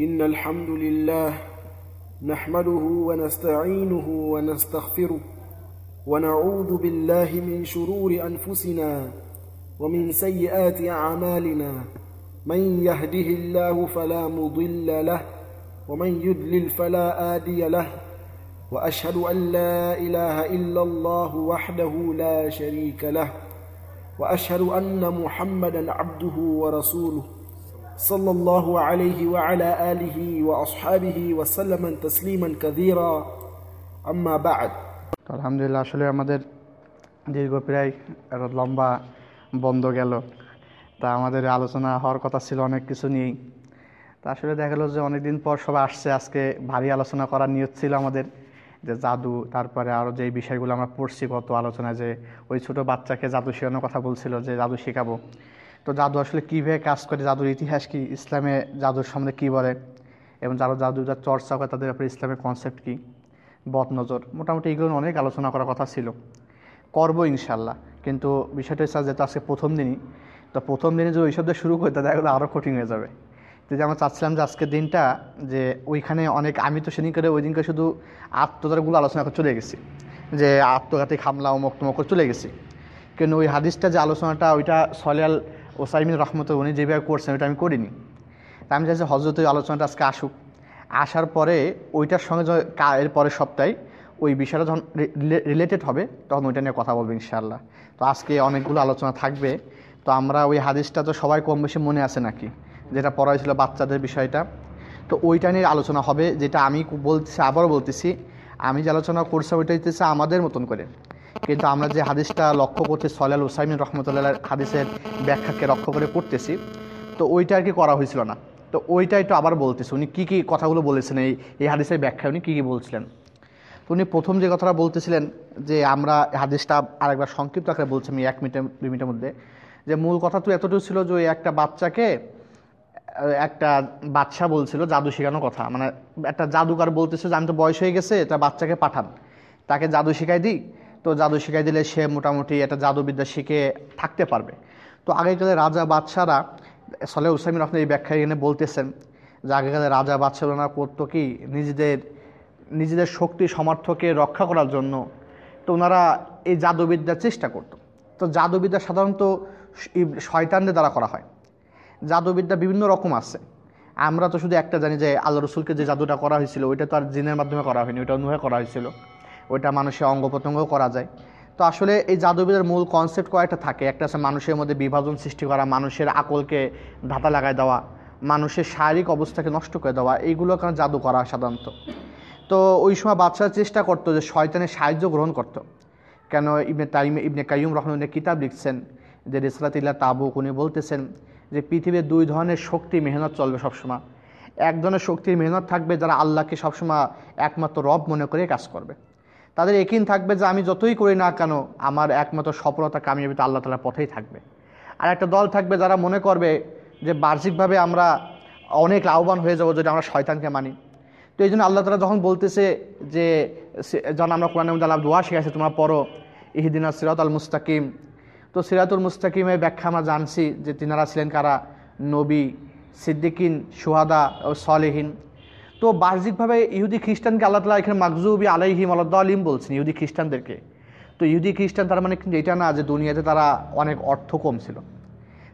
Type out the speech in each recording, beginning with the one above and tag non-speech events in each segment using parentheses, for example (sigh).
إن الحمد لله نحمده ونستعينه ونستغفره ونعوذ بالله من شرور أنفسنا ومن سيئات أعمالنا. من يهده الله فلا مضل له ومن يضلل فلا آدي له. وأشهد أن لا إله إلا الله وحده لا شريك له. وأشهد أن محمدا عبده ورسوله. صلى الله عليه وعلى آله وأصحابه وسلم تسليما كثيرا أما بعد তো আলহামদুলিল্লাহ আসলে আমাদের দীর্ঘ প্রায় একটা লম্বা বন্ধ গেল তা আমাদের আলোচনা হওয়ার কথা ছিল অনেক কিছু নিয়েই তা আসলে দেখা গেলো যে অনেকদিন পর সবাই আসছে আজকে ভারী আলোচনা করার নিয়ত ছিল আমাদের যে জাদু তারপরে আরও যে বিষয়গুলো আমরা পড়ছি কত আলোচনা যে ওই ছোট বাচ্চাকে জাদু শেখানোর কথা বলছিল যে জাদু শেখাবো তো জাদু আসলে কীভাবে কাজ করে? জাদুর ইতিহাস কি? ইসলামে জাদুর সম্বন্ধে কী বলে? এবং যারা জাদুটা চর্চা করে, তাদের ব্যাপারে ইসলামের কনসেপ্ট কী? বদনজর। মোটামুটি এগুলো অনেক আলোচনা করার কথা ছিল। করব ইনশাল্লাহ কিন্তু বিষয়টা হচ্ছে যেহেতু আজকে প্রথম দিনই, তো প্রথম দিনে যদি ওইসব দিয়ে শুরু করি, তাহলে এগুলো আরও কঠিন হয়ে যাবে। তো যে আমরা চাচ্ছিলাম যে আজকের দিনটা, যে ওইখানে অনেক, আমি তো সেদিন করে ওই দিনকে শুধু আত্মদারগুলো আলোচনা করে চলে গেছি। যে আত্মঘাতিক হামলা অমুক তমক করে চলে গেছি। কিন্তু ওই হাদিসটা যে আলোচনাটা, ওইটা সলিয়াল ওসাইমিন রহমত উনি যেভাবে করছেন, ওইটা আমি করিনি। তা আমি চাইছি হজরত আলোচনাটা আজকে আসুক। আসার পরে ওইটার সঙ্গে এর পরের সপ্তাহে ওই বিষয়টা যখন রিলেটেড হবে, তখন ওইটা নিয়ে কথা বলব ইনশাআল্লাহ। তো আজকে অনেকগুলো আলোচনা থাকবে। তো আমরা ওই হাদিসটা তো সবাই কম বেশি মনে আছে নাকি? যেটা পড়া হয়েছিল বাচ্চাদের বিষয়টা। তো ওইটা নিয়ে আলোচনা হবে, যেটা আমি বলতেছি, আবারও বলতেছি, আমি যে আলোচনা করছি, ওইটা হইতেছে আমাদের মতন করে। কিন্তু আমরা যে হাদিসটা লক্ষ্য করছি, সলাল উসাইমিন রহমতুল্লাহ হাদিসের ব্যাখ্যাকে লক্ষ্য করে পড়তেছি, তো ওইটা আর কি করা হয়েছিল না। তো ওইটা একটু আবার বলতেছে, উনি কী কী কথাগুলো বলেছেন এই এই হাদিসের ব্যাখ্যা, উনি কী কী বলছিলেন? তো উনি প্রথম যে কথাটা বলতেছিলেন যে আমরা হাদিসটা আরেকবার সংক্ষিপ্ত আকারে বলছি আমি এক মিনিটের, দুই মিনিটের মধ্যে, যে মূল কথা তো এতটুকু ছিল যে একটা বাচ্চাকে, একটা বাচ্চা বলছিল, জাদু শেখানোর কথা। মানে একটা জাদুকার বলতেছে যে আমি তো বয়স হয়ে গেছে এটা বাচ্চাকে পাঠান। তাকে জাদু শেখাই দিই তো জাদু শেখাই দিলে সে মোটামুটি একটা জাদুবিদ্যা শিখে থাকতে পারবে। তো আগেকালে রাজা বাদশারা, সলে উসাইম রহমান এই ব্যাখ্যা এখানে বলতেছেন যে আগেকালে রাজা বাদশারা করতো কি? নিজেদের নিজেদের শক্তি সমর্থকে রক্ষা করার জন্য। তো ওনারা এই জাদুবিদ্যার চেষ্টা করতো। তো জাদুবিদ্যা সাধারণত শয়তানদের দ্বারা করা হয়। জাদুবিদ্যা বিভিন্ন রকম আছে। আমরা তো শুধু একটা জানি যে আল্লাহ রসুলকে যে জাদুটা করা হয়েছিল, ওইটা তো আর জিনের মাধ্যমে করা হয়নি, ওইটা অন্যভাবে করা হয়েছিল। ওইটা মানুষের অঙ্গ প্রত্যঙ্গও করা যায়। তো আসলে এই জাদুবিদ্যার মূল কনসেপ্ট কয়েকটা থাকে। একটা আছে মানুষের মধ্যে বিভাজন সৃষ্টি করা, মানুষের আকলকে ধাতা লাগায় দেওয়া, মানুষের শারীরিক অবস্থাকে নষ্ট করে দেওয়া, এইগুলো কারণে জাদু করা সাধারণত? তো ওই সময় বাচ্চারা চেষ্টা করতো যে শয়তানের সাহায্য গ্রহণ করতো। কেন ইবনে তাইম, ইবনে কাইয়ুম রহমানের কিতাব লিখছেন যে রেসলাতিল্লা তাবুক, উনি বলতেছেন যে পৃথিবীর দুই ধরনের শক্তি মেহনত চলবে সবসময়। এক ধরনের শক্তির মেহনত থাকবে যারা আল্লাহকে সবসময় একমাত্র রব মনে করে কাজ করবে। তাদের একিন থাকবে যে আমি যতই করি না কেন, আমার একমাত্র সফলতা, কামিয়াবি তো আল্লাহ তালার পথেই থাকবে। আর একটা দল থাকবে যারা মনে করবে যে বাহ্যিকভাবে আমরা অনেক লাভবান হয়ে যাব যদি আমরা শয়তানকে মানি। তো এই জন্য আল্লাহ তালা যখন বলতেছে যে যখন আমরা কোরআনের মধ্যে আল্লাহ দোয়া শিখাইছে, তোমরা পড়ো, ইহিদিনা সিরাত আল মুস্তাকিম। তো সিরাতুল মুস্তাকিমের ব্যাখ্যা আমরা জানছি যে তিনারা ছিলেন কারা? নবী, সিদ্দিকিন, সুহাদা ও সলেহীন। তো বাহ্যিকভাবে ইহুদি খ্রিস্টানকে আল্লাহ তালা এখানে মাকজুবি আলাইহিম আলিম বলছেন ইহুদি খ্রিস্টানদেরকে। তো ইহুদি খ্রিস্টান তার মানে কিন্তু এটা না যে দুনিয়াতে তারা অনেক অর্থ কম ছিল।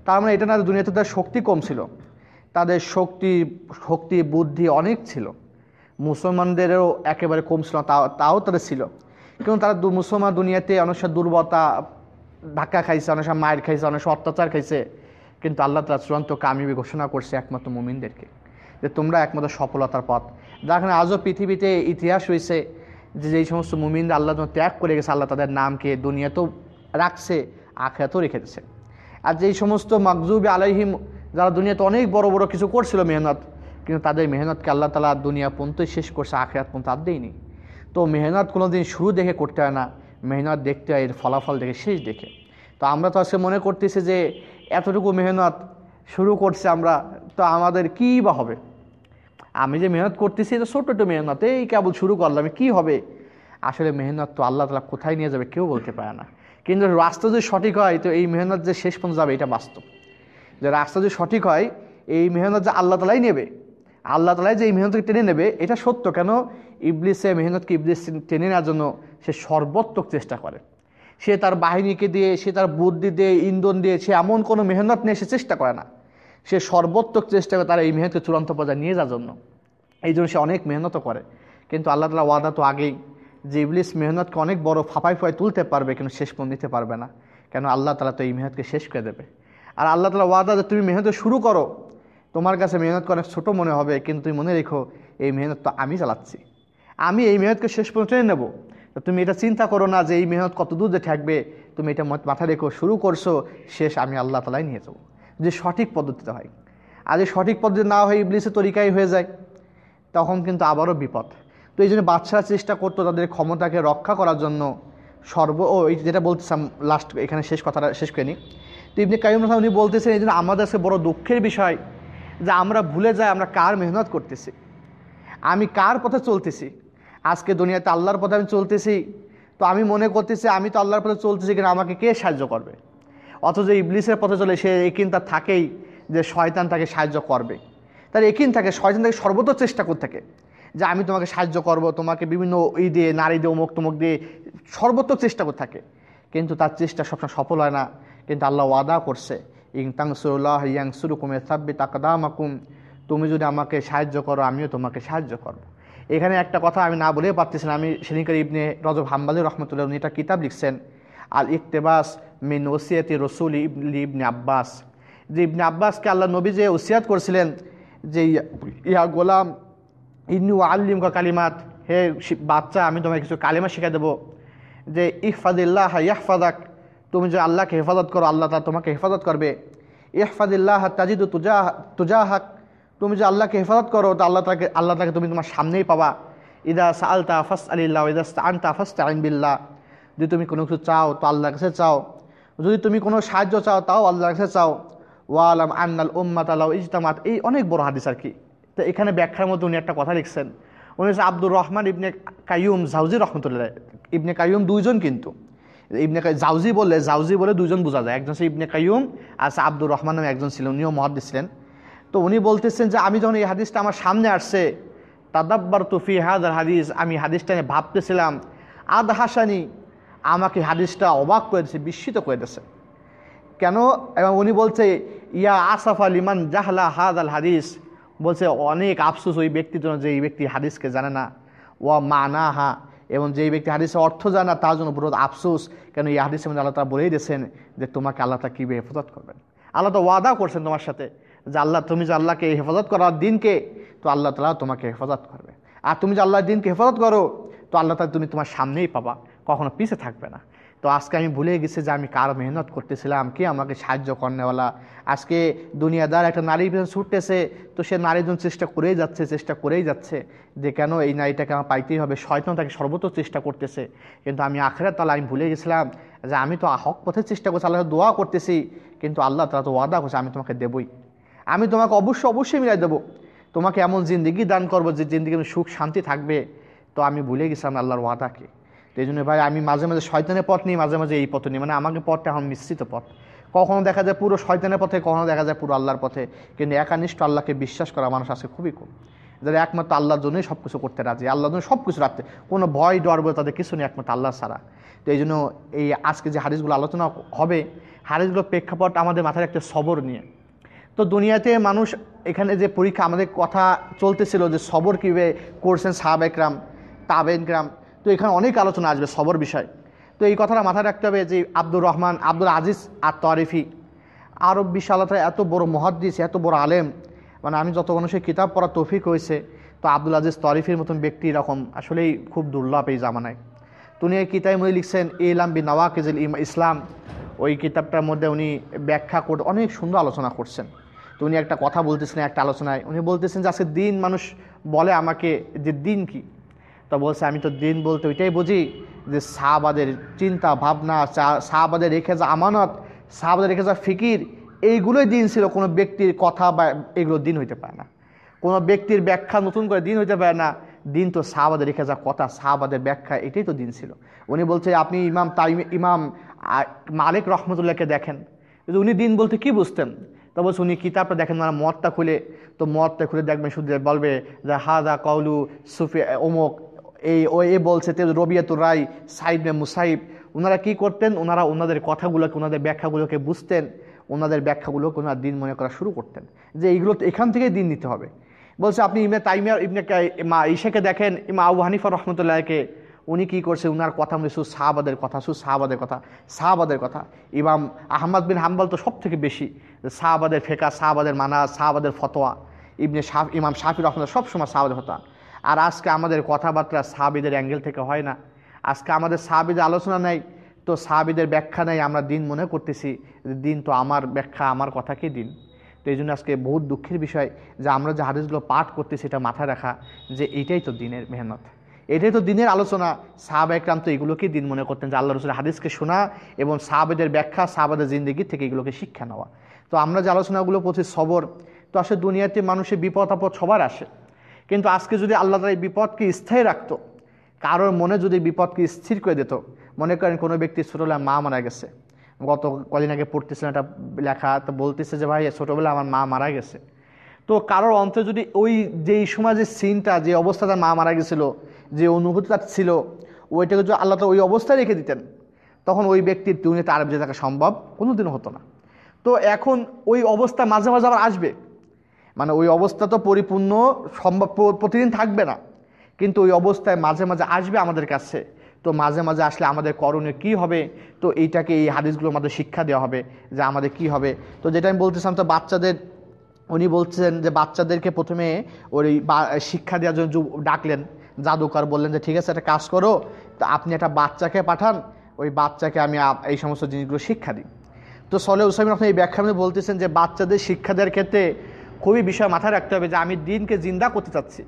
তার মানে এটা না যে দুনিয়াতে তাদের শক্তি কম ছিল। তাদের শক্তি শক্তি, বুদ্ধি অনেক ছিল। মুসলমানদেরও একেবারে কম ছিল তাও তাও তাদের ছিল। কিন্তু তারা মুসলমান দুনিয়াতে অনেক সময় দুর্বলতা, ধাক্কা খাইছে, অনেক সময় মায়ের খাইছে, অনেক সময় অত্যাচার খাইছে। কিন্তু আল্লাহ তালা চূড়ান্ত কামিবি ঘোষণা করছে একমাত্র মুমিনদেরকে। যে তোমরা একমাত্র সফলতার পথ। কারণে আজও পৃথিবীতে ইতিহাস হয়েছে যে যেই সমস্ত মুমিনরা আল্লাহ ত্যাগ করে গেছে, আল্লাহ তাদের নামকে দুনিয়াতেও রাখছে, আখেরাতেও রেখে দিচ্ছে আর যেই সমস্ত মাকজুবি আলাইহিম, যারা দুনিয়াতে অনেক বড় বড় কিছু করছিল মেহনত, কিন্তু তাদের মেহনতকে আল্লাহ তালা দুনিয়া পর্যন্তই শেষ করছে, আখেরাত পর্যন্ত আর দেয়নি। তো মেহনত কোনো দিন শুরু দেখে করতে হয় না, মেহনত দেখতে হয়, এর ফলাফল দেখে, শেষ দেখে। তো আমরা তো আজকে মনে করতেছি যে এতটুকু মেহনত শুরু করছে আমরা, তো আমাদের কী বা হবে? আমি যে মেহনত করতেছি এটা ছোট্ট একটু মেহনত। এই কেবল শুরু করলাম কি হবে? আসলে মেহনত তো আল্লাহ তালা কোথায় নিয়ে যাবে, কেউ বলতে পারে না। কিন্তু রাস্তা যদি সঠিক হয়, তো এই মেহনত যে শেষ পর্যন্ত যাবে, এটা বাস্তব। যে রাস্তা যদি সঠিক হয়, এই মেহনত যে আল্লাহ তালাই নেবে, আল্লাহ তালাই যে এই মেহনতকে টেনে নেবে, এটা সত্য। কেন? ইবলিসে মেহনতকে ইবলিস টেনে নেওয়ার জন্য সে সর্বোত্তক চেষ্টা করে। সে তার বাহিনীকে দিয়ে, সে তার বুদ্ধি দিয়ে, ইন্ধন দিয়ে, সে এমন কোনো মেহনত নিয়ে সে চেষ্টা করে না। সে সর্বোত্তক চেষ্টা করে তার এই মেহনতকে চূড়ান্ত পর্যায়ে নিয়ে যাওয়ার জন্য। এই জন্য সে অনেক মেহনতও করে। কিন্তু আল্লাহ তালা ওয়াদা তো আগেই যে ইবলিস মেহনতকে অনেক বড় ফাঁপাই ফাই তুলতে পারবে, কিন্তু শেষ পর্যন্ত নিতে পারবে না। কেন আল্লাহ তালা তো এই মেহনতকে শেষ করে দেবে। আর আল্লাহ তালা ওয়াদা যে তুমি মেহনত শুরু করো, তোমার কাছে মেহনত অনেক ছোটো মনে হবে, কিন্তু তুমি মনে রেখো এই মেহনত তো আমি চালাচ্ছি। আমি এই মেহনতকে শেষ পর্যন্ত টেনে নেব। তো তুমি এটা চিন্তা করো না যে এই মেহনত কত দূর যে থাকবে তুমি এটা মাথায় রেখো, শুরু করছ, শেষ আমি আল্লাহ তালাই নিয়ে যাব। যে সঠিক পদ্ধতিতে হয়। আর যদি সঠিক পদ্ধতি না হয়, ইবলিসের তরিকাই হয়ে যায়, তখন কিন্তু আবারও বিপদ। তো এই জন্য বাচ্চারা চেষ্টা করতো তাদের ক্ষমতাকে রক্ষা করার জন্য সর্ব ও এই যেটা বলতেছিলাম লাস্ট এখানে শেষ কথাটা শেষ করে নিই তো ইবনে কাইম রহমান উনি বলতেছেন, এই জন্য আমাদের কাছে বড় দুঃখের বিষয় যে আমরা ভুলে যাই আমরা কার মেহনত করতেছি। আমি কার পথে চলতেছি? আজকে দুনিয়াতে আল্লাহর পথে আমি চলতেছি। তো আমি মনে করতেছি, আমি তো আল্লাহর পথে চলতেছি কিনা আমাকে কে সাহায্য করবে? অথচ ইবলিসের পথে চলে সে একিন তার থাকেই যে শয়তান তাকে সাহায্য করবে। তার একিন থাকে, শয়তান তাকে সর্বত চেষ্টা করতে থাকে যে আমি তোমাকে সাহায্য করব, তোমাকে বিভিন্ন ই দিয়ে, নারী দিয়ে, অমুক তমুক দিয়ে সর্বোত্তক চেষ্টা করতে থাকে। কিন্তু তার চেষ্টা সবসময় সফল হয় না। কিন্তু আল্লাহ ওয়াদা করছে ইং তাংসুল্লাহ ইয়াং সুরুকুমে সাব্বি তুমি যদি আমাকে সাহায্য করো, আমিও তোমাকে সাহায্য করব। এখানে একটা কথা আমি না বলেই পারতেছি আমি সেদিনকার ইবনে রজব হাম্বালি রহমতুল্লাহ, উনি একটা কিতাব লিখছেন আল ইকতেবাস মিন ওসিয়াতি রসুল ইবনে আব্বাস। যে ইবনে আব্বাসকে আল্লাহ নবী যে ওসিয়াত করেছিলেন, যে ইয়া গোলাম ইন্নু আল্লিম কালিমাত, হে বাচ্চা, আমি তোমাকে কিছু কালিমা শিখে দেবো। যে ইহফাদিল্লাহ ইয়াহফাদাক, তুমি যে আল্লাহকে হেফাজত করো, আল্লাহ তা তোমাকে হেফাজত করবে। ইহফাদিল্লাহ তাজিদু তুজা তুজাহাক, তুমি যে আল্লাহকে হেফাজত করো, তা আল্লাহ তাকে আল্লাহ তাকে তুমি তোমার সামনেই পাবা। ইদা আলতা ফাস আলিল্লাহ ইদা আনতা ফাস্ত আইন বিল্লাহ। যদি তুমি কোনো কিছু চাও, তো আল্লাহর কাছে চাও। যদি তুমি কোনো সাহায্য চাও, তাও আল্লাহর কাছে চাও। ওয়ালাম আন্নাল উম্মাত আল্লাহ ইজতামাত। এই অনেক বড় হাদিস আর কি। তো এখানে ব্যাখ্যার মধ্যে উনি একটা কথা লিখছেন। উনি হচ্ছে আব্দুর রহমান ইবনে কাইয়ুম জাউজি রহমতুল্লাহ ইবনে কাইয়ুম দুইজন কিন্তু। ইবনে জাউজি বললে জাউজি বলে দুজন বোঝা যায়। একজন ছিল ইবনে কাইয়ুম, আর আব্দুর রহমান নামে একজন ছিলেন। উনিও মহাদ্দিস ছিলেন। তো উনি বলতেছেন যে, আমি যখন এই হাদিসটা আমার সামনে আসছে তাদাব্বার তুফি হাজার হাদিস, আমি হাদিসটা নিয়ে ভাবতেছিলাম আদ হাসানি আমাকে হাদিসটা অবাক করে দিয়েছে বিস্মিত করে দিয়েছে কেন? এবং উনি বলছে, ইয়া আসাফ আলিমান জাহলা হাদ আল হাদিস। বলছে, অনেক আফসুস ওই ব্যক্তির জন্য যে এই ব্যক্তি হাদিসকে জানে না। ও মা না হা এবং যেই ব্যক্তি হাদিসের অর্থ জানে না, তার জন্য বড় আফসুস। কেন? এই হাদিসের মধ্যে আল্লাহ তালা বলেই দিয়েছেন যে, তোমাকে আল্লাহ তা কীভাবে হেফাজত করবেন? আল্লাহ তো ওয়াদা করছেন তোমার সাথে যে, আল্লাহ, তুমি যে আল্লাহকে হেফাজত করার দিনকে, তো আল্লাহ তালা তোমাকে হেফাজত করবে। আর তুমি যে আল্লাহর দিনকে হেফাজত করো, তো আল্লাহ তালা তুমি তোমার সামনেই পাবা। কখনো পিছে থাকবে না। তো আজকে আমি ভুলে গেছি যে আমি কার মেহনত করতেছিলাম, কে আমাকে সাহায্য করেওয়ালা আজকে দুনিয়াদার একটা নারীর পিছনে ছুটতেছে, তো সে নারীর জন্য চেষ্টা করেই যাচ্ছে, চেষ্টা করেই যাচ্ছে যে কেন এই নারীটাকে আমার পাইতেই হবে। শয়তান তাকে সর্বত্র চেষ্টা করতেছে। কিন্তু আমি আখেরা তালা আমি ভুলে গেছিলাম যে আমি তো হক পথে চেষ্টা করছি আল্লাহ দোয়া করতেছি, কিন্তু আল্লাহ তালা তো ওয়াদা করছে, আমি তোমাকে দেবই। আমি তোমাকে অবশ্যই অবশ্যই মিলাই দেবো। তোমাকে এমন জিন্দিগি দান করব যে জিন্দিগি সুখ, শান্তি থাকবে। তো আমি ভুলে গেছিলাম আল্লাহর ওয়াদাকে। তো এই জন্য ভাই, আমি মাঝে মাঝে শয়তানের পথ নিই মাঝে মাঝে এই পথে নিই। মানে আমাকে পথটা এখন মিশ্রিত পথ। কখনো দেখা যায় পুরো শয়তানের পথে, কখনো দেখা যায় পুরো আল্লাহর পথে। কিন্তু একানিষ্ঠ আল্লাহকে বিশ্বাস করা মানুষ আছে খুবই কম। যারা একমাত্র আল্লাহর জন্যই সব কিছু করতে রাজি, আল্লাহর জন্য সব কিছু রাখতে। কোনো ভয়, ডর বলে তাদের কিছু নেই, একমাত্র আল্লাহ ছাড়া। তো এই জন্য এই আজকে যে হারিসগুলো আলোচনা হবে, হাদিসগুলোর প্রেক্ষাপট আমাদের মাথায় একটা সবর নিয়ে। তো দুনিয়াতে মানুষ এখানে যে পরীক্ষা, আমাদের কথা চলতেছিল যে সবর কীভাবে করছেন সাহাব তাবেনগ্রাম তো এখানে অনেক আলোচনা আসবে সবর বিষয়। তো এই কথাটা মাথায় রাখতে হবে যে আব্দুর রহমান, আব্দুল আজিজ আর তরিফি। আরব বিশালতা এত বড় মহাদ্দিস, এত বড় আলেম। মানে আমি যত মানুষের কিতাব পড়া তৌফিক হয়েছে, তো আব্দুল আজিজ তরিফির মতন ব্যক্তি এরকম আসলেই খুব দুর্লভ এই জামানায়। তো উনি এই কিতাব উনি লিখছেন, ইলাম বি নওয়াকিজুল ইসলাম। ওই কিতাবটার মধ্যে উনি ব্যাখ্যা করে, অনেক সুন্দর আলোচনা করছেন। তো উনি একটা কথা বলতেছেন একটা আলোচনায়। উনি বলতেছেন যে আজকে দিন মানুষ বলে আমাকে যে দিন কি? তো বলছে, আমি তো দিন বলতে ওইটাই বুঝি যে সাহাবাদের চিন্তা, ভাবনা সাহাবাদের রেখে যা আমানত, সাহাবাদের রেখে যা ফিকির, এইগুলোই দিন ছিল। কোনো ব্যক্তির কথা বা এগুলো দিন হইতে পারে না। কোনো ব্যক্তির ব্যাখ্যা নতুন করে দিন হইতে পারে না। দিন তো সাহাবাদের রেখে যা কথা, সাহাবাদের ব্যাখ্যা, এটাই তো দিন ছিল। উনি বলছে, আপনি ইমাম তাই ইমাম মালিক রহমতুল্লাহকে দেখেন। উনি দিন বলতে কি বুঝতেন? তো বলছে, উনি কিতাবটা দেখেন না মদটা খুলে, তো মদটা খুলে দেখবেন, শুধু বলবে যে হাদা কৌলু সুফি, অমুক এই ও এ বলছে, তে রবিয়াতুর রায় সাইদ মে মুসাইব। ওনারা কি করতেন? ওনারা ওনাদের কথাগুলোকে ওনাদের ব্যাখ্যাগুলোকে বুঝতেন। ওনাদের ব্যাখ্যাগুলোকে ওনারা দিন মনে করা শুরু করতেন। যে এইগুলো এখান থেকেই দিন নিতে হবে। বলছে, আপনি ইমে তাইমিয়া, ইবনে মা ইশাকে দেখেন ইমা আবু হানিফা রহমতুল্লাহকে। উনি কি করছে? উনার কথা মধ্যে শুধু সাহাবাদের কথা, শুধু সাহাবাদের কথা সাহাবাদের কথা। ইমাম আহমদ বিন হাম্বাল তো সব থেকে বেশি। সাহাবাদের ফেকা, সাহাবাদের মানা সাহাবাদের ফতোয়া। ইবনে শাহ, ইমাম শাফি রহমতুল্লাহ সবসময় সাহাবাদের ফতোয়া। আর আজকে আমাদের কথাবার্তা সাহাবিদের অ্যাঙ্গেল থেকে হয় না। আজকে আমাদের সাহাবিদের আলোচনা নেই, তো সাহাবিদের ব্যাখ্যা নেই, আমরা দিন মনে করতেছি, দিন তো আমার ব্যাখ্যা, আমার কথাকেই দিন। তো এই জন্য আজকে বহুত দুঃখের বিষয় যে আমরা যে হাদিসগুলো পাঠ করতেছি, এটা মাথায় রাখা যে এটাই তো দিনের মেহনত। এটাই তো দিনের আলোচনা। সাহাবা একরাম তো এগুলোকেই দিন মনে করতেন যে আল্লাহ রসুলের হাদিসকে শোনা এবং সাহাবেদের ব্যাখ্যা, সাহাবাদের জিন্দগি থেকে এগুলোকে শিক্ষা নেওয়া। তো আমরা যে আলোচনাগুলো করছি সবর, তো আসলে দুনিয়াতে মানুষের বিপদ আপদ সবার আসে। কিন্তু আজকে যদি আল্লাহ তালা এই বিপদকে স্থায়ী রাখতো, কারোর মনে যদি বিপদকে স্থির করে দিত, মনে করেন কোনো ব্যক্তি ছোটোবেলায় মা মারা গেছে। গত কদিন আগে পড়তেছিলেন একটা লেখা, তো বলতেছে যে, ভাই, ছোটোবেলায় আমার মা মারা গেছে। তো কারোর অন্তরে যদি ওই যেই সময় যে সিনটা, যে অবস্থা তার মা মারা গেছিল, যে অনুভূতিটা ছিল, ওইটাকে যদি আল্লাহ তাআলা ওই অবস্থায় রেখে দিতেন, তখন ওই ব্যক্তির দুনিয়াতে আরব যে থাকা সম্ভব কোনো কোনোদিনও হতো না। তো এখন ওই অবস্থা মাঝে মাঝে আবার আসবে। মানে ওই অবস্থা তো পরিপূর্ণ সম্ভব প্রতিদিন থাকবে না। কিন্তু ওই অবস্থায় মাঝে মাঝে আসবে আমাদের কাছে। তো মাঝে মাঝে আসলে আমাদের করণীয় কী হবে? তো এইটাকে এই হাদিসগুলোর মধ্যে শিক্ষা দেওয়া হবে যে আমাদের কি হবে। তো যেটা আমি বলতেছিলাম, তো বাচ্চাদের, উনি বলছেন যে বাচ্চাদেরকে প্রথমে ওই শিক্ষা দেওয়ার জন্য ডাকলেন। জাদুকর বললেন যে, ঠিক আছে, একটা কাজ করো। তো আপনি একটা বাচ্চাকে পাঠান। ওই বাচ্চাকে আমি এই সমস্ত জিনিসগুলো শিক্ষা দিই। তো সলে উসাইমিন আপনি এই ব্যাখ্যা বলতেছেন যে বাচ্চাদের শিক্ষা দেওয়ার ক্ষেত্রে খুবই বিষয় মাথায় রাখতে হবে যে আমি দিনকে জিন্দা করতে চাচ্ছি।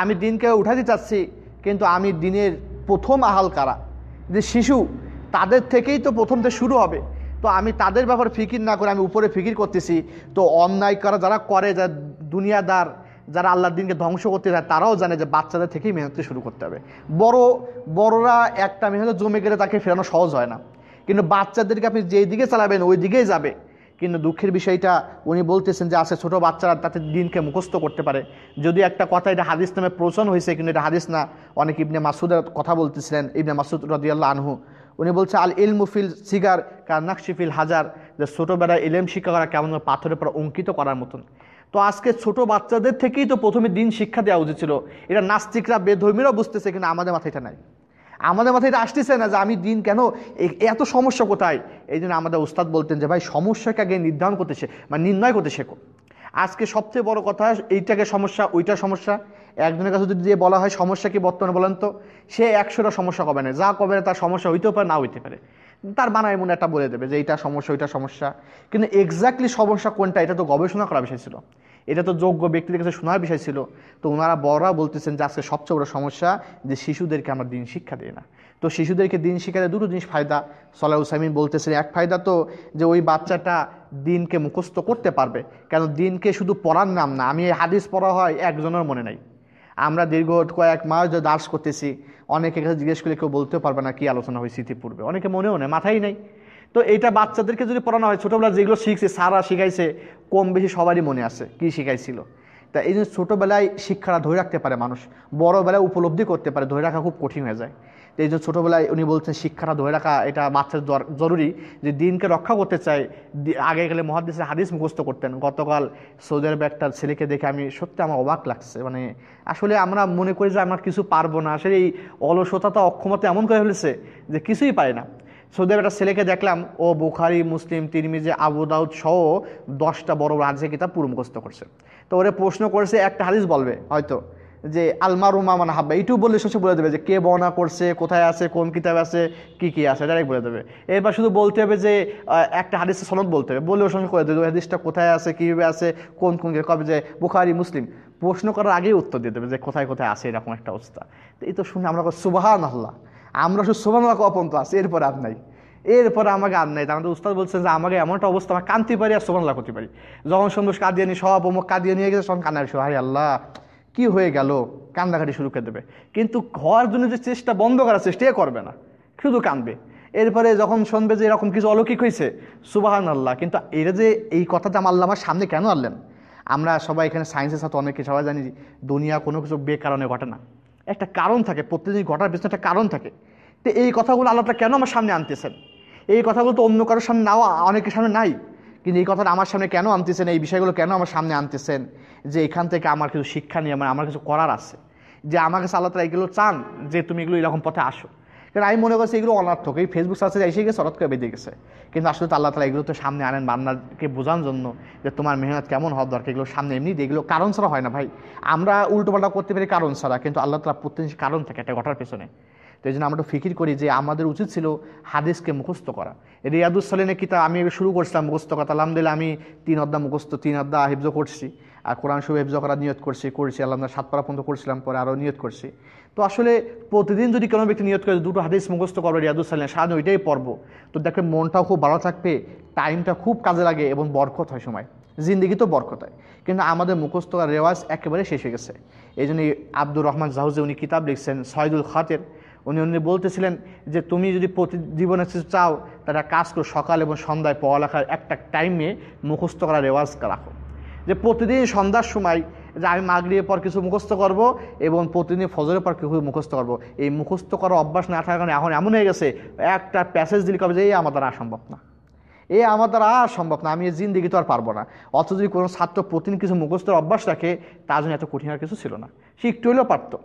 আমি দিনকে উঠাতে চাচ্ছি, কিন্তু আমি দিনের প্রথম আহাল কারা? যে শিশু, তাদের থেকেই তো প্রথম থেকে শুরু হবে। তো আমি তাদের ব্যাপারে ফিকির না করে আমি উপরে ফিকির করতেছি। তো অন্যায় করা যারা করে যা দুনিয়াদার, যারা আল্লাহর দিনকে ধ্বংস করতে যায় তারাও জানে যে বাচ্চাদের থেকেই মেহনত শুরু করতে হবে। বড়, বড়রা একটা মেহনত জমে গেলে তাকে ফেরানো সহজ হয় না। কিন্তু বাচ্চাদেরকে আপনি যেই দিকে চালাবেন, ওই দিকেই যাবে। কিন্তু দুঃখের বিষয়টা উনি বলতেছেন যে আছে ছোট বাচ্চারা তাতে দিনকে মুখস্থ করতে পারে। যদি একটা কথা, এটা হাদিস নামে প্রচন হয়েছে, কিন্তু এটা হাদিস না। অনেক ইবনে মাসুদের কথা বলতেছিলেন, ইবনে মাসুদ রদিয়াল্লাহ আনহু। উনি বলছে আল ইলমুফিল সিগার কান্নাকশিফিল হাজার। যে ছোটোবেলায় ইলেম শিক্ষা করা কেমন পাথরের পর অঙ্কিত করার মতন। তো আজকে ছোট বাচ্চাদের থেকেই তো প্রথমে দিন শিক্ষা দেওয়া উচিত ছিল। এটা নাস্তিকরা, বেধর্মীরাও বুঝতেছে, কিন্তু আমাদের মাথায় এটা নাই। আমাদের মাথায় এটা আসতেছে না যে, আমি দিন কেন? এত সমস্যা কোথায়? এই জন্য আমাদের উস্তাদ বলতেন যে, ভাই, সমস্যাকে আগে নির্ধারণ করতে শে মানে নির্ণয় করতে শেখো। আজকে সবচেয়ে বড় কথা, এইটাকে সমস্যা, ওইটা সমস্যা। একজনের কাছে যদি দিয়ে বলা হয়, সমস্যা কি বর্তমানে বলেন তো, সে একশোটা সমস্যা কবে না যা কবে না তার সমস্যা হইতেও পারে না হইতে পারে। তার বানায় মনে একটা বলে দেবে যে, এইটা সমস্যা, ওইটা সমস্যা। কিন্তু এক্স্যাক্টলি সমস্যা কোনটা, এটা তো গবেষণা করার বিষয় ছিল। এটা তো যোগ্য ব্যক্তিদের কাছে শোনার বিষয় ছিল। তো ওনারা বড়রা বলতেছেন যে, আজকে সবচেয়ে বড় সমস্যা যে, শিশুদেরকে আমরা দিন শিক্ষা দিই না। তো শিশুদেরকে দিন শিক্ষাতে দুটো জিনিস ফায়দা। সলাহ উসাইমিন বলতেছেন, এক ফায়দা তো যে ওই বাচ্চাটা দিনকে মুখস্থ করতে পারবে। কেন দিনকে শুধু পড়ার নাম না, আমি হাদিস পড়া হয় একজনের মনে নাই। আমরা দীর্ঘ কয়েক মাস যে দাস করতেছি, অনেকের কাছে জিজ্ঞেস করলে কেউ বলতেও পারবে না কি আলোচনা হয়েছে ইতিপূর্বে। অনেকে মনেও নেই, মাথায় নেই। তো এইটা বাচ্চাদেরকে যদি পড়ানো হয় ছোটোবেলা যেগুলো শিখছে, সারা শিখাইছে, কম বেশি সবারই মনে আছে কি শিখাইছিল। তা এই জন্য ছোটোবেলায় শিক্ষাটা ধরে রাখতে পারে মানুষ। বড়োবেলায় উপলব্ধি করতে পারে, ধরে রাখা খুব কঠিন হয়ে যায়। তো এই জন্য ছোটোবেলায় উনি বলছেন, শিক্ষাটা ধরে রাখা, এটা বাচ্চার জরুরি যে দিনকে রক্ষা করতে চাই। আগে গেলে মহাদিসের হাদিস মুখস্থ করতেন। গতকাল সৌদি আরবে একটা ছেলেকে দেখে আমি সত্যি আমার অবাক লাগছে। মানে আসলে আমরা মনে করি যে আমরা কিছু পারব না। আসলে এই অলসতা অক্ষমতা এমন করে ফেলেছে যে কিছুই পারে না। সৌদি আরবে একটা ছেলেকে দেখলাম, ও বুখারি, মুসলিম, তিরমিজে, আবু দাউদ সহ দশটা বড় রাজ্যে কিতাব পুরো মুখস্থ করছে। তো ওরে প্রশ্ন করেছে, একটা হাদিস বলবে হয়তো, যে আলমারুমা মানে হাব্বা, এইটুকু বললে শেষে বলে দেবে যে কে বর্ণনা করছে, কোথায় আছে, কোন কিতাব আছে, কি কি আছে, ডাইরেক্ট বলে দেবে। এরপর শুধু বলতে হবে যে একটা হাদিসের সনদ বলতে হবে, বললেও সঙ্গে করে দেবে হাদিসটা কোথায় আছে, কীভাবে আছে, কোন কোন কবে যে বুখারি, মুসলিম, প্রশ্ন করার আগেই উত্তর দিয়ে দেবে যে কোথায় কোথায় আছে এরকম একটা অবস্থা। তো এই তো শুনে আমরা সুবাহান আল্লাহ আমরা শুধু সুবাহ অপন্ত আছে এরপর আর নাই। এরপরে আমাকে আর নাই। আমাদের উস্তাদ বলছেন যে, আমাকে এমন একটা অবস্থা, আমার কানতে পারি আর সোমানলা করতে পারি। যখন সন্তোষ কাঁদিয়ে নিয়ে, সব অমুক কাঁদিয়ে নিয়ে গেছে, তখন কান্নার হাই আল্লাহ, কি হয়ে গেল? কান্দাকাটি শুরু করে দেবে। কিন্তু ঘর জন্য যে চেষ্টা বন্ধ করার চেষ্টা করবে না। শুধু কাঁদবে। এরপরে যখন শুনবে যে এরকম কিছু অলৌকিক হয়েছে সুবাহান আল্লাহ কিন্তু এটা যে এই কথাটা আমার আল্লাহ আমার সামনে কেন আনলেন? আমরা সবাই এখানে সায়েন্সের সাথে অনেকে সবাই জানি দুনিয়া কোনো কিছু বেকারণে ঘটে না। একটা কারণ থাকে, প্রত্যেকদিন ঘটার পিছনে একটা কারণ থাকে। তো এই কথাগুলো আল্লাহটা কেন আমার সামনে আনতেছেন? এই কথাগুলো তো অন্য কারোর সামনে নাও অনেকের সামনে নাই। কিন্তু এই কথাটা আমার সামনে কেন আনতেছেন? এই বিষয়গুলো কেন আমার সামনে আনতেছেন? যে এখান থেকে আমার কিছু শিক্ষা নিয়ে আমার আমার কিছু করার আছে। যে আমার কাছে আল্লাহ তালা এগুলো চান, যে তুমি এগুলো এরকম পথে আসো। কারণ আমি মনে করছি এগুলো অনার্থক। এই ফেসবুক সার্চে এসে গেছে, হঠাৎ করে বেঁধে গেছে। কিন্তু আসলে তো আল্লাহ তালা এগুলো তো সামনে আনেন বান্নাকে বোঝানোর জন্য যে তোমার মেহনত কেমন হওয়ার দরকার। এগুলো সামনে এমনি দিয়ে এগুলো কারণ ছাড়া হয় না ভাই। আমরা উল্টোপাল্টা করতে পারি কারণ ছাড়া, কিন্তু আল্লাহ তালা প্রত্যেক কারণ থাকে, একটা ঘটার পেছনে। এই জন্য আমরা ফিকির করি যে আমাদের উচিত ছিল হাদিসকে মুখস্থ করা। রিয়াদুসালিনের কিতাব আমি শুরু করছিলাম মুখস্থ কথা আলহামদুলিল্লাহ আমি তিন অদ্দা মুখস্থ, তিন অদ্দা হিফজ করছি আর কোরআন শুভ হিফজ করা নিয়ত করছি করছি আল্লাহ সাত পারা পর্যন্ত করছিলাম, পরে আরও নিয়ত করছি। তো আসলে প্রতিদিন যদি কোনো ব্যক্তি নিয়ত করে দুটো হাদিস মুখস্থ করবে রিয়াদুসালিন সারাদিন ওইটাই পড়ব। তো দেখবে মনটাও খুব ভালো থাকবে টাইমটা খুব কাজে লাগে এবং বরকত হয় সময়। জিন্দিগি তো বরকত হয়। কিন্তু আমাদের মুখস্থ রেওয়াজ একেবারে শেষ হয়ে গেছে। এই জন্য আব্দুর রহমান জাহুজে উনি কিতাব লিখছেন সয়দুল খাতের। উনি উনি বলতেছিলেন যে, তুমি যদি প্রতি জীবনে কিছু চাও তারা কাজ করো, সকাল এবং সন্ধ্যায় পড়ালেখার একটা টাইমে মুখস্থ করার রেওয়াজ রাখো। যে প্রতিদিন সন্ধ্যার সময় যে আমি মাগরিয়ের পর কিছু মুখস্থ করব এবং প্রতিদিন ফজরের পর কিছু মুখস্থ করব। এই মুখস্থ করার অভ্যাস না থাকার কারণে এখন এমন হয়ে গেছে, একটা প্যাসেজ দিলে কবে যে, এই আমার দ্বারা সম্ভব না। এ আমার দ্বারা আর সম্ভব না, আমি এই জিন্দিগি তো আর পারব না। অথচ যদি কোনো ছাত্র প্রতিদিন কিছু মুখস্থের অভ্যাস রাখে, তার জন্য এত কঠিন আর কিছু ছিল না। সে একটু হলেও পারতো।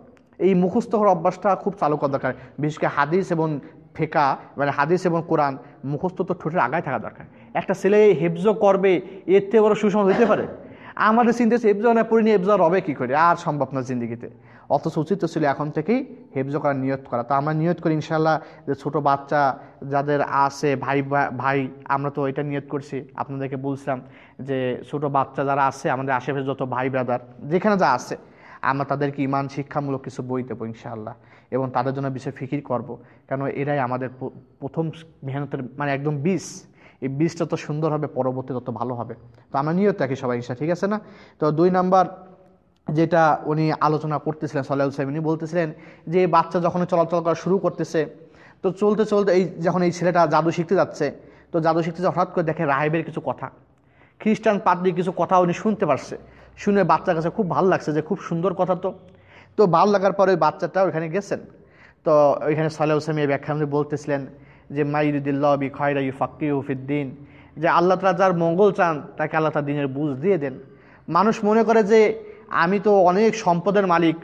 এই মুখস্থ হওয়ার অভ্যাসটা খুব চালু করা দরকার। বিশেষ করে হাদিস এবং ফেকা মানে হাদিস এবং কোরআন, মুখস্থ তো ঠোঁটের আগায় থাকা দরকার। একটা ছেলে হেফজ করবে, এর থেকে বড় সুসম হইতে পারে? আমাদের চিন্তা হেফজ না পড়িনি হেফজ রবে কী করে? আর সম্ভব না জিন্দিগিতে। অথচ উচিত ছিল এখন থেকেই হেফজ করার নিয়ত করা। তো আমরা নিয়ত করি ইনশাল্লাহ যে ছোটো বাচ্চা যাদের আছে, ভাই ভাই, আমরা তো এটা নিয়ত করছি। আপনাদেরকে বলছিলাম যে ছোটো বাচ্চা যারা আছে, আমাদের আশেপাশে যত ভাই ব্রাদার যেখানে যা আছে আমরা তাদেরকে ইমান শিক্ষামূলক কিছু বই দেবো ইনশাআল্লাহ। এবং তাদের জন্য বিষয়ে ফিকির করব। কেন এরাই আমাদের প্রথম মেহনতের মানে একদম বিষ এই বীজটা তো সুন্দর হবে, পরবর্তী তত ভালো হবে। তো আমরা নিয়ত রাখি সবাই ইনশা ঠিক আছে না? তো দুই নাম্বার যেটা উনি আলোচনা করতেছিলেন সাল্লাহ সাহেব, উনি বলতেছিলেন যে বাচ্চা যখন চলাচল করা শুরু করতেছে, তো চলতে চলতে এই যখন এই ছেলেটা জাদু শিখতে যাচ্ছে, তো জাদু শিখতে হঠাৎ করে দেখে রাহেবের কিছু কথা। খ্রিস্টান পাদ্রির কিছু কথা উনি শুনতে পারছে। শুনে বাচ্চার কাছে খুব ভালো লাগছে যে খুব সুন্দর কথা তো। তো ভালো লাগার পরে ওই বাচ্চাটা ওইখানে গেছেন। তো ওইখানে সালেহ হোসেন ব্যাখ্যা বলতেছিলেন যে মাইরুদ্দিল্লাহ বি খয়রা ইউ ফাক্কি উফিদ্দিন যে আল্লাহ তালা যার মঙ্গল চান, তাকে আল্লাহ তার দিনের বুঝ দিয়ে দেন। মানুষ মনে করে যে, আমি তো অনেক সম্পদের মালিক,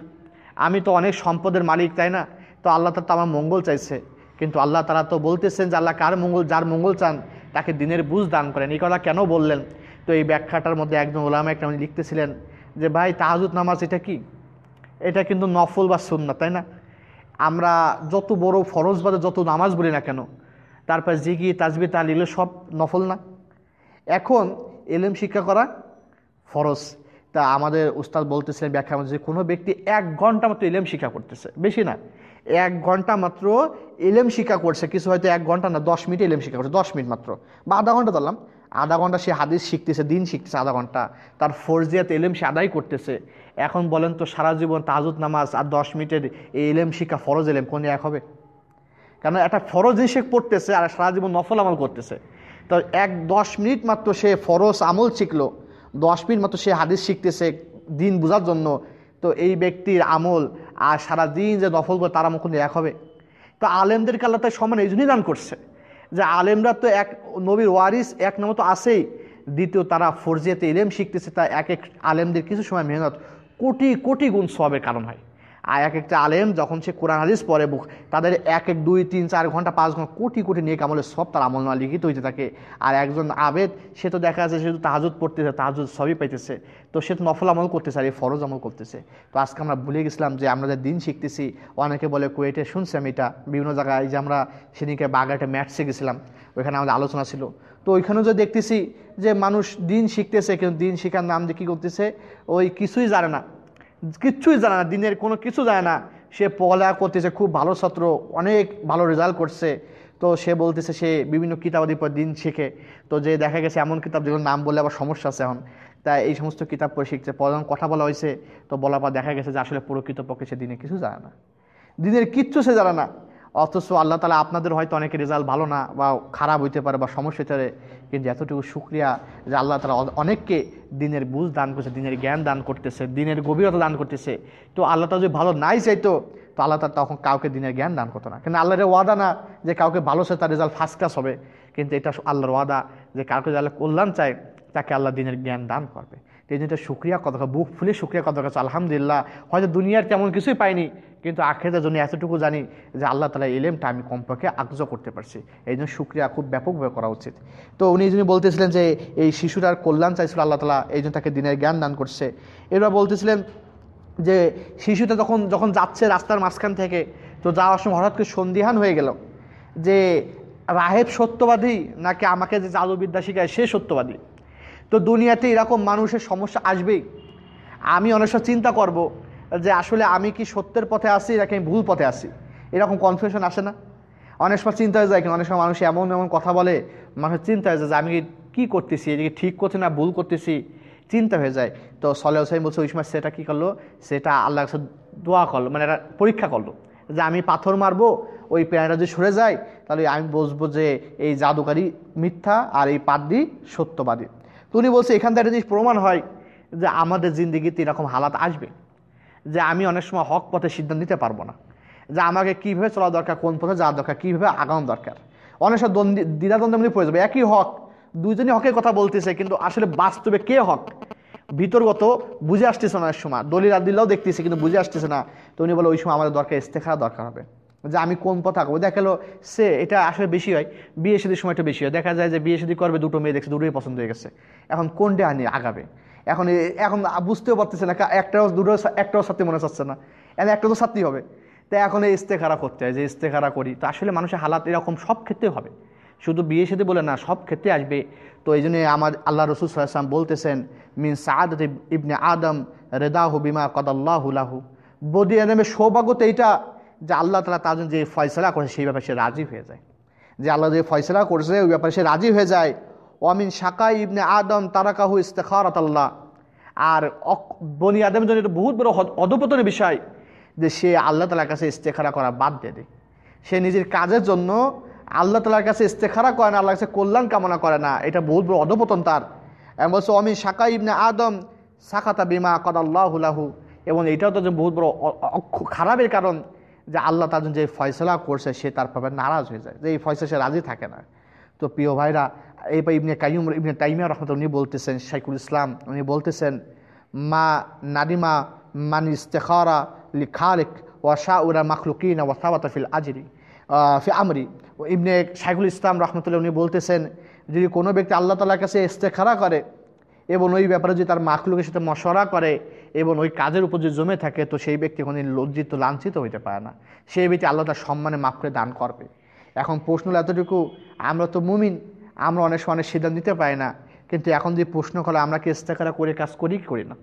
আমি তো অনেক সম্পদের মালিক, তাই না? তো আল্লাহ তালা তো আমার মঙ্গল চাইছে। কিন্তু আল্লাহ তালা তো বলতেছেন যে, আল্লাহ কার মঙ্গল, যার মঙ্গল চান, তাকে দিনের বুঝ দান করেন। এই কথা কেন বললেন? তো এই ব্যাখ্যাটার মধ্যে একজন ওলামা একটা লিখতেছিলেন যে, ভাই, তাহাজুদ নামাজ এটা কি? এটা কিন্তু নফল বা সুন্না তাই না? আমরা যত বড় ফরজ বাদে যত নামাজ বলি না কেন, তারপর জিগি তাজবি তালিল সব নফল না? এখন এলেম শিক্ষা করা ফরজ। তা আমাদের উস্তাদ বলতেছিলেন ব্যাখ্যা যে, কোনো ব্যক্তি এক ঘণ্টা মাত্র এলেম শিক্ষা করতেছে, বেশি না। এক ঘণ্টা মাত্র এলেম শিক্ষা করছে, কিছু হয়তো এক ঘণ্টা না, দশ মিনিট এলেম শিক্ষা করছে, দশ মিনিট মাত্র বা আধা ঘণ্টা ধরলাম। আধা ঘণ্টা সে হাদিস শিখতেছে, দিন শিখতেছে আধা ঘণ্টা। তার ফরজিয়াত এলেম সে আদায় করতেছে। এখন বলেন তো সারা জীবন তাজুদ নামাজ আর দশ মিনিটের এই এলেম শিক্ষা ফরজ এলেম, কোন এক হবে? কারণ একটা ফরজ হিসেবে পড়তেছে আর সারা জীবন নফল আমল করতেছে। তো এক দশ মিনিট মাত্র সে ফরজ আমল শিখলো, দশ মিনিট মাত্র সে হাদিস শিখতেছে দিন বোঝার জন্য। তো এই ব্যক্তির আমল আর সারা দিন যে নফল করে তারা মুখ এক হবে? তো আলেমদেরকে আল্লাহ তাই সমান এই জন্যই দান করছে। যে আলেমরা তো এক, নবীর ওয়ারিস এক নম্বর তো আসেই দ্বিতীয় তারা ফরজিয়াতে ইলেম শিখতেছে, তা এক এক আলেমদের কিছু সময় মেহনত। কোটি কোটি গুণ সবের কারণ হয়। আর এক একটা আলেম যখন সে কোরআন হাদিস পড়ে, বুক, তাদের এক এক দুই, তিন, চার ঘণ্টা, পাঁচ ঘণ্টা, কোটি কোটি নিয়ে আমলের সব তার আমল না লিখিত হইতে থাকে। আর একজন আবেদ, সে তো দেখা যাচ্ছে সে তো তাহাজুদ পড়তেছে তাহাজুদ সবই পাইতেছে। তো সে তো নফল আমল করতেছে আর এই ফরজ আমল করতেছে। তো আজকে আমরা ভুলে গেছিলাম যে আমরা যে দিন শিখতেছি, অনেকে বলে কুয়েটে শুনছি আমি এটা, বিভিন্ন জায়গায় যে আমরা সেদিনকে বাগাটে ম্যাটসে গেছিলাম, ওইখানে আমাদের আলোচনা ছিল। তো ওইখানেও যে দেখতেছি যে মানুষ দিন শিখতেছে, কিন্তু দিন শিখার নাম দিয়ে কী করতেছে, ওই কিছুই জানে না। কিচ্ছুই জানে না, দিনের কোনো কিছু জানে না। সে পড়ালেখা করতেছে, খুব ভালো ছাত্র, অনেক ভালো রেজাল্ট করছে। তো সে বলতেছে সে বিভিন্ন কিতাবাদির পর দিন শেখে। তো যে দেখা গেছে এমন কিতাব যেগুলো নাম বললে আবার সমস্যা আছে এখন। তাই এই সমস্ত কিতাব পড়ে শিখছে। প্রধান কথা বলা হয়েছে, তো বলার পর দেখা গেছে যে আসলে প্রকৃত পক্ষে সে দিনে কিছু জানে না। দিনের কিচ্ছু সে জানে না। অথচ আল্লাহ তালা আপনাদের হয়তো অনেকের রেজাল্ট ভালো না বা খারাপ হইতে পারে বা সমস্যা হতে পারে, কিন্তু এতটুকু সুক্রিয়া যে আল্লাহ তালা অনেককে দিনের বুঝ দান করছে, দিনের জ্ঞান দান করতেছে, দিনের গভীরতা দান করতেছে। তো আল্লাহ তালা যদি ভালো নাই চাইতো, তো আল্লাহ তালা তখন কাউকে দিনের জ্ঞান দান করতো না। কিন্তু আল্লাহর ওয়াদা না যে কাউকে ভালো সে তার রেজাল্ট ফার্স্ট ক্লাস হবে, কিন্তু এটা আল্লাহর ওয়াদা যে কাউকে যে আল্লাহ কল্যাণ চায়, তাকে আল্লাহ দিনের জ্ঞান দান করবে। এই জন্য সুক্রিয়া কত বুক ফুলে সুক্রিয়া কত কাছে আলহামদুলিল্লাহ, হয়তো দুনিয়ার তেমন কিছুই পাইনি, কিন্তু আখেরের জন্য এতটুকু জানি যে আল্লাহ তালা এলেমটা আমি কমপক্ষে আগ্রহ করতে পারছি। এই জন্য সুক্রিয়া খুব ব্যাপকভাবে করা উচিত। তো উনি যিনি বলতেছিলেন যে এই শিশুটার কল্যাণ চাইছিল আল্লাহ তালা এই জন্য তাকে দিনের জ্ঞান দান করছে। এবার বলতেছিলেন যে শিশুটা যখন যখন যাচ্ছে রাস্তার মাঝখান থেকে, তো যাওয়ার সময় হঠাৎ করে সন্দিহান হয়ে গেল যে রাহেব সত্যবাদী নাকি আমাকে যে জাদুবিদ্যা শিখায় সে সত্যবাদী? তো দুনিয়াতে এরকম মানুষের সমস্যা আসবেই। আমি অনেক সময় চিন্তা করব যে আসলে আমি কি সত্যের পথে আসি নাকি আমি ভুল পথে আসি এরকম কনফিউশন আসে না। অনেক সময় চিন্তা হয়ে যায় কিন্তু অনেক সময় মানুষ এমন এমন কথা বলে, মানুষের চিন্তা হয়ে যায় যে আমি কি করতেছি, এদিকে ঠিক করছি না, ভুল করতেছি? চিন্তা হয়ে যায়। তো সলে হোসাইন বলছে, ওই সময় সেটা কী করল? সেটা আল্লাহ কাছে দোয়া করল মানে এটা পরীক্ষা করল। যে আমি পাথর মারবো, ওই প্রাণীটা যদি সরে যায়, তাহলে আমি বুঝব যে এই জাদুকারী মিথ্যা আর এই পাদ্রি সত্যবাদী। তো উনি বলছে, এখান থেকে জিনিস প্রমাণ হয় যে আমাদের জিন্দিগিতে এরকম হালাত আসবে, যে আমি অনেক সময় হক পথে সিদ্ধান্ত নিতে পারব না, যে আমাকে কীভাবে চলা দরকার, কোন পথে যাওয়া দরকার, কীভাবে আগানো দরকার। অনেক সময় দ্বন্দ্বী দ্বিধাদ্বন্দ্ব পড়ে যাবে। একই হক, দুইজনই হকের কথা বলতেছে, কিন্তু আসলে বাস্তবে কে হক? ভিতরগত বুঝে আসতেছে না সময়। দলিল দিলেও দেখতেছে, কিন্তু বুঝে আসতেছে না। তো উনি বলে, ওই সময় আমাদের দরকার ইস্তেখারা দরকার হবে। যে আমি কোন পথে দেখা গেলো সে, এটা আসলে বেশি হয় বিয়ে শাদির সময়টা বেশি হয়। দেখা যায় যে বিয়ে শাদি করবে, দুটো মেয়ে দেখছে, দুটোই পছন্দ হয়ে গেছে। এখন কোনটা আনি, আগাবে? এখন এখন বুঝতেও পারতেছে না একটাও, দুটো একটাও সাথে মনে চাচ্ছে না। এখন একটা তো সাথেই হবে। তাই এখন এই ইস্তেখারা করতে হয়, যে ইস্তেখারা করি। তো আসলে মানুষের হালাত এরকম সব ক্ষেত্রে হবে। শুধু বিয়ে সাথে বলে না, সব ক্ষেত্রে আসবে। তো এই জন্য আমার আল্লাহ রসুল সাল্লাম বলতেছেন, মিন সাদ ইবনে আদম রেদাহু বিমা কদাল্লাহুলাহু বদি আদমের সৌভাগ্য তো এইটা যে আল্লাহ তালা তার জন্য যে ফয়সলা করেছে, সেই ব্যাপারে সে রাজি হয়ে যায়। যে আল্লাহ যে ফয়সলা করছে, ওই ব্যাপারে সে রাজি হয়ে যায়। অমিন শাকাই ইবনে আদম তারাকাহু ইস্তেখারত আল্লাহ আর বনি আদমের জন্য এটা বহুত বড় অধপতনের বিষয় যে সে আল্লাহ তালার কাছে ইস্তেখারা করা বাদ দিয়ে দেয়। সে নিজের কাজের জন্য আল্লাহ তালার কাছে ইস্তেখারা করে না আল্লাহ কাছে কল্যাণ কামনা করে না। এটা বহুত বড় অধপতন তার। এবং বলছে অমিন শাকাই ইবনে আদম সাকাতা বিমা কদাল্লাহুলাহু এবং এটাও তো বহুত বড় খারাপের কারণ। যে আল্লাহ তার যে ফয়সলা করছে, সে তার পাবে নারাজ হয়ে যায়। যে এই ফয়সলা সে রাজি থাকে না। তো প্রিয় ভাইরা, এই ইবনে কাইম ইবনে তাইমিয়া রহমত উনি বলতেছেন শাইকুল ইসলাম, উনি বলতেছেন, মা নাদিমা মান ইস্তেখারা লি খালিক ওয়া শাহ উরা মাখলুকিন ওয়া সাবাতা ফিল আজরি ফি আমরি। ইবনে শাইকুল ইসলাম রহমতুল্লাহ উনি বলতেছেন, যদি কোনো ব্যক্তি আল্লাহ তালার কাছে ইস্তেখারা করে এবং ওই ব্যাপারে যদি তার মাখলুকের সাথে মশরা করে এবং ওই কাজের উপর যদি জমে থাকে, তো সেই ব্যক্তি কোনো লজ্জিত, লাঞ্ছিত হইতে পারে না। সেই ব্যক্তি আল্লাহ তার সম্মানে মাফ করে দান করবে। এখন প্রশ্ন এতটুকু, আমরা তো মুমিন, আমরা অনেক সময় অনেক সিদ্ধান্ত নিতে পারি না, কিন্তু এখন যদি প্রশ্ন করে আমরা কি ইস্তেখারা করে কাজ করি করি না?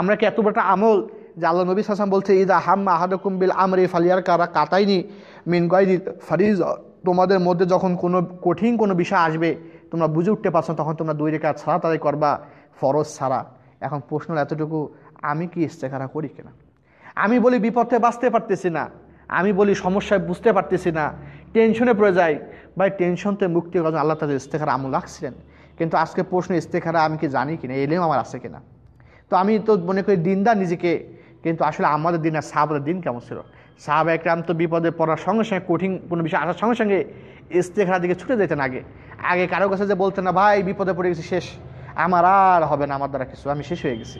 আমরা কি এত বড় আমল যে আল্লাহ নবী হাসান বলছে, ইদা হাম্মা আহাদকুম বিল আমরে ফালিয়ার কারা কাতাইনি মিন গাইদি ফারিজ। তোমাদের মধ্যে যখন কোনো কঠিন কোনো বিষয় আসবে তোমরা বুঝে উঠতে পারছ তখন তোমরা দুই রেখা ছাড়া তাড়াই করবা ফরজ ছাড়া। এখন প্রশ্ন এতটুকু আমি কি ইস্তেখারা করি কিনা? আমি বলি বিপদে বাঁচতে পারতেছি না। আমি বলি সমস্যায় বুঝতে পারতেছি না। টেনশনে পড়ে যাই। ভাই টেনশনতে মুক্তি করার আল্লাহ তাদের ইস্তেখারা আমল রাখছিলেন। কিন্তু আজকে প্রশ্ন, ইস্তেখারা আমি কি জানি কিনা? এলেও আমার আছে কিনা? তো আমি তো মনে করি দিনদার নিজেকে, কিন্তু আসলে আমাদের দিন আর সাহাবাদের দিন কেমন ছিল? সাহাব একরাম তো বিপদে পড়ার সঙ্গে সঙ্গে, কঠিন কোনো বিষয় আসার সঙ্গে সঙ্গে ইস্তেখারা দিকে ছুটে যেতেন আগে। আগে কারও কাছে যে বলতেন না, ভাই, বিপদে পড়ে গেছি, শেষ। আমার আর হবে না, আমার দ্বারা কিছু, আমি শেষ হয়ে গেছি।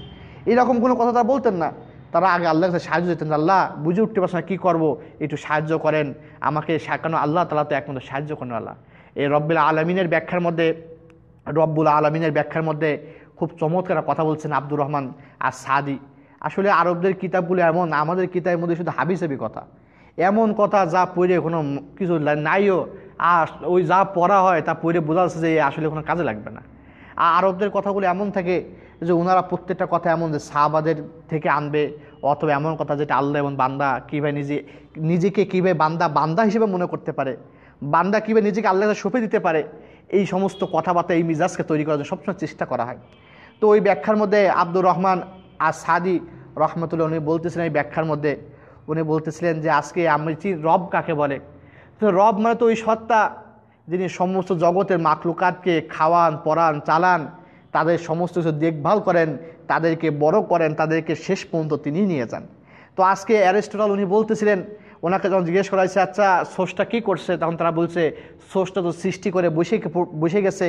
এরকম কোনো কথা তারা বলতেন না। তারা আগে আল্লাহর কাছে সাহায্য দিতেন আল্লাহ, বুঝে উঠতে পারছে না, কী করব? একটু সাহায্য করেন। আমাকে কেন আল্লাহ তালা তো একমাত্র সাহায্য করেন আল্লাহ। এই রব্বুল আলমিনের ব্যাখ্যার মধ্যে, রব্বুল আলমিনের ব্যাখ্যার মধ্যে খুব চমৎকার কথা বলছেন আব্দুর রহমান আর সাদি আসলে আরবদের কিতাবগুলো এমন, আমাদের কিতাবের মধ্যে শুধু হাবিসাবি কথা। এমন কথা যা পড়ে কোনো কিছু নাইও আর ওই যা পড়া হয় তা পড়ে বোঝা যাচ্ছে যে আসলে কোনো কাজে লাগবে না। আর আরবদের কথাগুলো এমন থাকে যে ওনারা প্রত্যেকটা কথা এমন যে সাহাবাদের থেকে আনবে অথবা এমন কথা যেটা আল্লাহ এবং বান্দা কীভাবে নিজে, নিজেকে কীভাবে বান্দা বান্দা হিসেবে মনে করতে পারে, বান্দা কীভাবে নিজেকে আল্লাহ সঁপে দিতে পারে, এই সমস্ত কথাবার্তা, এই মিজাজকে তৈরি করার জন্য সবসময় চেষ্টা করা হয়। তো ওই ব্যাখ্যার মধ্যে আব্দুর রহমান আর সাদি রহমতুল্লাহ, উনি বলতেছেন এই ব্যাখ্যার মধ্যে, উনি বলতেছিলেন যে আজকে আমি রব কাকে বলে? রব মানে তো ওই সত্তা যিনি সমস্ত জগতের মাকলুকাতকে খাওয়ান, পরান, চালান, তাদের সমস্ত কিছু দেখভাল করেন, তাদেরকে বড় করেন, তাদেরকে শেষ পর্যন্ত তিনি নিয়ে যান। তো আজকে অ্যারিস্টটল উনি বলতেছিলেন, ওনাকে যখন জিজ্ঞেস করা হয়েছে আচ্ছা সোর্সটা কী করছে? তখন তারা বলছে সোর্সটা তো সৃষ্টি করে বসে বসে গেছে,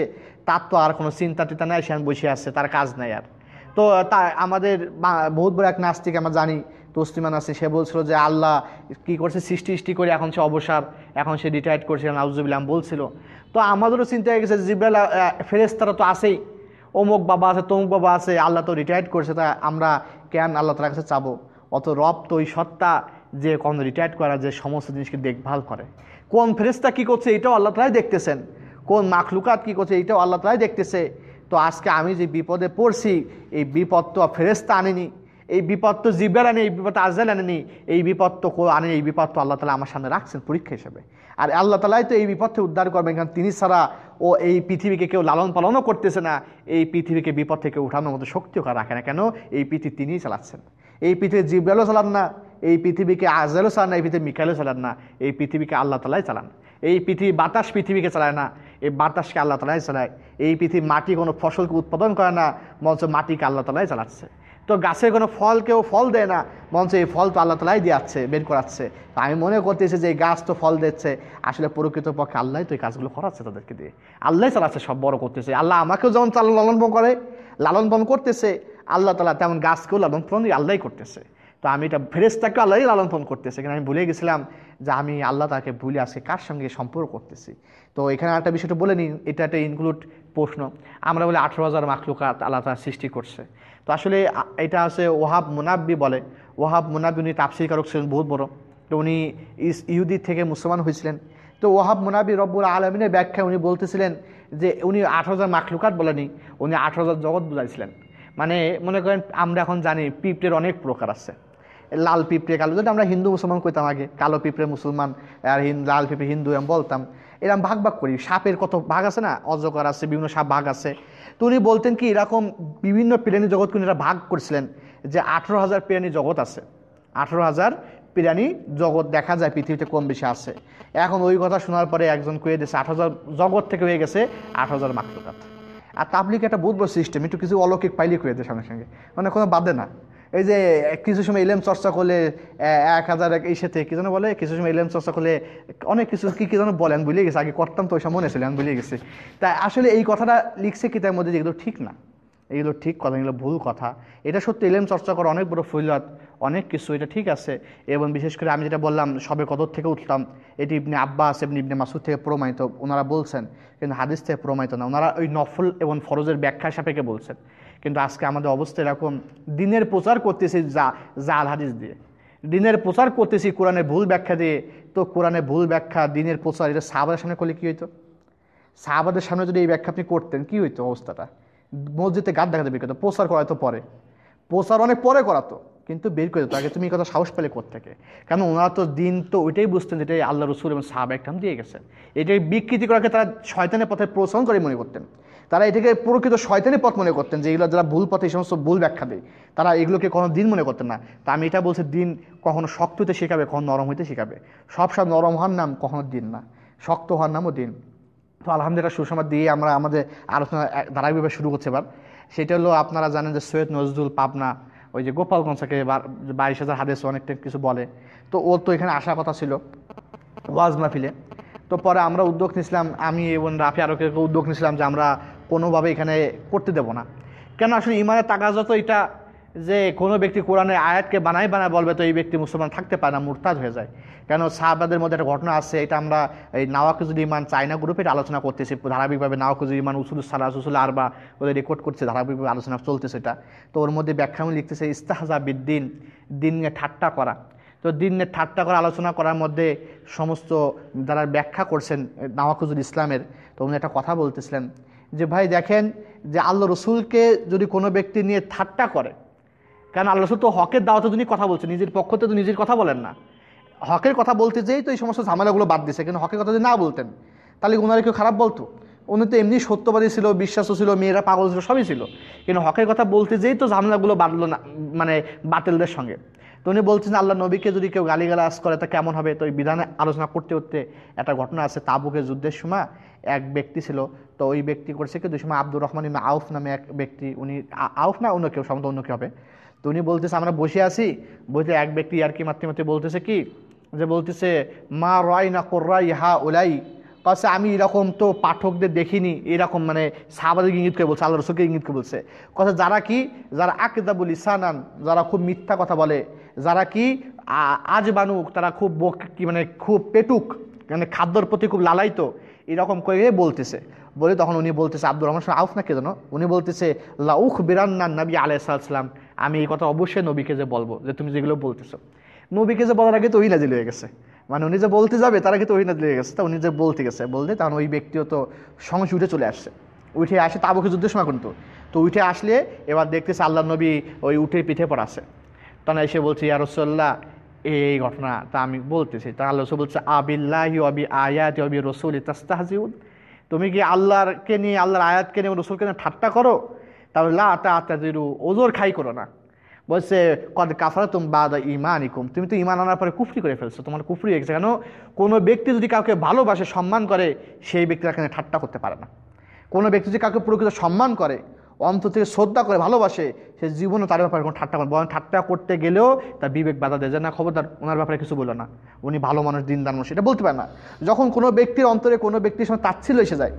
তার তো আর কোনো চিন্তা টিন্তা নাই, সে বসে আছে, তার কাজ নাই আর। তো তা আমাদের বহুত বড় এক নাস্তিক আমরা জানি তসলিমান আছে সে বলছিল যে আল্লাহ কি করছে? সৃষ্টি সৃষ্টি করে এখন সে অবসর, এখন সে রিটায়ার্ড করছে নাউজুবিল্লাম বলছিল। তো আমাদেরও চিন্তা হয়ে গেছে জিব্রাইল ফেরেস্তারা তো আছেই। অমুক বাবা আছে, তমুক বাবা আছে, আল্লাহ তো রিটায়ার্ড করছে, তা আমরা কেন আল্লাহ তালার কাছে চাবো? অত রব তো ওই সত্তা যে কোন রিটায়ার্ড করা, যে সমস্ত জিনিসকে দেখভাল করে। কোন ফেরেস্তা কি করছে, এটাও আল্লাহ তালাই দেখতেছেন। কোন মাখলুকাত কি করছে, এটাও আল্লাহ তালাই দেখতেছে। তো আজকে আমি যে বিপদে পড়ছি, এই বিপদ তো ফেরেস্তা আনেনি। এই বিপদ তো জিব্রাল আনে, এই বিপদ আজরাইল আনেনি এই বিপদ তো আনেনি এই বিপদ তো আল্লাহ তালা আমার সামনে রাখছেন পরীক্ষা হিসেবে। আর আল্লাহ তালাই তো এই বিপদ থেকে উদ্ধার করবেন, কারণ তিনি ছাড়া ও এই পৃথিবীকে কেউ লালন পালনও করতেছে না, এই পৃথিবীকে বিপদ থেকে উঠানোর মতো শক্তিও রাখে না, কেন? এই পৃথিবী তিনিই চালাচ্ছেন। এই পৃথিবী জিব্রালও চালান না, এই পৃথিবীকে আজরাইলও চালান না, এই পৃথিবী মিকাইলও চালান না, এই পৃথিবীকে আল্লাহ তালাই চালান। এই পৃথিবী বাতাস পৃথিবীকে চালায় না, এই বাতাসকে আল্লাহ তালাই চালায়। এই পৃথিবী মাটি কোনো ফসলকে উৎপাদন করে না মঞ্চ মাটিকে আল্লাহ তালাই চালাচ্ছে। তো গাছের কোনো ফল কেউ ফল দেয় না মঞ্চ এই ফল তো আল্লাহ তালাই দিয়াচ্ছে, বের করাচ্ছে। তো আমি মনে করতেছি যে এই গাছ তো ফল দিচ্ছে। আসলে প্রকৃত পক্ষে আল্লাহ তো এই কাজগুলো করাচ্ছে তাদেরকে দিয়ে। আল্লাহ চালাচ্ছে সব বড় করতেছে। আল্লাহ আমাকেও যেমন চাল লালন করে, লালন পালন করতেছে, আল্লাহ তালা তেমন গাছকেও লালন পালন আল্লাহ করতেছে। তো আমি এটা ফেরেস্তাকে আল্লাহই লালন পালন করতেছে। কিন্তু আমি ভুলে গেছিলাম যে আমি আল্লাহ তাকে ভুলে আজকে কার সঙ্গে সম্পর্ক করতেছি। তো এখানে একটা বিষয়টা বলে নিন এটা একটা ইনক্লুড প্রশ্ন। আমরা বলি আঠেরো হাজার মাখলুকাত আল্লাহ তালা সৃষ্টি করছে। তো আসলে এটা আছে ওহাব মুনাব্বি বলে। ওহাব মুনাব্বি উনি তাপসিকারক ছিলেন, বহুত বড়। তো উনি ইস- ইহুদি থেকে মুসলমান হয়েছিলেন। তো ওহাব মুনাবি রব্বুল আলমিনের ব্যাখ্যা উনি বলতেছিলেন যে উনি আঠারো হাজার মাখলুকাত বলেনি উনি আঠারো হাজার জগৎ বুঝাইছিলেন। মানে মনে করেন আমরা এখন জানি পিঁপড়ের অনেক প্রকার আছে। লাল পিঁপড়ে, কালো যেটা আমরা হিন্দু মুসলমান কইতাম আগে, কালো পিঁপড়ে মুসলমান, আর লাল পিঁপড়ে হিন্দু এরম বলতাম। এরকম ভাগ ভাগ করি, সাপের কত ভাগ আছে না? অজগর আছে, বিভিন্ন সাপ ভাগ আছে। তো উনি বলতেন কি, এরকম বিভিন্ন প্রাণী জগৎকে উনি ভাগ করছিলেন, যে আঠেরো হাজার প্রাণী জগৎ আছে। আঠেরো হাজার প্রাণী জগৎ দেখা যায় পৃথিবীতে কম বেশি আছে। এখন ওই কথা শোনার পরে একজন কয়ে দিয়েছে আট হাজার জগৎ থেকে হয়ে গেছে আট হাজার মাকলুকাত আর তাবলিক একটা বড় সিস্টেম একটু কিছু অলৌকিক পাইলে কয়ে দেয় সঙ্গে সঙ্গে মানে কোনো বাদে না। এই যে, কিছু সময় ইলেম চর্চা করলে এক হাজার এক এই সাথে কি যেন বলে, কিছু সময় ইলেম চর্চা করলে অনেক কিছু কি কি যেন বলেন ভুলে গেছে, আগে করতাম তো ওই সময় মনে ছিল, আমি ভুলে গেছি। তাই আসলে এই কথাটা লিখছে কি তার মধ্যে যেগুলো ঠিক না? এগুলো ঠিক কথা, এগুলো ভুল কথা। এটা সত্যি এলেম চর্চা করা অনেক বড় ফৈলত অনেক কিছু এটা ঠিক আছে। এবং বিশেষ করে আমি যেটা বললাম, সবে কদর থেকে উঠলাম এটি ইবনে আব্বাস এবং ইবনে মাসুদ থেকে প্রমাণিত, ওনারা বলছেন, কিন্তু হাদিস থেকে প্রমাণিত না। ওনারা ওই নফল এবং ফরজের ব্যাখ্যা সাপেক্ষে বলছেন। কিন্তু আজকে আমাদের অবস্থা এরকম। দিনের প্রচার করতেছি যা জাল হাদিস দিয়ে। দিনের প্রচার করতেছি কোরআনের ভুল ব্যাখ্যা দিয়ে। তো কোরআনের ভুল ব্যাখ্যা, দিনের প্রচার, এটা সাহাবাদের সামনে করলে কী হইতো? সাহাবাদের সামনে যদি এই ব্যাখ্যা আপনি করতেন, কী হইতো অবস্থাটা? মসজিদে গাদ দেখাতে বের করতো, প্রচার করা তো পরে। প্রচার অনেক পরে করাতো, কিন্তু বের করে দিত। আগে তুমি এই কথা সাহস পেলে থেকে কারণ ওনারা তো দিন তো ওইটাই বুঝতেন যেটাই আল্লাহ রসুল এবং সাহাবা দিয়ে গেছেন। এটাই বিকৃতি করাকে তারা শয়তানের পথে প্রচলন করে মনে করতেন। তারা এটাকে প্রকৃত শয়তানি পথ মনে করতেন যে এগুলো যারা ভুল পথে এই সমস্ত ভুল ব্যাখ্যা দেয়, তারা এগুলোকে কোনো দিন মনে করতেন না। তা আমি এটা বলছি, দিন কখনো শক্ত হতে শেখাবে, কখনো নরম হইতে শেখাবে। সব সব নরম হওয়ার নাম কখনো দিন না, শক্ত হওয়ার নামও দিন। তো আলহামদুলিল্লাহ সুষমা দিয়ে আমরা আমাদের আলোচনা ধারাবাহিকভাবে শুরু করছে এবার। সেটা হলো আপনারা জানেন যে সৈয়দ নজরুল পাবনা, ওই যে গোপালগঞ্জ থেকে বাইশ হাজার হাদেশ অনেকটা কিছু বলে। তো ওর তো এখানে আসার কথা ছিল ওয়াজ মাহফিলে। তো পরে আমরা উদ্যোগ নিয়েছিলাম আমি এবং রাফি আরও উদ্যোগ নিয়েছিলাম যে আমরা কোনোভাবে এখানে করতে দেব না। কেন আসলে ইমানের তাকাজা তো এটা যে কোনো ব্যক্তি কোরআনের আয়াতকে বানাই বানায় বলবে তো এই ব্যক্তি মুসলমান থাকতে পারে না, মুরতাদ হয়ে যায়। কেন সাহাবাদের মধ্যে একটা ঘটনা আছে, এটা আমরা এই নাওয়াকুজুল ইমান চাইনা গ্রুপে আলোচনা করতেছি, ধারাবাহিকভাবে নাওয়াকুজুল ইমান উসুল সালাস উসুল আরবা ওদের রেকর্ড করছে ধারাবাহিকভাবে আলোচনা চলতেছে এটা। তো ওর মধ্যে ব্যাখ্যা আমি লিখতেছে, ইস্তাহাজা বিদ্দিন দিন নিয়ে ঠাট্টা করা। তো দিন ঠাট্টা করা, আলোচনা করার মধ্যে সমস্ত যারা ব্যাখ্যা করছেন নাওয়াকুজুল ইসলামের, তো উনি একটা কথা বলতেছিলেন যে ভাই দেখেন যে আল্লাহ রসুলকে যদি কোনো ব্যক্তি নিয়ে ঠাট্টা করে, কারণ আল্লাহ রসুল তো হকের দাওয়াতে তিনি কথা বলছেন, নিজের পক্ষ থেকে তো নিজের কথা বলেন না। হকের কথা বলতে যেই তো এই সমস্ত ঝামেলাগুলো বাদ দিছে কিন্তু হকের কথা যদি না বলতেন, তাহলে ওনারা কেউ খারাপ বলতো? উনি তো এমনি সত্যবাদী ছিল, বিশ্বাসও ছিল, মেয়েরা পাগল ছিল, সবই ছিল। কিন্তু হকের কথা বলতে যেই তো ঝামেলাগুলো বাঁধলো না মানে বাতিলদের সঙ্গে। তো উনি বলছেন, আল্লাহ নবীকে যদি কেউ গালিগালাজ করে, তা কেমন হবে? তো ওই বিধানে আলোচনা করতে করতে একটা ঘটনা আছে তাবুকের যুদ্ধের সময়। এক ব্যক্তি ছিল, তো ওই ব্যক্তি করছে কি, দুই সময় আব্দুর রহমান ইমা আউফ নামে এক ব্যক্তি, উনি আউফ না, অন্য কেউ, সম্ভবত অন্য কেউ হবে। তো উনি বলতেছে, আমরা বসে আছি। বসে এক ব্যক্তি আর কি মাত্রে মাত্রে বলতেছে কি, যে বলতেছে, মা রয় না কোর্রাই হা ওলাই কাছে আমি এরকম তো পাঠকদের দেখিনি, এরকম মানে সাহাবাদের ইঙ্গিত করে বলছে আল্লাহ রসুলকে ইঙ্গিত করে বলছে। কথা যারা কি, যারা আকেদাবুল ইসানান যারা খুব মিথ্যা কথা বলে, যারা কি আজ বানুক তারা খুব কি মানে খুব পেটুক মানে খাদ্যর প্রতি খুব লালাইতো এরকম করে বলতেছে। বলে তখন উনি বলতেছে, আব্দুর রহমান আউফ না কে জানো? উনি বলতেছে লাউখ বিরান্নান নবী আলাইসালাম আমি এই কথা অবশ্যই নবীকে যে বলব, যে তুমি যেগুলো বলতেছো। নবীকে যে বলার আগে তো ওই নাজিল হয়ে গেছে। মানে উনি যে বলতে যাবে, তার আগে তো ওই নাজিল হয়ে গেছে। তা উনি যে বলতে গেছে বলতে তখন ওই ব্যক্তিও তো সঙ্গে উঠে চলে আসছে। উঠে আসে তাবুকে যুদ্ধের সময় কিন্তু তো উঠে আসলে এবার দেখতেছে আল্লাহ নবী ওই উঠে পিঠে পর আছে তখন এসে বলছে, ইয়া রসোল্লাহ এই ঘটনা তা আমি বলতেছি। তা আল্লাহ রসুল বলছে, আবিল্লাহি অবি আয়াত অবি রসুল তাস্তাহাজিউন। তুমি কি আল্লাহরকে নিয়ে, আল্লাহর আয়াতকে নিয়ে, রসুলকে নিয়ে ঠাট্টা করো? তাহলে লা তা আতাজিরু ওজোর খাই করো না। বলছে, কদ কাফারা তুম বাদা ইমান ইকুম তুমি তো ইমান আনার পরে কুফরি করে ফেলছো। তোমার কুফরি হয়ে গেছে। কেন? কোনো ব্যক্তি যদি কাউকে ভালোবাসে, সম্মান করে, সেই ব্যক্তি এখানে ঠাট্টা করতে পারে না। কোনো ব্যক্তি যদি কাউকে প্রকৃত সম্মান করে অন্তর থেকে শ্রদ্ধা করে ভালোবাসে, সে জীবনে তার ব্যাপারে কোনো ঠাট্টা করে বরং ঠাট্টা করতে গেলেও তার বিবেক বাধা দেয়। যে না, খবরদার, ওনার ব্যাপারে কিছু বলো না। উনি ভালো মানুষ, দিনদার মানুষ, এটা বলতে পারে না। যখন কোনো ব্যক্তির অন্তরে কোনো ব্যক্তির সঙ্গে তাচ্ছিল্য এসে যায়,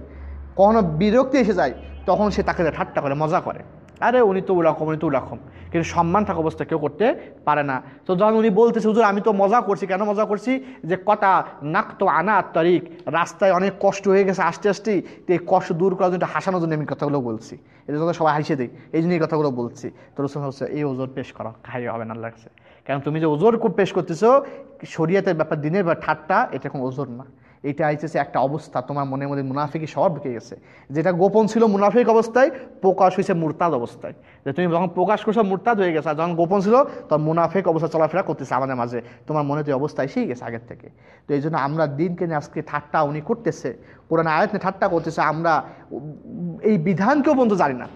কখনো বিরক্তি এসে যায়, তখন সে তাকে ঠাট্টা করে, মজা করে। আরে উনি তো ওরকম উনি তো ওরকম কিন্তু সম্মান থাকা অবস্থা কেউ করতে পারে না। তো যখন উনি বলতেছে, হুজুর, আমি তো মজা করছি। কেন মজা করছি? যে কটা নাক তো আনা তারিখ রাস্তায় অনেক কষ্ট হয়ে গেছে আস্তে আস্তে তো এই কষ্ট দূর করার জন্য হাসানোর জন্য আমি কথাগুলো বলছি। এই জন্য সবাই হাসিয়ে দিই। এই জন্য এই কথাগুলো বলছি। তো রসুল হচ্ছে এই ওজোর পেশ করো, খাই হবে না লাগছে। কারণ তুমি যে ওজোর পেশ করতেছো, শরীয়তের ব্যাপার, দিনের ব্যাপার, ঠাট্টা, এটা কোনো ওজোর না। এটা আইতেছে একটা অবস্থা, তোমার মনের মধ্যে মুনাফিকি স্বভাব ঢুকে গেছে। যেটা গোপন ছিল মুনাফিক অবস্থায়, প্রকাশ হয়েছে মুরতাদ অবস্থায়। যে তুমি যখন প্রকাশ করছ মুরতাদ হয়ে গেছে, আর যখন গোপন ছিল, তখন মুনাফিক অবস্থা চলাফেরা করতেছে আমাদের মাঝে। তোমার মনে এই অবস্থা, এসেই গেছে আগের থেকে। তো এই জন্য আমরা দিনকে নিয়ে আজকে ঠাট্টা উনি করতেছে, কোরআন আয়াত ঠাট্টা করতেছে, আমরা এই বিধানকেও পর্যন্ত জানি না।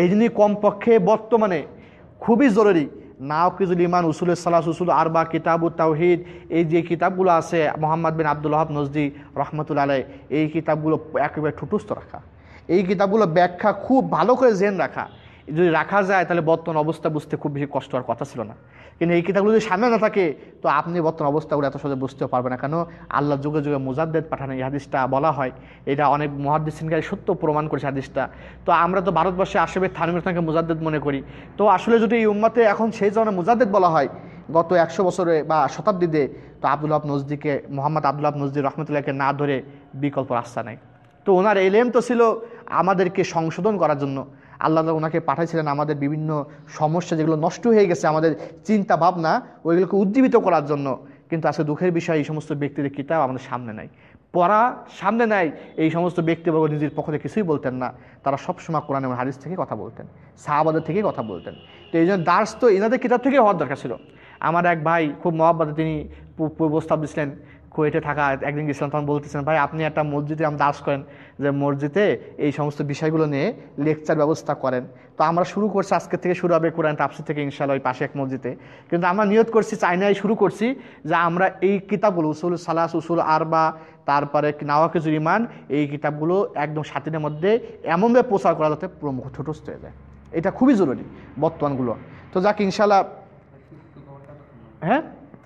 এই জন্যই কমপক্ষে বর্তমানে খুবই জরুরি নাওকিজুল ইমান উসুল সালাস উসুল আরবা, কিতাবু তাওহিদ, এই যে কিতাবগুলো আছে, মোহাম্মদ বিন আব্দুল ওহাব নজদি রহমতুল্লা আলাই এই কিতাবগুলো একেবারে ঠুটুস্থ রাখা। এই কিতাবগুলো ব্যাখ্যা খুব ভালো করে জেন রাখা। যদি রাখা যায়, তাহলে বর্তমান অবস্থা বুঝতে খুব বেশি কষ্ট হওয়ার কথা ছিল না। কিন্তু এই কিতাবগুলো যদি সামনে না থাকে, তো আপনি বর্তমান অবস্থাগুলো এত সহজে বুঝতেও পারবেন না। কেন? আল্লাহ যুগে যুগে মুজাদ্দেদ পাঠানো এই হাদিসটা বলা হয়। এটা অনেক মহাদিসিনকারী সত্য প্রমাণ করেছে হাদিসটা। তো আমরা তো ভারতবর্ষে আসবে থানবির ইসলামকে মুজাদ্দেদ মনে করি। তো আসলে যদি এই উম্মাতে এখন সেই ধরনের মুজাদ্দেদ বলা হয়, গত একশো বছরে বা শতাব্দীতে, তো আব্দুল হক নজদিকে, মোহাম্মদ আব্দুল হক নজদি রহমতুল্লাহকে না ধরে বিকল্প রাস্তা নেই। তো ওনার এলেম তো ছিল আমাদেরকে সংশোধন করার জন্য। আল্লাহ ওনাকে পাঠাইছিলেন আমাদের বিভিন্ন সমস্যা যেগুলো নষ্ট হয়ে গেছে, আমাদের চিন্তা ভাবনা, ওইগুলোকে উজ্জীবিত করার জন্য। কিন্তু আজকে দুঃখের বিষয়, এই সমস্ত ব্যক্তিদের কিতাব আমাদের সামনে নাই। পড়া সামনে নাই, এই সমস্ত ব্যক্তিবর্গ নিজের পক্ষে কিছুই বলতেন না। তারা সবসময় কোরআন এবং হাদিস থেকে কথা বলতেন, সাহাবাদের থেকেই কথা বলতেন। তো এই জন্য দার্স তো এনাদের কিতাব থেকে হওয়ার দরকার ছিল। আমার এক ভাই খুব মহাব্বাতে তিনি প্রস্তাব দিচ্ছিলেন কুয়েটে থাকা একদিন গেছিলাম তখন বলতেছেন, ভাই, আপনি একটা মসজিদে আমি দাস করেন যে মসজিদে এই সমস্ত বিষয়গুলো নিয়ে লেকচার ব্যবস্থা করেন। তো আমরা শুরু করছি আজকের থেকে শুরু হবে কোরআন তাপসি থেকে ইনশাল্লাহ ওই পাশে এক মসজিদে। কিন্তু আমরা নিয়ত করছি চাইনায় শুরু করছি যে আমরা এই কিতাবগুলো, উসুল, সালাস, উসুল, আরবা, তারপরে নাওয়াকিজুর ইমান এই কিতাবগুলো একদম সাতিনের মধ্যে এমনভাবে প্রচার করা যাতে প্রমুখ ছোটস্থ হয়ে যায়। এটা খুবই জরুরি বর্তমানগুলো। তো যাক ইনশাল্লাহ হ্যাঁ?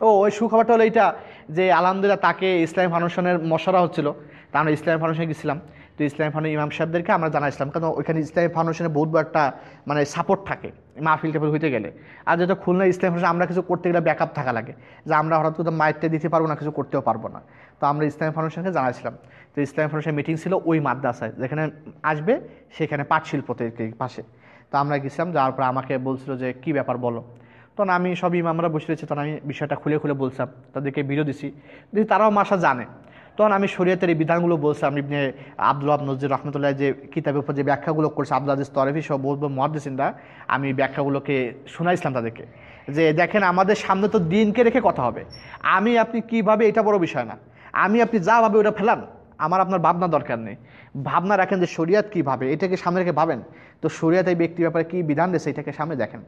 ও, ওই সুখবরটা হলো এইটা। যে আলহামদুলিল্লাহ তাকে ইসলাম ফাউন্ডেশনের মশারা হচ্ছিল, তা আমরা ইসলাম ফাউন্ডেশনে গেছিলাম। তো ইসলাম ফাউন্ডেশন ইমাম সাহেবদেরকে আমরা জানাইছিলাম কারণ ওইখানে ইসলাম ফাউন্ডেশনে বহুত একটা মানে সাপোর্ট থাকে, মাহফিল টাফিল হইতে গেলে। আর যেটা খুলনা ইসলাম ফাউন্ডেশন আমরা কিছু করতে গেলে ব্যাকআপ থাকা লাগে, যে আমরা হঠাৎ করে মাইটটা দিতে পারব না, কিছু করতেও পারব না। তো আমরা ইসলাম ফাউন্ডেশনকে জানাইছিলাম। তো ইসলাম ফাউন্ডেশন মিটিং ছিল ওই মাদ্রাসায়, যেখানে আসবে সেখানে পাট শিল্পতে পাশে। তো আমরা গেছিলাম, যাওয়ার পর আমাকে বলছিল যে, কি ব্যাপার বলো? তখন আমি সব ইমামরা বসে রয়েছে তখন আমি বিষয়টা খুলে খুলে বলছিলাম তাদেরকে বিরো দিছি। দেখি তারাও মাসা জানে। তখন আমি শরীয়তের এই বিধানগুলো বলছিলাম ইবনে আব্দুল আব নজির রহমতুল্লাহ যে কিতাবের উপর যে ব্যাখ্যাগুলো করছে, আব্দুল আজিজ তরফি সব বড় মহাদিসিনরা আমি ব্যাখ্যাগুলোকে শোনাইছিলাম তাদেরকে। যে দেখেন, আমাদের সামনে তো দিনকে রেখে কথা হবে। আমি, আপনি কীভাবে, এটা বড় বিষয় না। আমি, আপনি যা ভাবে, ওটা ফেলান। আমার আপনার ভাবনা দরকার নেই। ভাবনা রাখেন যে শরিয়াত কী ভাবে, এটাকে সামনে রেখে ভাবেন। তো শরিয়াত এই ব্যক্তির ব্যাপারে কী বিধান দিয়েছে, এটাকে সামনে দেখেন।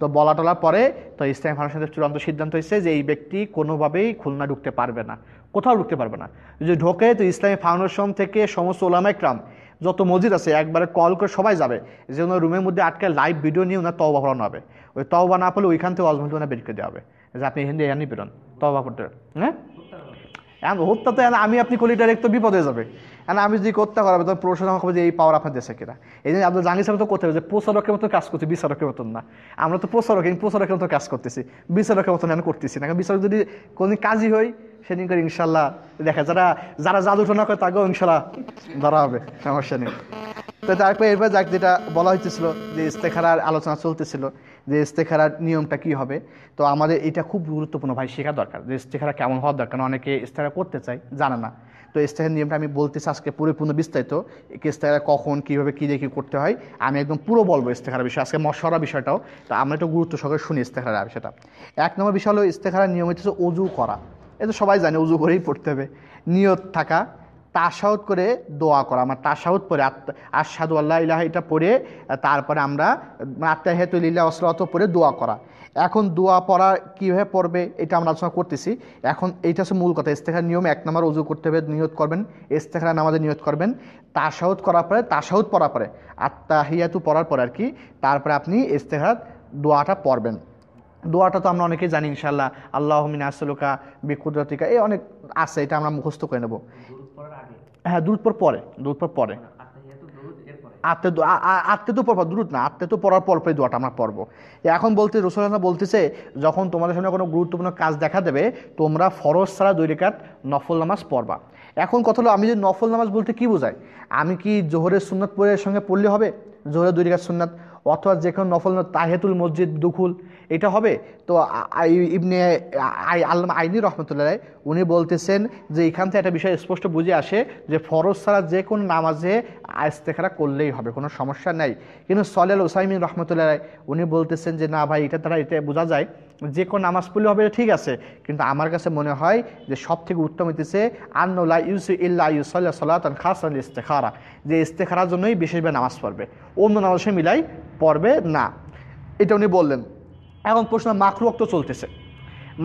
তো বলা টলার পরে তো ইসলামী ফাউন্ডেশনের চূড়ান্ত সিদ্ধান্ত হয়েছে যে এই ব্যক্তি কোনোভাবেই খুলনা ঢুকতে পারবে না, কোথাও ঢুকতে পারবে না। যদি ঢোকে তো ইসলামী ফাউন্ডেশন থেকে সমস্ত ওলামাইকরাম যত মসজিদ আছে, একবারে কল করে সবাই যাবে। যে ওনার রুমের মধ্যে আটকে লাইভ ভিডিও নিয়ে ওনার তওবা পড়ানো হবে। ওই তওবা না পড়লে ওইখান থেকে অজমল ওনার বের করে দেওয়া হবে। যে আপনি হিন্দি এখানে বেরোন, তওবা করতে। হ্যাঁ? এখন হত্যা তো আমি আপনি করলে ডাইরেক্ট তো বিপদ যাবে। এখন আমি যদি করতে করাবে তো প্রশ্ন আমাকে যে এই পাওয়ার আপনার দেশে কিনা। এই জন্য আপনার জানি সাহেব তো করতে হবে যে প্রচারকের মতো কাজ করছি, বিচারকের মতন না। আমরা তো প্রচারক প্রচারকের মতো কাজ করতেছি। বিচারকের মতন আমি করতেছি না। কারণ বিচারক যদি কোনদিন কাজই হই, সেদিন করে ইনশাল্লাহ দেখা যারা যারা জাদু টোনা করে, তাকেও ইনশাল্লাহ ধরা হবে, সমস্যা নেই। তো তারপরে এরপর যাক, যেটা বলা হইতেছিল যে ইস্তেখারার আলোচনা চলতেছিল যে ইস্তেখারার নিয়মটা কি হবে? তো আমাদের এটা খুব গুরুত্বপূর্ণ ভাই, শেখা দরকার। যে ইস্তেখারা কেমন হওয়ার দরকার অনেকে ইস্তেখারা করতে চায়, জানে না। তো ইস্তেখার নিয়মটা আমি বলতেছি আজকে পরিপূর্ণ বিস্তারিত ইস্তেখারা কখন, কীভাবে, কী কী করতে হয়। আমি একদম পুরো বলব ইস্তেখারা বিষয়, আজকে মশরা বিষয়টাও। তো আমরা একটু গুরুত্ব সহকারে শুনি ইস্তেখারা বিষয়টা। এক নম্বর বিষয় হলো ইস্তেখারার নিয়ম হচ্ছে অজু করা। এটা সবাই জানে উজু করেই পড়তে হবে। নিয়ত থাকা তাসাউদ করে দোয়া করা, আমার তাসাউদ পরে আশাদু আল্লাহ ইলাহা, এটা পড়ে, তারপরে আমরা আত্মাহেতুল্লাহ অসলাত পরে দোয়া করা। এখন দোয়া পড়া কীভাবে পড়বে, এটা আমরা আলোচনা করতেছি। এখন এইটা হচ্ছে মূল কথা, ইস্তেখার নিয়ম, এক নম্বর উজু করতে হবে, নিয়ত করবেন ইস্তেখারা নামাজে নিয়ত করবেন। তাসাউদ করার পরে, তাসাউদ পড়ার পরে, আত্মাহিয়াতু পড়ার পরে আর কি, তারপরে আপনি ইস্তেখার দোয়াটা পড়বেন। দোয়াটা তো আমরা অনেকেই জানি ইনশাল্লাহ আল্লাহ মিন আসলুকা বিকুদরতিকা, এই অনেক আছে, এটা আমরা মুখস্থ করে নেব। হ্যাঁ দুধ পর পরে দুধ পর পরে। আত্মে আত্মে তো পড়ব দ্রুত না, আত্মে তো পড়ার পর পরে দোয়াটা আমরা পড়ব। এখন বলতে রসুল্লাহ বলতেছে, যখন তোমাদের সামনে কোনো গুরুত্বপূর্ণ কাজ দেখা দেবে, তোমরা ফরজ ছাড়া দুই রেখাত নফল নামাজ পড়বা। এখন কথা হলো, আমি যদি নফল নামাজ বলতে কি বোঝাই? আমি কি জোহরের সুন্নত পড়ে সঙ্গে পড়লে হবে? জোহরের দুই রেখাত সুন্নাত? অথবা যে কোনো নফল তাহেতুল মসজিদ, দুখুল। এটা হবে। তো ইবনে আই আল্লাহ আইনি রহমতুল্লাহ উনি বলতেছেন যে এখান থেকে একটা বিষয় স্পষ্ট বুঝে আসে যে ফরজ ছাড়া যে কোনো নামাজে ইস্তেখারা করলেই হবে, কোনো সমস্যা নেই। কিন্তু সলেল ওসাইমিন রহমতুল্লাহ উনি বলতেছেন যে, না ভাই, এটা তারা এটা বোঝা যায়, যে কোনো নামাজ পড়লে হবে ঠিক আছে। কিন্তু আমার কাছে মনে হয় যে সব থেকে উত্তম হইতেছে আন্নলা ইউসু ইল্লা ইউসাল্লাহ সাল্লাহ খাস আল ইস্তেখারা, যে ইস্তেখারার জন্যই বিশেষভাবে নামাজ পড়বে। অন্য নামাজে মিলাই পড়বে না। এটা উনি বললেন। এখন প্রশ্ন, মাখরু অক্ত চলতেছে।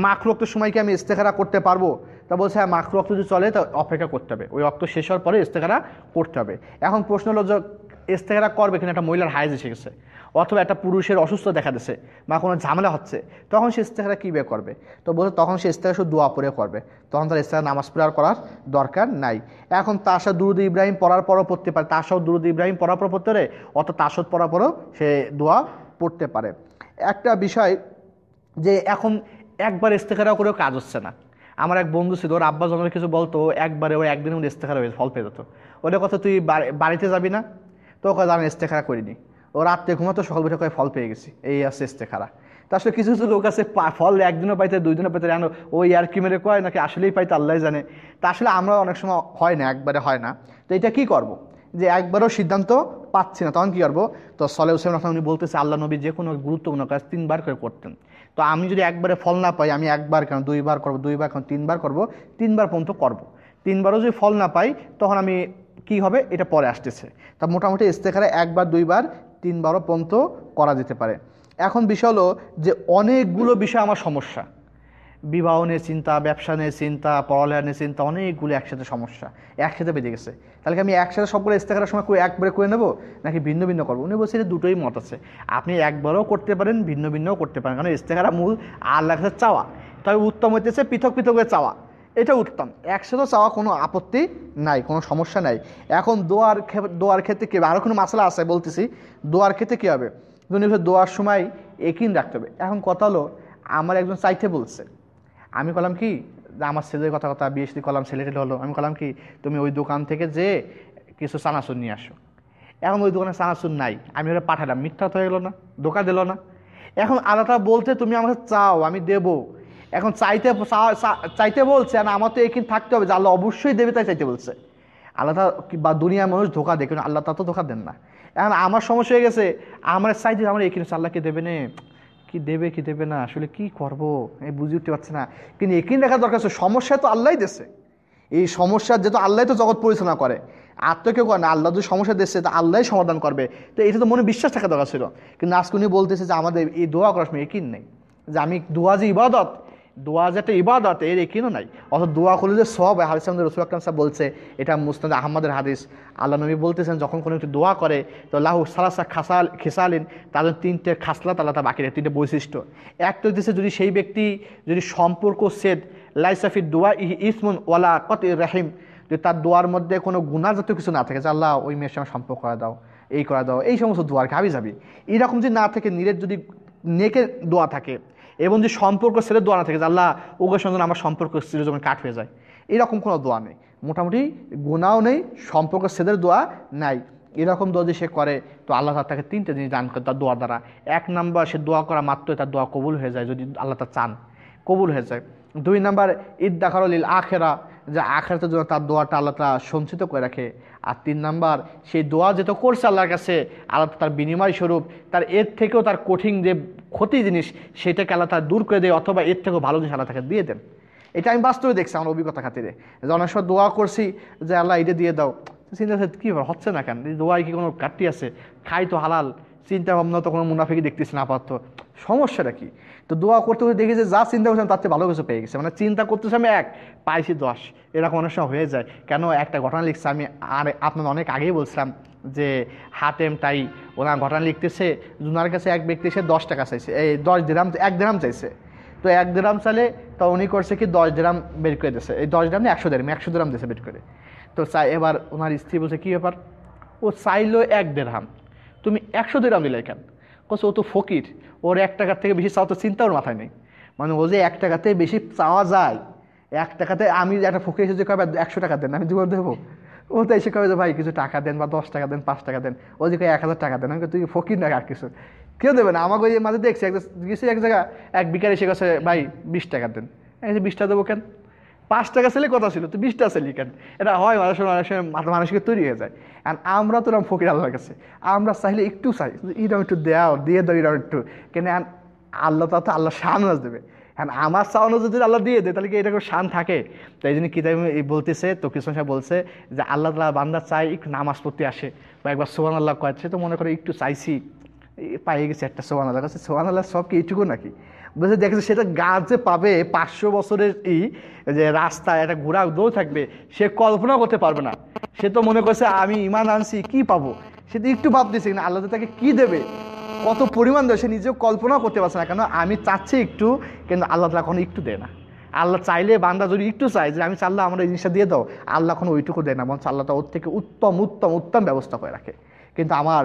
মাখরু অক্ত সময় কি আমি ইস্তেখারা করতে পারব? তা বলছে হ্যাঁ মাখরু অক্ত যদি চলে, তা অপেক্ষা করতে হবে। ওই রক্ত শেষ হওয়ার পরে ইস্তেখারা করতে হবে। এখন প্রশ্ন হলো যে, ইস্তেখারা করবে কিনা? একটা মহিলার হাইজ এসে গেছে। অথবা একটা পুরুষের অসুস্থ দেখা দিচ্ছে বা কোনো ঝামেলা হচ্ছে। তখন সে ইস্তেখারা কী বে করবে? তো বলছে, তখন সে ইস্তেখারা শুধু দোয়া পড়ে করবে। তখন তার ইস্তেখারা নামাজ পড়ার করার দরকার নাই। এখন তাসাদ দুরুদ ইব্রাহিম পড়ার পরও পড়তে পারে। তাসাদ দুরুদ ইব্রাহিম পড়ার পর পড়তে পারে অত তাসদ পড়ার পরও সে দোয়া পড়তে পারে। একটা বিষয় যে এখন একবার ইস্তেখারা করেও কাজ হচ্ছে না। আমার এক বন্ধু ছিল, ওর আব্বা জনের কিছু বলতো একবারে ওই একদিনের মধ্যে ইস্তেখারা হয়ে ফল পেয়ে যেত। ওদের কথা, তুই বাড়িতে যাবি না? তো ওকে আমি ইস্তেখারা করিনি। ও রাত্রে ঘুমাতো সকাল বেঠে কয়ে, ফল পেয়ে গেছি। এই আছে ইস্তেখারা। তা আসলে কিছু কিছু লোক আছে ফল একদিনও পাইতে দুই দিনও পাইতে জানো ওই আর কি মেরে কয়, নাকি আসলেই পাইতে আল্লাহ জানে। তা আসলে আমরা অনেক সময় হয় না, একবারে হয় না। তো এটা কি করব? যে একবারও সিদ্ধান্ত পাচ্ছি না, তখন কী করব? তো সলে হোসেন রহমান উনি বলতেছে, আল্লাহ নবী যে কোনো গুরুত্বপূর্ণ কাজ তিনবার করে করতেন। তো আমি যদি একবারে ফল না পাই, আমি একবার কেন দুইবার করব, দুইবার কেন তিনবার করব, তিনবার পর্যন্ত করব। তিনবারও যদি ফল না পাই, তখন আমি কি হবে? এটা পরে আসতেছে। তা মোটামুটি ইস্তেখারে একবার, দুইবার, তিনবারও পর্যন্ত করা যেতে পারে। এখন বিষয় হলো যে অনেকগুলো বিষয় আমার সমস্যা। বিবাহ নিয়ে চিন্তা, ব্যবসা নিয়ে চিন্তা, পড়ালেখা নিয়ে চিন্তা, অনেকগুলো একসাথে সমস্যা, একসাথে বেঁধে গেছে। তাহলে আমি একসাথে সবগুলো ইস্তেখারের সময় একবারে করে নেব, নাকি ভিন্ন ভিন্ন করব? উনি বলছে দুটোই মত আছে। আপনি একবারও করতে পারেন, ভিন্ন ভিন্নও করতে পারেন। কারণ ইস্তেখারা মূল আল্লাহ কাছে চাওয়া। তবে উত্তম হইতেছে পৃথক পৃথক হয়ে চাওয়া। এটা উত্তম। একসাথে চাওয়া কোনো আপত্তি নাই, কোনো সমস্যা নাই। এখন দোয়ার দোয়ার ক্ষেত্রে কী হবে? আরও কোনো মশলা আছে বলতেছি। দোয়ার ক্ষেত্রে কী হবে? দোয়ার সময় একিন রাখতে হবে। এখন কথা হলো, আমার একজন চাইতে বলছে আমি কলাম কি? আমার ছেলের কথা কথা বিয়ে সাথে কলাম, ছেলে হলো। আমি কলাম কি? তুমি ওই দোকান থেকে যে কিছু চানাচুর নিয়ে আসো। এখন ওই দোকানে চানাচুর নাই। আমি ওরা পাঠালাম। মিথ্যা হয়ে গেলো না? দোকান দিল না? এখন আলাদা বলতে তুমি আমাকে চাও, আমি দেব। এখন চাইতে চাইতে বলছে আর আমার তো এখানে থাকতে হবে যে আল্লাহ অবশ্যই দেবে তাই চাইতে বলছে। আল্লাহ বা দুনিয়ার মানুষ ধোকা দেয়, কিন্তু আল্লাহ তা তো ধোকা দেন না। এখন আমার সমস্যা হয়ে গেছে, আমার চাইতে আমার এখানে আল্লাহকে দেবে না। কি দেবে কি দেবে না, আসলে কি করব এই বুঝে উঠতে পারছে না। কিন্তু একই দেখা দরকার সমস্যা তো আল্লাহ দেশে এই সমস্যার যেহেতু আল্লাহ তো জগৎ পরিচালনা করে, আর তো কেউ করে না, আল্লাহ যদি সমস্যা দিচ্ছে তা আল্লাহ সমাধান করবে। তো এটা তো মনে বিশ্বাস থাকা দরকার ছিল। কিন্তু আজকে উনি বলতেছে যে আমাদের এই দোয়া করার সময় একই নেই। যে আমি দোয়া যে ইবাদত দোয়া যে একটা ইবাদত, এর একিনও নাই। অর্থাৎ দোয়া করলে যে সব হাদিস আমাদের রসুল আকরাম সাহেব বলছে, এটা মুস্তাদ আহমদের হাদিস। আল্লাহ নবী বলতেছেন, যখন কোনো একটু দোয়া করে, তো লাহু সালাসা খাসাল খেসালিন, তাদের তিনটে খাসলাত আল্লাহ তা বাকি তিনটে বৈশিষ্ট্য। একটা হচ্ছে যদি সেই ব্যক্তি যদি সম্পর্ক সেদ লাইসাফির দোয়া ইহ ইসমুন ওয়ালা কত রাহিম যে তার দোয়ার মধ্যে কোনো গুণাজাতীয় কিছু না থাকে, যে আল্লাহ ওই মেয়ের সঙ্গে সম্পর্ক করে দাও, এই করে দাও, এই সমস্ত দোয়ার হাবি যাবি এরকম যদি না থাকে নিরের যদি নেকের দোয়া থাকে এবং যে সম্পর্ক ছেড়ে দোয়া না থাকে যে আল্লাহ ওগের সঙ্গে আমার সম্পর্ক যখন কাট হয়ে যায়। এরকম কোনো দোয়া নেই। মোটামুটি গুণাও নেই, সম্পর্ক ছেদের দোয়া নাই। এরকম দোয়া যদি সে করে, তো আল্লাহ তার তাকে তিনটে জিনিস দান করে তার দোয়া দ্বারা। এক নাম্বার, সে দোয়া করা মাত্রই তার দোয়া কবুল হয়ে যায়, যদি আল্লাহ তার চান। কবুল হয়ে যায়। দুই নাম্বার ঈদ দেখারলিল আখেরা, যে আখেরাতে জন্য তার দোয়াটা আল্লাহ তালা সঞ্চিত করে রাখে। আর তিন নাম্বার, সেই দোয়া যেটা করছে আল্লাহর কাছে, আল্লাহ তার বিনিময় স্বরূপ, তার এর থেকেও তার কঠিন যে ক্ষতি জিনিস সেটাকে আল্লাহ তার দূর করে দেয় অথবা এর থেকেও ভালো জিনিস আল্লাহ তাকে দিয়ে দেন। এটা আমি বাস্তবে দেখছি আমার অভিজ্ঞতা খাতিরে। যে অনেক সময় দোয়া করছি যে আল্লাহ এটা দিয়ে দাও। চিন্তা কী হচ্ছে না কেন? দোয়ায় কি কোনো ঘাটতি আছে? খাই তো হালাল। চিন্তা ভাবনা তো কোনো মুনাফিকি দেখতেছি না আপাতত। সমস্যাটা কি? তো দোয়া করতে করতে দেখি যে যা চিন্তা করছিলাম তার চেয়ে ভালো কিছু পেয়ে গেছে। মানে চিন্তা করতেছি আমি এক, পাইছি দশ। এরকম অনেক সময় হয়ে যায়। কেন একটা ঘটনা লিখছে আমি, আর আপনার অনেক আগেই বলছিলাম যে হাতেম তাই ওনার ঘটনা লিখতেছে ওনার কাছে এক ব্যক্তি এসে দশ টাকা চাইছে। এই দশ দিরাম, এক দিরাম চাইছে। তো এক দিরাম চালে তো উনি করছে কি দশ দিরাম বের করে দিয়েছে। এই দশ দিরাম একশো দিরাম একশো দিরাম দিয়েছে বের করে। তো চাই এবার ওনার স্ত্রী বলছে, কী ব্যাপার? ও চাইলো এক দেড়হাম তুমি একশো দিরাম দিলে কেন? বলছে ও তো ফকির। ওর এক টাকার থেকে বেশি চাওয়া তো চিন্তা ওর মাথায় নেই। মানে ও যে এক টাকাতে বেশি চাওয়া যায়, এক টাকাতে আমি একটা ফকির এসে যে কবে একশো টাকা দেন, আমি জীবন দেবো। ও তো এসে কবে যে, ভাই, কিছু টাকা দেন বা দশ টাকা দেন, পাঁচ টাকা দেন। ও যে এক হাজার টাকা দেন। আমি তুই ফকির না আর কিছু? কেউ দেবে না। আমাকে ওই মাঝে দেখছি, এক গেছি এক জায়গা এক বিকার এসে গেছে ভাই, বিশ টাকা দেন। এই যে, বিশটা দেবো কেন? পাঁচ টাকা ছেলে কথা ছিল তো বিশটা ছেলে কেন? এটা হয় মানুষ মানুষ মানুষকে তৈরি হয়ে যায়। আর আমরা তো এরকম ফকির আল্লাহর কাছে। আমরা চাইলে একটু চাই এরকম একটু দেও দিয়ে দাও এরকম একটু। কেন? আল্লাহ তা তো আল্লাহ শাহনাজ দেবে। হ্যাঁ আমার চাওয়ানো যদি আল্লাহ দিয়ে দেয়, তাহলে কি এরকম শান থাকে? তো এই জন্য কিতাব বলতেছে, তো কৃষ্ণ সাহেব বলছে যে আল্লাহ তালা বান্দা চাই একটু নামাজ পড়তে আসে। বা একবার সোহান আল্লাহ কয়, সে তো মনে করে একটু চাইছি। পাইয়ে গেছে একটা সোহান আল্লাহ কাছে সোহান আল্লাহ সব কি এইটুকু নাকি? বলছে, দেখেছে সেটা গাছ যে পাবে, পাঁচশো বছরের ই যে রাস্তায় একটা ঘোড়া দৌড় থাকবে, সে কল্পনা করতে পারবে না। সে তো মনে করছে, আমি ইমান আনছি, কি পাবো? সে তো একটু ভাবতেছে না আল্লাহ তাকে কি দেবে? কত পরিমাণ দেবে সে নিজেও কল্পনা করতে পারছে না। কেন আমি চাচ্ছি একটু, কিন্তু আল্লাহ তালা কোনো একটু দেয় না। আল্লাহ চাইলে বান্দা যদি একটু চায়, যে আমি চাল্লাহ আমার এই জিনিসটা দিয়ে দাও, আল্লাহ কোনো ওইটুকু দেয় না, বরঞ্চ আল্লাহ তা ওর থেকে উত্তম উত্তম উত্তম ব্যবস্থা করে রাখে। কিন্তু আমার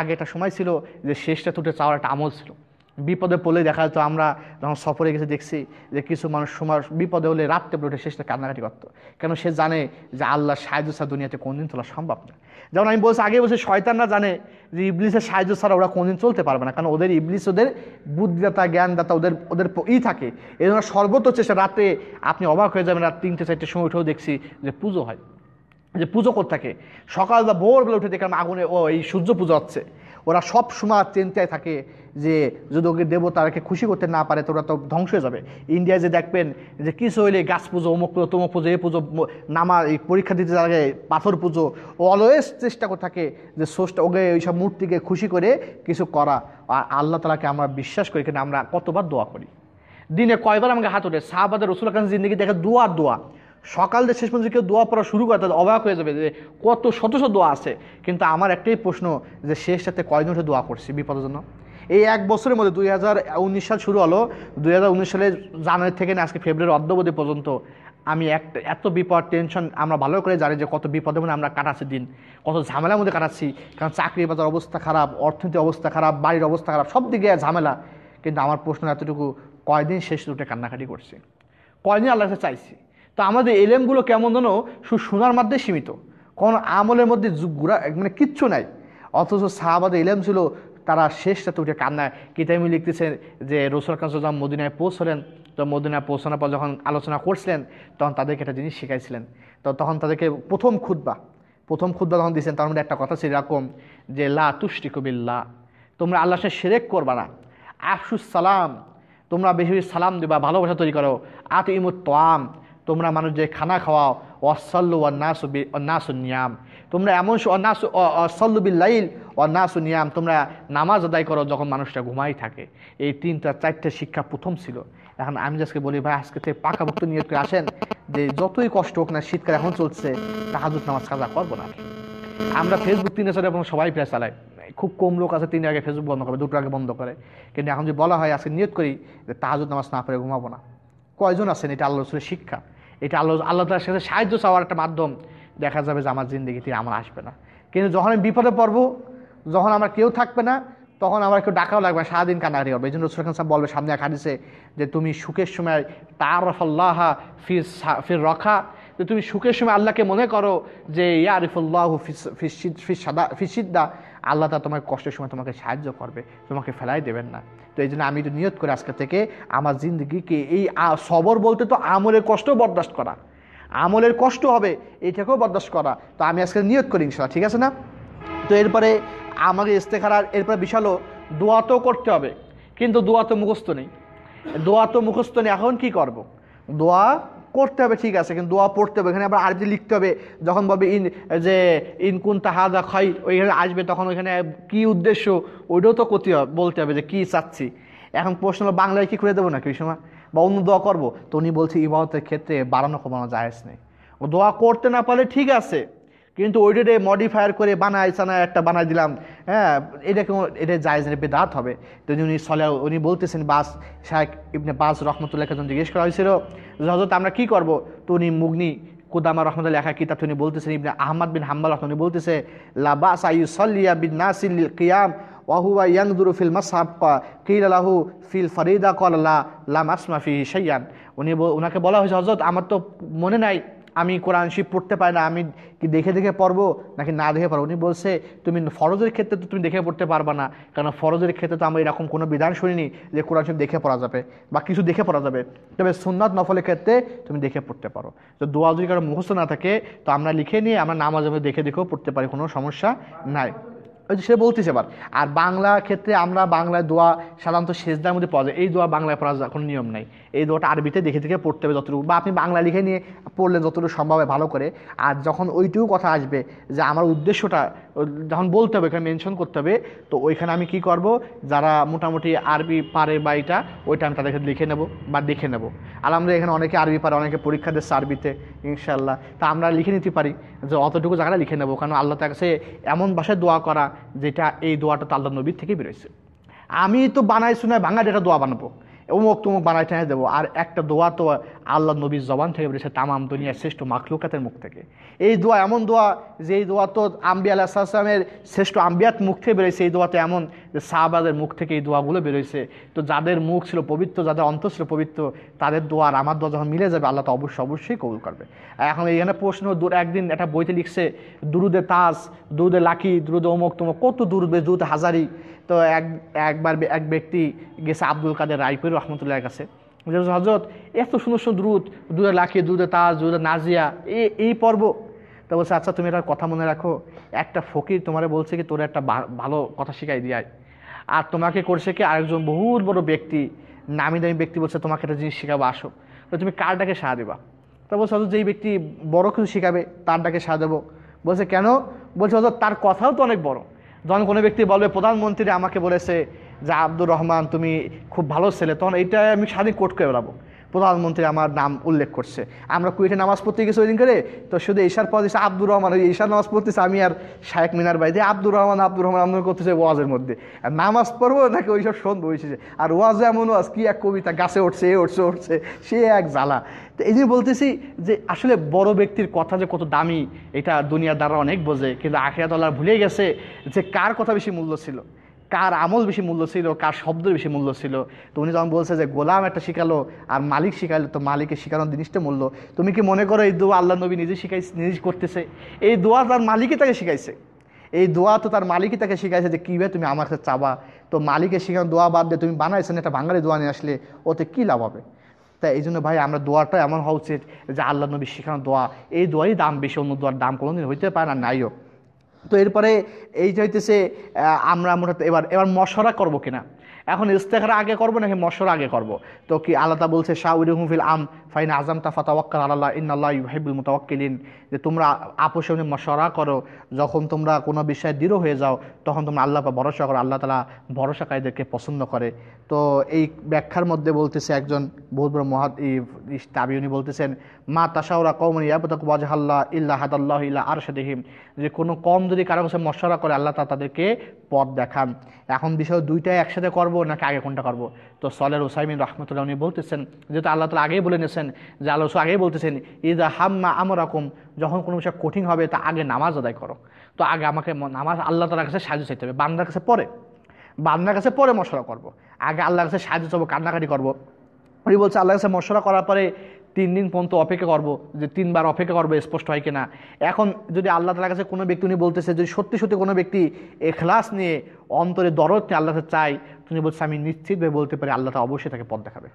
আগে একটা সময় ছিল যে শেষটা তুটে চাওয়ার একটা আমল ছিল। বিপদে পড়লে দেখা যেত আমরা যখন সফরে গেছে, দেখছি যে কিছু মানুষ সময় বিপদে হলে রাত্রে পড়ে শেষটা কান্নাকাটি করতো। কেন সে জানে যে আল্লাহ সাহায্য দুনিয়াতে কোনদিন তোলা সম্ভব না। যেমন আমি বলছি, আগে বসে শয়তান না জানে যে ইবলিসের সাহায্য ছাড়া ওরা কোনদিন চলতে পারবে না। কারণ ওদের ইবলিস ওদের বুদ্ধিদাতা, জ্ঞানদাতা, ওদের ওদের ই থাকে। এই জন্য হচ্ছে চেষ্টা রাতে আপনি অবাক হয়ে যাবেন, রাত তিনটে চারটের সময় উঠেও দেখছি যে পুজো হয়, যে পুজো করতে থাকে। সকাল বা ভোরবেলা উঠে দেখলাম আগুনে, ও এই সূর্য পুজো হচ্ছে। ওরা সব সময় চিন্তায় থাকে যে যদি ওকে দেবতারাকে খুশি করতে না পারে তো ওরা তো ধ্বংস হয়ে যাবে। ইন্ডিয়ায় যে দেখবেন যে কিছু হইলে গাছ পুজো, অমুক পুজো, তমুক পুজো, এ পুজো নামা, এই পরীক্ষা দিতে যাবে পাথর পুজো ও অলওয়েজ চেষ্টা করে থাকে যে সোর্সটা ওকে ওইসব মূর্তিকে খুশি করে কিছু করা। আর আল্লাহ তালাকে আমরা বিশ্বাস করি কিন্তু আমরা কতবার দোয়া করি। দিনে কয়বার আমাকে হাত ওঠে? সাহাবাদের রসুল খান জিন্দগি দেখে দোয়া দোয়া। সকাল থেকে শেষ পর্যন্ত কেউ দোয়া পড়া শুরু করে তাদের অবাক হয়ে যাবে যে কত শত শত দোয়া আছে। কিন্তু আমার একটাই প্রশ্ন যে শেষ সাথে উঠে দোয়া করছি বিপদের জন্য? এই এক বছরের মধ্যে দুই হাজার উনিশ সাল শুরু হলো, দুই সালের জানুয়ারি থেকে আজকে ফেব্রুয়ারি অদ্যবধি পর্যন্ত আমি একটা এত বিপদ টেনশন আমরা ভালো করে জানি যে কত বিপদের মধ্যে আমরা কাটাচ্ছি দিন। কত ঝামেলার মধ্যে কাটাচ্ছি। কারণ চাকরি বাজার অবস্থা খারাপ অর্থনৈতিক অবস্থা খারাপ, বাড়ির অবস্থা খারাপ, সব দিকে ঝামেলা। কিন্তু আমার প্রশ্ন এতটুকু, কয়দিন শেষ রুটে কান্নাকাটি করছি? কয়দিন আল্লাহ চাইছি? তো আমাদের এলেমগুলো কেমন যেন শুধু শোনার মধ্যে সীমিত। কোন আমলের মধ্যে গুড়া মানে কিচ্ছু নাই। অথচ সাহাবাদের এলেম ছিল, তারা শেষটাতে উঠে কান্নায়। কিতাবি লিখতেছেন যে রসুল কাসম মদিনায় পৌঁছলেন। তো মদিনায় পৌঁছানোর পর যখন আলোচনা করছিলেন, তখন তাদেরকে একটা জিনিস শিখাইছিলেন। তো তখন তাদেরকে প্রথম খুদ্া প্রথম খুদ্া যখন দিয়েছেন, তার মধ্যে একটা কথা ছিল এরকম যে, লা তুষ্টিকবিল্লা তোমরা আল্লাহ সাথে সেরেক করবা না। আফসুস সালাম, তোমরা বেশি বেশি সালাম দিবা, ভালোবাসা তৈরি করো। আত ইমুত তোয়াম তোমরা মানুষ যে খানা খাওয়াও অসল্লু অন্নাসু অন্নাসু নিয়াম। তোমরা এমন স- অন্নাসু অ- অসল্লু বিল্লাইল অন্নাসু নিয়াম। তোমরা নামাজ আদায় করো যখন মানুষটা ঘুমাই থাকে। এই তিনটা, চারটে শিক্ষা প্রথম ছিল। এখন আমি আজকে বলি, ভাই, আজকে থেকে পাকাভুক্ত নিয়োগ করে আসেন যে যতই কষ্ট হোক না, শীতকাল এখন চলছে তাহাজুদ নামাজ কাজা করব না। আমরা ফেসবুক তিন বছর এবং সবাই প্রায় চালাই খুব কম লোক আছে তিন আগে ফেসবুক বন্ধ করে, দুটো আগে বন্ধ করে। কিন্তু এখন যে বলা হয় আজকে নিয়ত করি যে তাহাজুদ নামাজ না পড়ে ঘুমাবো না। কয়জন আছেন এটা আল্লাহ শিক্ষা? এটা আল্লাহ আল্লাহ তালার সাথে সাহায্য চাওয়ার একটা মাধ্যম দেখা যাবে যে আমার জিন্দগিতে আমার আসবে না কিন্তু যখন আমি বিপদে পড়ব যখন আমার কেউ থাকবে না তখন আমার কেউ ডাকাও লাগবে সারাদিন কান্নাকাটি করবে এই জন্য রসুল খান সাহেব বলবে সামনে এক হাদিসে যে তুমি সুখের সময় তার রফল্লাহা ফির ফির রখা যে তুমি সুখের সময় আল্লাহকে মনে করো যে ইয়া আরিফুল্লাহ ফিসিদ্দা আল্লাহ তা তোমার কষ্টের সময় তোমাকে সাহায্য করবে, তোমাকে ফেলাই দেবেন না। তো এই জন্য আমি তো নিয়ত করি আজকে থেকে আমার জিন্দগিকে এই সবর বলতে তো আমলের কষ্ট বরদাস্ত করা। আমলের কষ্ট হবে এইটাকেও বরদাস্ত করা। তো আমি আজকে নিয়ত করি ইনশাল্লাহ ঠিক আছে না? তো এরপরে আমাকে ইস্তেখারার, এরপরে বিশালও দোয়া তো করতে হবে, কিন্তু দোয়া তো মুখস্থ নেই। দোয়া তো মুখস্থ নেই, এখন কি করব। দোয়া করতে হবে, ঠিক আছে, কিন্তু দোয়া পড়তে হবে। এখানে আবার আরবি লিখতে হবে, যখন বলবে ইন, যে ইনকুন তাহাদা খাই, ওইখানে আসবে, তখন ওইখানে কি উদ্দেশ্য, ওইটাও তো করতে হবে, বলতে হবে যে কী চাচ্ছি। এখন প্রশ্ন হলো, বাংলায় কি করে দেবো নাকি, ওই সময়? বা অন্য দোয়া করব? তো উনি বলছে, ইবাদতের ক্ষেত্রে বাড়ানো কমানো যায় নেই। ও দোয়া করতে না পারলে ঠিক আছে কিন্তু ওইটারে মডিফায়ার করে বানায় সানায় একটা বানাই দিলাম। হ্যাঁ এটা কেউ এটা জায়জ বেদাত হবে। তো উনি সলে, উনি বলতেছেন বাস শাহেক ইবনে বাস রহমতুল্লাহকে যখন জিজ্ঞেস করা হয়েছিল হজরত আমরা কি করব? তো উনি মুগনি কুদামা রহমতুল্লাহ লেখা কিতাব উনি বলতেছেন, ইবনে আহমদ বিন হাম্বাল উনি বলতেছে লাবাস আইউ সল্লিয়া বিন নাসিল কিয়াম ওয়াহুয়া ইয়াংদুরু ফিল মাসহাব কিল লাহু ফিল ফরিদা কল লা লাম আসমা ফি শাইয়ান উনি ওনাকে বলা হয়েছে হজরত আমার তো মনে নাই আমি কোরআন শিব পড়তে পারি না, আমি কি দেখে দেখে পড়ব নাকি না দেখে পড়ব? উনি বলছে, তুমি ফরজের ক্ষেত্রে তো তুমি দেখে পড়তে পারবা না, কারণ ফরজের ক্ষেত্রে তো আমরা এরকম কোনো বিধান শুনিনি যে কোরআন শিব দেখে পড়া যাবে বা কিছু দেখে পড়া যাবে। তবে সুন্নাত নফলের ক্ষেত্রে তুমি দেখে পড়তে পারো। তো দোয়া যদি কারও মুখস্থ না থাকে, তো আমরা লিখে নিয়ে আমরা নামাজ আমি দেখে দেখেও পড়তে পারি, কোনো সমস্যা নাই। ওই যে সে বলতেছে এবার, আর বাংলা ক্ষেত্রে আমরা বাংলায় দোয়া সাধারণত সেজদার মধ্যে পাওয়া যায়। এই দোয়া বাংলায় পড়ার কোনো নিয়ম নাই। এই দোয়াটা আরবিতে দেখে দেখে পড়তে হবে যতটুকু। বা আপনি বাংলা লিখে নিয়ে পড়লেন যতটুকু সম্ভব ভালো করে। আর যখন ওইটুকু কথা আসবে যে আমার উদ্দেশ্যটা যখন বলতে হবে, এখানে মেনশন করতে হবে, তো ওইখানে আমি কি করব? যারা মোটামুটি আরবি পারে বা এটা ওইটা আমি তাদেরকে লিখে নেব বা দেখে নেব। আলহামদুলিল্লাহ, এখানে অনেকে আরবি পারে, অনেকে পরীক্ষা দিচ্ছে আরবিতে ইনশাল্লাহ তা আমরা লিখে নিতে পারি যে অতটুকু জায়গাটা লিখে নেব, কারণ আল্লাহ তার কাছে এমন ভাষায় দোয়া করা, যেটা এই দোয়াটা তো আল্লাহ নবীর থেকেই বেরোয়েছে আমি তো বানাই শুনাই বাঙালি একটা দোয়া বানাবো। অমুক তুমুক বানাই টেনে দেবো। আর একটা দোয়া তো আল্লাহ নবীর জবান থেকে বেরিয়েছে, তামাম দুনিয়ার শ্রেষ্ঠ মাখলুকাতের মুখ থেকে। এই দোয়া এমন দোয়া যে এই দোয়া তো আম্বিয়া আসলামের শ্রেষ্ঠ আম্বিয়াত মুখ থেকে বেরিয়েছে, এই দোয়া তো এমন যে সাহাবাদের মুখ থেকে এই দোয়াগুলো বেরোয়ছে তো যাদের মুখ ছিল পবিত্র, যাদের অন্তর ছিল পবিত্র, তাদের দোয়া আমার দোয়া যখন মিলে যাবে, আল্লাহ তো অবশ্যই অবশ্যই কবুল করবে। এখন এইখানে প্রশ্ন, দূর একদিন একটা বইতে লিখছে, দুরুদে তাস, দুরুদে লাকি, দুরুদে অমুক তমুক, কত দুরুদে দুরুদে হাজারি। তো এক, একবার এক ব্যক্তি গেছে আব্দুল কাদের রায়পুর রহমতুল্লাহর কাছে। হজরত এত সুন্দর সুন্দর দ্রুত দুধে লাখি দুধে তাজ দুধে নাজিয়া এই এই পর্ব? তো বলছে আচ্ছা তুমি একটা কথা মনে রাখো, একটা ফকির তোমারে বলছে কি, তোর একটা ভালো কথা শিখাই দিয়ায় আর তোমাকে করছে কি আরেকজন বহুত বড় ব্যক্তি নামি দামি ব্যক্তি বলছে, তোমাকে একটা জিনিস শেখাবো, আসো। তো তুমি কার ডাকে সাহা দেবা? তো বলছে, হজরত যেই ব্যক্তি বড় কিছু শেখাবে তার ডাকে সাহা দেবো। বলছে, কেন? বলছে, হজরত, তার কথাও তো অনেক বড়। যখন কোনো ব্যক্তি বলবে, প্রধানমন্ত্রী আমাকে বলেছে যে, আব্দুর রহমান, তুমি খুব ভালো ছেলে। তখন এইটা আমি স্বাধীন কোর্ট করে বেড়াবো। প্রধানমন্ত্রী আমার নাম উল্লেখ করছে। আমরা কুয়েটে নামাজ পড়তে গেছি ওই দিন করে, তো শুধু ঈশার পর দিচ্ছে আব্দুর রহমান। ওই ঈশার নামাজ পড়তেছে আমি আর শায়েক মিনার ভাই দিয়ে আব্দুর রহমান আব্দুর রহমান আমদানি করতেছে ওয়াজের মধ্যে। আর নামাজ পড়ব নাকি ওইসব শুনব বসেছে আর ওয়াজ এমন ওয়াজ, কি এক কবিতা, গাছে উঠছে, এ উঠছে উঠছে সে এক জ্বালা। তো এই যে বলতেছি যে আসলে বড় ব্যক্তির কথা যে কত দামি, এটা দুনিয়ার দ্বারা অনেক বোঝে, কিন্তু আখিরাত আল্লাহ ভুলে গেছে যে কার কথা বেশি মূল্য ছিল। কার আমল বেশি মূল্য ছিল, কার শব্দের বেশি মূল্য ছিল। তো উনি যখন বলছে যে, গোলাম একটা শিখালো আর মালিক শিখালো তো মালিকের শিখানোর জিনিসটা মূল্য। তুমি কি মনে করো এই দোয়া আল্লাহ নবী নিজে শিখাই, নিজে করতেছে? এই দোয়া তার মালিকই তাকে শিখাইছে। এই দোয়া তো তার মালিকই তাকে শিখাইছে যে, কীভাবে তুমি আমার কাছে চাবা? তো মালিকের শিখানো দোয়া বাদ দিয়ে তুমি বানাইছেন একটা বাঙালি দোয়া নিয়ে আসলে ওতে কী লাভ হবে? তাই এই জন্য ভাই, আমরা দোয়াটা এমন হওয়া উচিত যে, আল্লাহ নবী শিখানো দোয়া, এই দোয়ারই দাম বেশি, অন্য দোয়ার দাম কোনোদিন হইতে পারে না নাইও তো এরপরে এই হইতেছে আমরা মোটামুটি এবার এবার মশরা করব কিনা? এখন ইস্তেখারা আগে করব নাকি মশর আগে করব? তো কি আল্লাহ বলছে শাহ ফিল আম ফাইন আজম তাফা তাওয়াক্কাল আল্লাহ ইন্নাল্লাহ ইউহিবুল মুতাওয়াক্কিলিন। যে তোমরা আপোষে মশরা করো, যখন তোমরা কোনো বিষয়ে দৃঢ় হয়ে যাও, তখন তোমরা আল্লাহ পা ভরসা করো, আল্লাহ তালা ভরসাকারীদেরকে পছন্দ করে। তো এই ব্যাখ্যার মধ্যে বলতেছে একজন বহুত বড় মহাদ তাবি উনি বলতেছেন, মা তাসাউরা কৌমনি ইয়াবতাক ওয়াজহাল্লাহ ইল্লা হাদাল্লাহ ইল্লা আরশাদিহিম। যে কোনো কম যদি কারও কাছে মশরা করে, আল্লাহ তা তাদেরকে পথ দেখান। এখন বিষয় দুইটাই একসাথে করব নাকি আগে কোনটা করব? তো সলের ওসাইমিন রহমতুল্লাহ উনি বলতেছেন, যেহেতু আল্লাহ তালা আগেই বলে নিয়েছেন, যে আল্লাহ আগেই বলতেছেন, ইদা হাম্মা আমরকম যখন কোনো বিষয় কঠিন হবে, তা আগে নামাজ আদায় করো। তো আগে আমাকে নামাজ আল্লাহ তালার কাছে সাহায্য চাইতে হবে। বান্দার কাছে পরে। বান্দার কাছে পরে মশলা করব। আগে আল্লাহর কাছে সাহায্য চাবো কান্নাকাটি করব। উনি বলছে, আল্লাহর কাছে মশলা করার পরে তিন দিন পর্যন্ত অপেক্ষা করব যে তিনবার অপেক্ষা করব স্পষ্ট হয় কিনা। এখন যদি আল্লাহ তালার কাছে কোনো ব্যক্তি উনি বলতেছে, যদি সত্যি সত্যি কোনো ব্যক্তি এখলাস নিয়ে অন্তরে দরদ নিয়ে আল্লাহ চাই তুমি বলছে আমি নিশ্চিতভাবে বলতে পারি, আল্লাহ তা অবশ্যই তাকে পথ দেখাবে।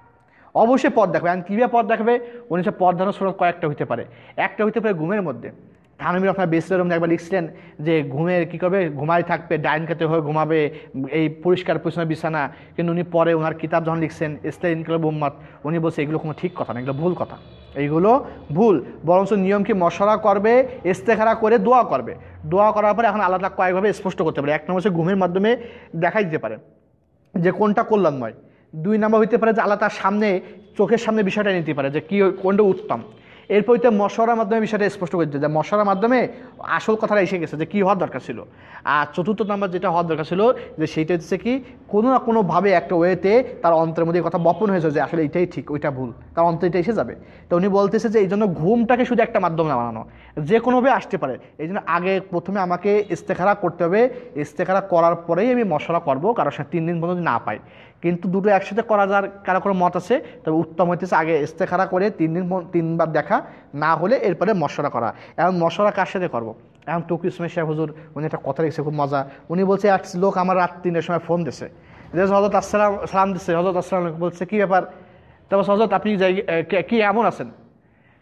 অবশ্যই পথ দেখাবে। এখন কীভাবে পথ দেখাবে? উনি সে পথ দেখানোর সুরত কয়েকটা হতে পারে। একটা হতে পারে ঘুমের মধ্যে। থানবির আপনার বেসরম একবার লিখছিলেন যে ঘুমের কী করবে? ঘুমাই থাকবে, ডাইন খেতে হয়ে ঘুমাবে, এই পরিষ্কার পরিচ্ছন্ন বিছানা। কিন্তু উনি পরে ওনার কিতাব যখন লিখছেন ইসলাম ইনকলাব উম্মাদ, উনি বলছে, এগুলো কোনো ঠিক কথা না, এগুলো ভুল কথা। এইগুলো ভুল। বরঞ্চ নিয়ম কি মশলা করবে, ইস্তেখারা করে দোয়া করবে। দোয়া করার পরে এখন আলাদা কয়েকভাবে স্পষ্ট করতে পারে। এক নম্বর হচ্ছে ঘুমের মাধ্যমে দেখাই দিতে পারে যে কোনটা কল্যাণময়। দুই নম্বর হইতে পারে যে আল্লাহ তার সামনে, চোখের সামনে বিষয়টা নিতে পারে যে কী, কোনটা উত্তম। এরপর তো মশরার মাধ্যমে বিষয়টা স্পষ্ট করে দিতে যে মশরার মাধ্যমে আসল কথাটা এসে গেছে যে কী হওয়ার দরকার ছিল। আর চতুর্থ নাম্বার যেটা হওয়ার দরকার ছিল যে সেইটা হচ্ছে কি, কোনো না কোনোভাবে একটা ওয়েতে তার অন্তরের মধ্যে কথা বপন হয়েছে যে আসলে এটাই ঠিক, ওইটা ভুল, তার অন্তর এটা এসে যাবে। তো উনি বলতেছে যে এই জন্য ঘুমটাকে শুধু একটা মাধ্যম না বানানো, যে কোনোভাবে আসতে পারে। এই জন্য আগে প্রথমে আমাকে ইস্তেখারা করতে হবে। ইস্তেখারা করার পরেই আমি মশলা করব, কারণ সে তিন দিন পর্যন্ত না পাই কিন্তু দুটো একসাথে করা যার কারও কোনো মত আছে, তবে উত্তম হইতেছে আগে ইস্তেখারা করে তিন দিন তিনবার দেখা, না হলে এরপরে মশলা করা। এখন মশলা কার সাথে করব? এখন টুকু ইসমাই শেখ হুজুর, উনি একটা কথা লিখছে, খুব মজা। উনি বলছে, এক লোক আমার রাত তিনটের সময় ফোন দিছে। হজরত আসসালাম, সালাম দিচ্ছে হজরত আসসালাম বলছে, কী ব্যাপার? তারপর হজরত আপনি কি এমন আছেন?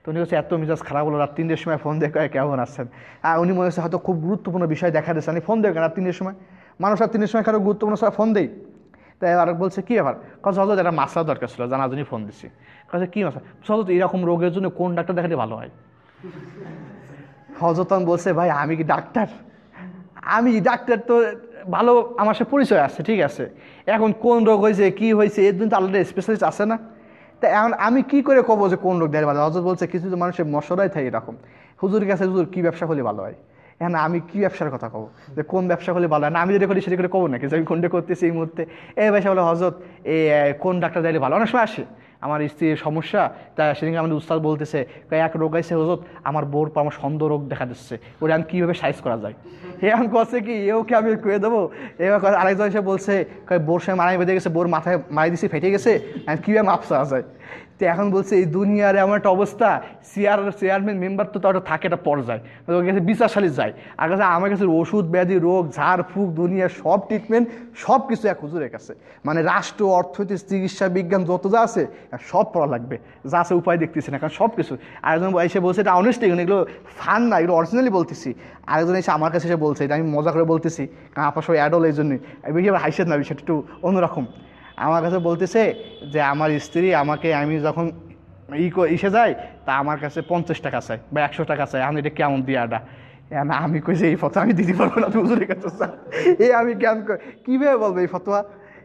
তো উনি হচ্ছে এত মিজাজ খারাপ হলো, রাত তিনটের সময় ফোন দেখে কেমন আসছেন আর উনি মনে হচ্ছে, হয়তো খুব গুরুত্বপূর্ণ বিষয় দেখা দিচ্ছে আমি ফোন দেখেন রাত তিনটের সময়? মানুষ রাত তিনটের সময় কারও গুরুত্বপূর্ণ সময় ফোন দেয়। তাই আর বলছে, কী ব্যাপার? কাজ হজরত একটা মাসলা দরকার ছিল জানাজনই ফোন দিচ্ছি কাছে কী মাসলা হজরত এরকম রোগের জন্য কোন ডাক্তার দেখালে ভালো হয়? হজরতন বলছে, ভাই, আমি কি ডাক্তার? আমি ডাক্তার তো, ভালো, আমার সাথে পরিচয় আছে, ঠিক আছে। এখন কোন রোগ হয়েছে, কি হয়েছে, এর জন্য তো আলাদা স্পেশালিস্ট আছে না? তা এখন আমি কি করে কবো যে কোন রোগ দেয় ভালো হজরত বলছে, কিছু মানুষের মশরাই থাকে এরকম। হুজুর কাছে হুজুর কী ব্যবসা হলে ভালো হয়? এখন আমি কি ব্যবসার কথা কব? যে কোন ব্যবসা হলে ভালো না, আমি যেটা করি সেটা করে কবো নাকি? যে আমি কোনটা করতেছি এই মুহূর্তে? এই ব্যবসা বলে হজরত এ কোন ডাক্তার দিলে ভালো? অনেক সময় আসে। আমার স্ত্রীর সমস্যা তাই সেদিকে আমাদের উস্তাদ বলতেছে এক রোগ আইসে হজরত আমার বোর পর আমার সন্দেহ রোগ দেখা দিচ্ছে। ওটা আমি কীভাবে সাইজ করা যায়? হে আমি কছে কি? এও কি আমি কুয়ে দেবো? এবার আরেকজন এসে বলছে বোর সঙ্গে মারাই বেঁধে গেছে বোর মাথায় মারি দিছি, ফেটে গেছে আমি কীভাবে মাপ মাপসা যায়? তো এখন বলছে, এই দুনিয়ার এমন একটা অবস্থা চেয়ার চেয়ারম্যান মেম্বার তো তার থাকে একটা পর্যায়। ওর কাছে বিচারশালী যায়। আর কাছে আমার কাছে ওষুধ, ব্যাধি, রোগ, ঝাড়, ফুক দুনিয়ার সব ট্রিটমেন্ট সব কিছু এক হুজুরের কাছে। মানে রাষ্ট্র, অর্থনীতি, চিকিৎসা, বিজ্ঞান যত যা আছে, সব পড়া লাগবে। যা আছে উপায় দেখতেছি না, কারণ সব কিছু আরেকজন এসে বলছে, এটা অনেস্টি এগুলো ফান না, এগুলো অরিজিনালি বলতেছি। আরেকজন এসে আমার কাছে এসে বলছে, এটা আমি মজা করে বলতেছি, কারণ আপনার সব অ্যাডল এই জন্যই বেশি আবার হাইসেন না বিষয়টা, একটু অন্যরকম। আমার কাছে বলতেছে যে, আমার স্ত্রী আমাকে আমি যখন ই ইসে যাই, তা আমার কাছে পঞ্চাশ টাকা চাই বা একশো টাকা চাই আমি এটা কেমন দিয়াটা আমি কইছি, এই ফটো আমি দিতে পারব না হুজুরের কাছে এই আমি কেন কীভাবে বলব এই ফতোয়া?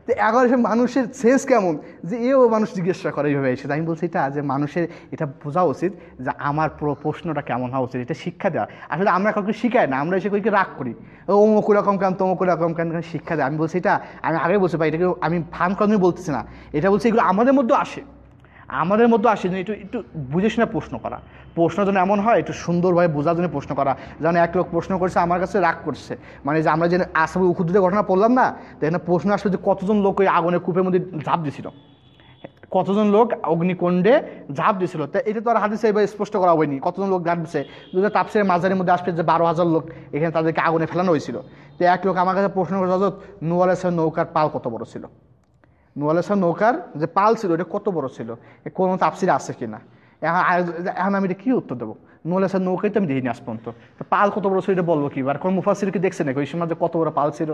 তো এখন মানুষের সেন্স কেমন? যে এও মানুষ জিজ্ঞাসা করে এইভাবে এসে। আমি বলছি, এটা যে মানুষের, এটা বোঝা উচিত যে আমার প্রশ্নটা কেমন হওয়া উচিত। এটা শিক্ষা দেওয়া। আসলে আমরা কাউকে শিখাই না, আমরা এসে কইকে রাগ করি। অমুক রকম কেন তমুক রকম কেন শিক্ষা দেয়। আমি বলছি, এটা আমি আগে বলছি ভাই, এটাকে আমি ফান কর্মী বলতেছি না। এটা বলছি, এগুলো আমাদের মধ্যে আসে। আমাদের মধ্যে আসে একটু একটু বুঝে শুনে প্রশ্ন করা। প্রশ্ন যেন এমন হয়, একটু সুন্দরভাবে বোঝার জন্য প্রশ্ন করা। যেন এক লোক প্রশ্ন করছে, আমার কাছে রাগ করছে। মানে যে আমরা যে আসামে উখুদ্দিতে ঘটনা পড়লাম না, তো এখানে প্রশ্ন আসলে যে কতজন লোক ওই আগুনের কূপের মধ্যে ঝাঁপ দিছিল কতজন লোক অগ্নিকুণ্ডে ঝাঁপ দিছিল তো এটা তো আর হাদিসে এবার স্পষ্ট করা হয়নি। কতজন লোক ঝাঁপ দিছে দুটো তাপসের মাঝারের মধ্যে আসবে যে বারো হাজার লোক এখানে তাদেরকে আগুনে ফেলানো হয়েছিল। তো এক লোক আমার কাছে প্রশ্ন করে হজরত নুয়াল নৌকার পাল কত বড় ছিল? নুয়াল নৌকার যে পাল ছিল, এটা কত বড় ছিল? কোনো তাপসির আছে কিনা এখন এখন আমি এটা কী উত্তর দেবো? নুয়াল নৌকাই তো আমি দেখিনি আজ পর্যন্ত। পাল কত বড় ছিল এটা বলব কি? আর কোনো মুফাসিরকে দেখছে নাকি? ওই সময় যে কত বড় পাল ছিল?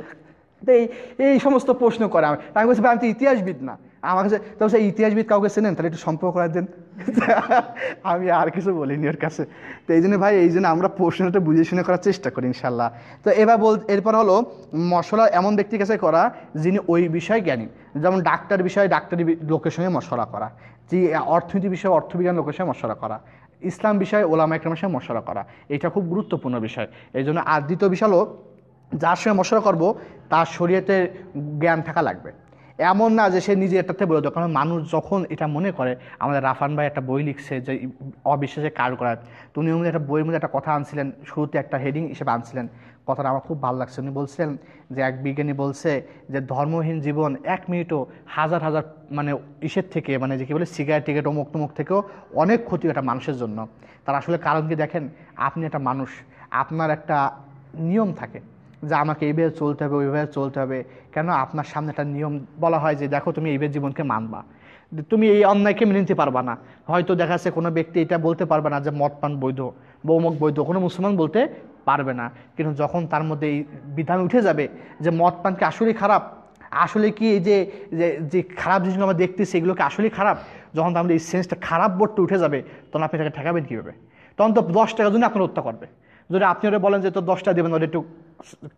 তো এই এই সমস্ত প্রশ্ন করে। আমি আমি বলছি, ভাই, আমি তো ইতিহাসবিদ না। আমার কাছে, তো সে ইতিহাসবিদ কাউকে চেনেন? তাহলে একটু সম্পর্ক করে দেন। (laughs) আমি আর কিছু বলিনি ওর কাছে। তো এই জন্য ভাই, এই জন্য আমরা প্রশ্নটা বুঝে শুনে করার চেষ্টা করি, ইনশাল্লাহ। তো এবার বল, এরপর হলো, মশলা এমন ব্যক্তির কাছে করা যিনি ওই বিষয়ে জ্ঞানী। যেমন ডাক্তার বিষয়ে ডাক্তারি লোকের সঙ্গে মশলা করা। যে অর্থনীতি বিষয়ে অর্থবিজ্ঞান লোকের সঙ্গে মশলা করা। ইসলাম বিষয়ে ওলামা একরামের সঙ্গে মশলা করা। এটা খুব গুরুত্বপূর্ণ বিষয়। এই জন্য আর দ্বিতীয় বিষয় যার সঙ্গে মশলা করব, তার শরীয়তের জ্ঞান থাকা লাগবে। এমন না যে সে নিজে এটাতে বলে কারণ মানুষ যখন এটা মনে করে, আমাদের রাফান ভাই একটা বই লিখছে যে অবিশ্বাসে কার করার তো উনি একটা বইয়ের মধ্যে একটা কথা আনছিলেন, শুরুতে একটা হেডিং হিসেবে আনছিলেন। কথাটা আমার খুব ভালো লাগছে। উনি বলছিলেন যে এক বিজ্ঞানী বলছে যে ধর্মহীন জীবন এক মিনিটও হাজার হাজার মানে ইসের থেকে মানে যে কী বলে, সিগারেট টিকেট অমুক তমুক থেকেও অনেক ক্ষতি একটা মানুষের জন্য। তার আসলে কারণ কি দেখেন? আপনি একটা মানুষ, আপনার একটা নিয়ম থাকে। যে আমাকে এইভাবে চলতে হবে ওইভাবে চলতে হবে। কেন? আপনার সামনে একটা নিয়ম বলা হয় যে, দেখো, তুমি এইভাবে জীবনকে মানবা। তুমি এই অন্যায়কে মেনে নিতে পারবা না। হয়তো দেখা যাচ্ছে কোনো ব্যক্তি এটা বলতে পারবে না যে, মদ পান বৈধ বৌমক বৈধ, কোনো মুসলমান বলতে পারবে না। কিন্তু যখন তার মধ্যে এই বিধান উঠে যাবে যে, মদ পানকে আসলেই খারাপ? আসলে কি এই যে, যে- খারাপ জিনিসগুলো আমরা দেখতেছি এগুলোকে আসলেই খারাপ? যখন মধ্যে এই সেন্সটা খারাপ বোর্ডটা উঠে যাবে, তখন আপনি এটাকে ঠেকাবেন কীভাবে? তখন তো দশ টাকার জন্য আপনার হত্যা করবে। যদি আপনি ওরা বলেন যে তো দশটা দেবেন ওটা একটু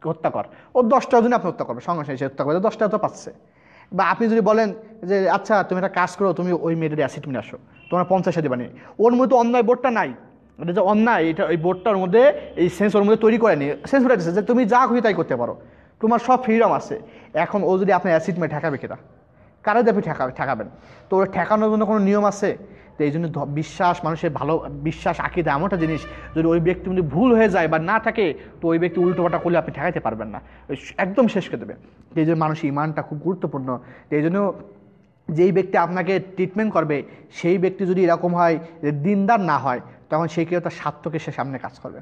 হত্যা কর ও দশটার জন্য আপনি হত্যা করবে সঙ্গে সঙ্গে সে হত্যা করবে দশটা তো পাচ্ছে। বা আপনি যদি বলেন যে আচ্ছা তুমি একটা কাজ করো, তুমি ওই মেয়েদের অ্যাসিড নিয়ে আসো, তোমার পঞ্চাশে দেবানি ওর মধ্যে অন্যায় বোর্ডটা নাই। এটা যে অন্যায়, এটা ওই বোর্ডটার মধ্যে, এই সেন্স ওর মধ্যে তৈরি করেনি। সেন্স উঠে যে, তুমি যা খুশি তাই করতে পারো। তোমার সব ফ্রিডম আছে। এখন ও যদি আপনার অ্যাসিড মেয়ে ঠেকাবে কিনা কারা আপনি ঠেকাবে ঠেকাবেন? তো ওরা ঠেকানোর জন্য কোনো নিয়ম আছে? তো এই জন্য বিশ্বাস, মানুষের ভালো, বিশ্বাস, আকিদা এমন একটা জিনিস যদি ওই ব্যক্তি যদি ভুল হয়ে যায় বা না থাকে, তো ওই ব্যক্তি উল্টোপাটা করলে আপনি ঠেকাইতে পারবেন না। একদম শেষ করে দেবে। এই জন্য মানুষের ইমানটা খুব গুরুত্বপূর্ণ। তো এই জন্য যেই ব্যক্তি আপনাকে ট্রিটমেন্ট করবে, সেই ব্যক্তি যদি এরকম হয় যে দিনদার না হয়, তখন সে কেউ তার স্বার্থকে সে সামনে কাজ করবে।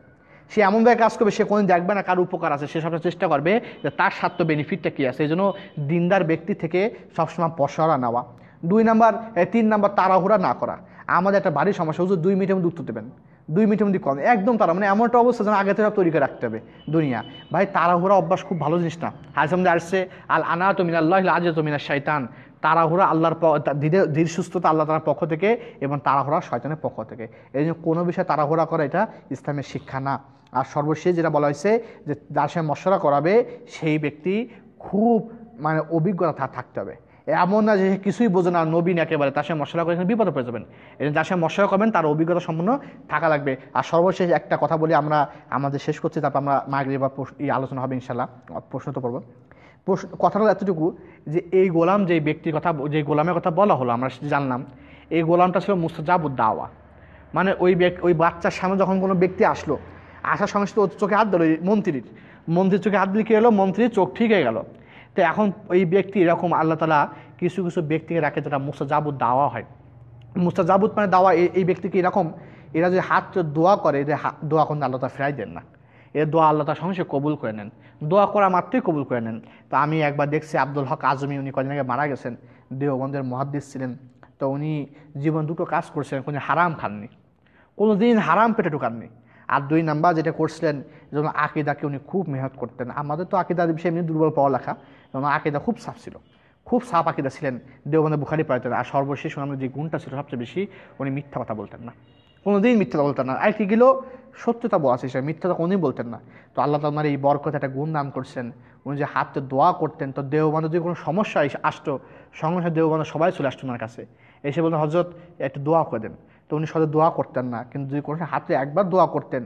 সে এমনভাবে কাজ করবে, সে কোনোদিন দেখবে না কার উপকার আছে। সে সবসময় চেষ্টা করবে যে তার স্বার্থ বেনিফিটটা কী আছে। এই জন্য দিনদার ব্যক্তি থেকে সবসময় পসরা নেওয়া। দুই নাম্বার তিন নাম্বার তাড়াহুড়া না করা। আমাদের একটা বাড়ির সমস্যা, হুজুর, দুই মিনিটের মধ্যে উত্তর দেবেন। দুই মিনিটের মধ্যে কম। একদম তারা মানে এমন একটা অবস্থা যেন আগে থেকে তৈরি করে রাখতে হবে দুনিয়া। ভাই, তাড়াহুড়া অভ্যাস খুব ভালো জিনিস না। হাজ মধ্যে আসছে, আল আনা তো মিনাল্লাহ আজ তো মিনার শৈতান তাড়াহুড়া আল্লাহর ধীরে, ধীর সুস্থতা আল্লাহ তালার পক্ষ থেকে এবং তাড়াহুড়া শয়তানের পক্ষ থেকে। এই জন্য কোনো বিষয়ে তাড়াহুড়া করা এটা ইসলামের শিক্ষা না। আর সর্বশেষ যেটা বলা হয়েছে যে, যার সঙ্গে মশলা করাবে, সেই ব্যক্তি খুব মানে অভিজ্ঞতা থাকতে হবে। এমন না যে কিছুই বোঝে না নবীন একেবারে, তার সঙ্গে মশলা করে বিপদে পড়ে যাবেন। জন্য যার সঙ্গে মশলা করবেন তার অভিজ্ঞতা সম্পূর্ণ থাকা লাগবে। আর সর্বশেষ একটা কথা বলি, আমরা আমাদের শেষ করছি, তারপর আমরা মাগরি বা আলোচনা হবে ইনশাল্লাহ প্রশ্ন তো পড়ব। প্রশ্ন কথাটা এতটুকু যে এই গোলাম যে ব্যক্তির কথা যে গোলামের কথা বলা হলো, আমরা জানলাম, এই গোলামটা ছিল মুস্তাজাবুদ দাওয়া। মানে ওই ওই বাচ্চার সামনে যখন কোনো ব্যক্তি আসলো, আসার সঙ্গে সাথে ওর চোখে হাত দিল মন্ত্রীর। মন্ত্রীর চোখে হাত দিলে কী হলো? মন্ত্রীর চোখ ঠিক হয়ে গেল। তো এখন ওই ব্যক্তি এরকম আল্লাহ তালা কিছু কিছু ব্যক্তিকে রাখে যেটা মুস্তাজাবুদ দাওয়া হয়। মুস্তাজাবুদ মানে দাওয়া, এই- ব্যক্তিকে এরকম, এরা যে হাত দোয়া করে, এদের দোয়া করতে আল্লাহ তালা ফেরাই দেন না। এর দোয়া আল্লাহ তার সঙ্গে কবুল করে নেন। দোয়া করা মাত্রই কবুল করে নেন। তো আমি একবার দেখছি আব্দুল হক আজমি, উনি কদিন আগে মারা গেছেন। দেওবন্দের মহাদ্দিস ছিলেন। তো উনি জীবন দুটো কাজ করছিলেন কোনো হারাম খাননি। কোনো দিন হারাম পেটে ঢুকাননি। আর দুই নাম্বার যেটা করছিলেন, যেমন আকিদাকে উনি খুব মেহনত করতেন। আমাদের তো আকিদার বিষয়ে এমনি দুর্বল পাওয়া পড়ালেখা যেমন আকিদা খুব সাফ ছিল। খুব সাফ আকিদা ছিলেন দেওবন্দে বুখারি পড়াতেন। আর সর্বশেষ ওনার যে গুণটা ছিল সবচেয়ে বেশি, উনি মিথ্যা কথা বলতেন না। কোনোদিন মিথ্যা কথা বলতেন না। আর কি গেলেও সত্যতা বলা আছে সে মিথ্যাটা কোনোদিন বলতেন না। তো আল্লাহ তোমার এই বরকত একটা গুণ দান করছেন। উনি যে হাতে দোয়া করতেন, তো দেওবন্ধ যদি কোনো সমস্যা আসতো সঙ্গে সঙ্গে দেওবন্ধ সবাই চলে আসতো ওনার কাছে। এসে বলতেন হজরত একটু দোয়া করে দেন। উনি সদা দোয়া করতেন না, কিন্তু যদি কোনো হাতে একবার দোয়া করতেন,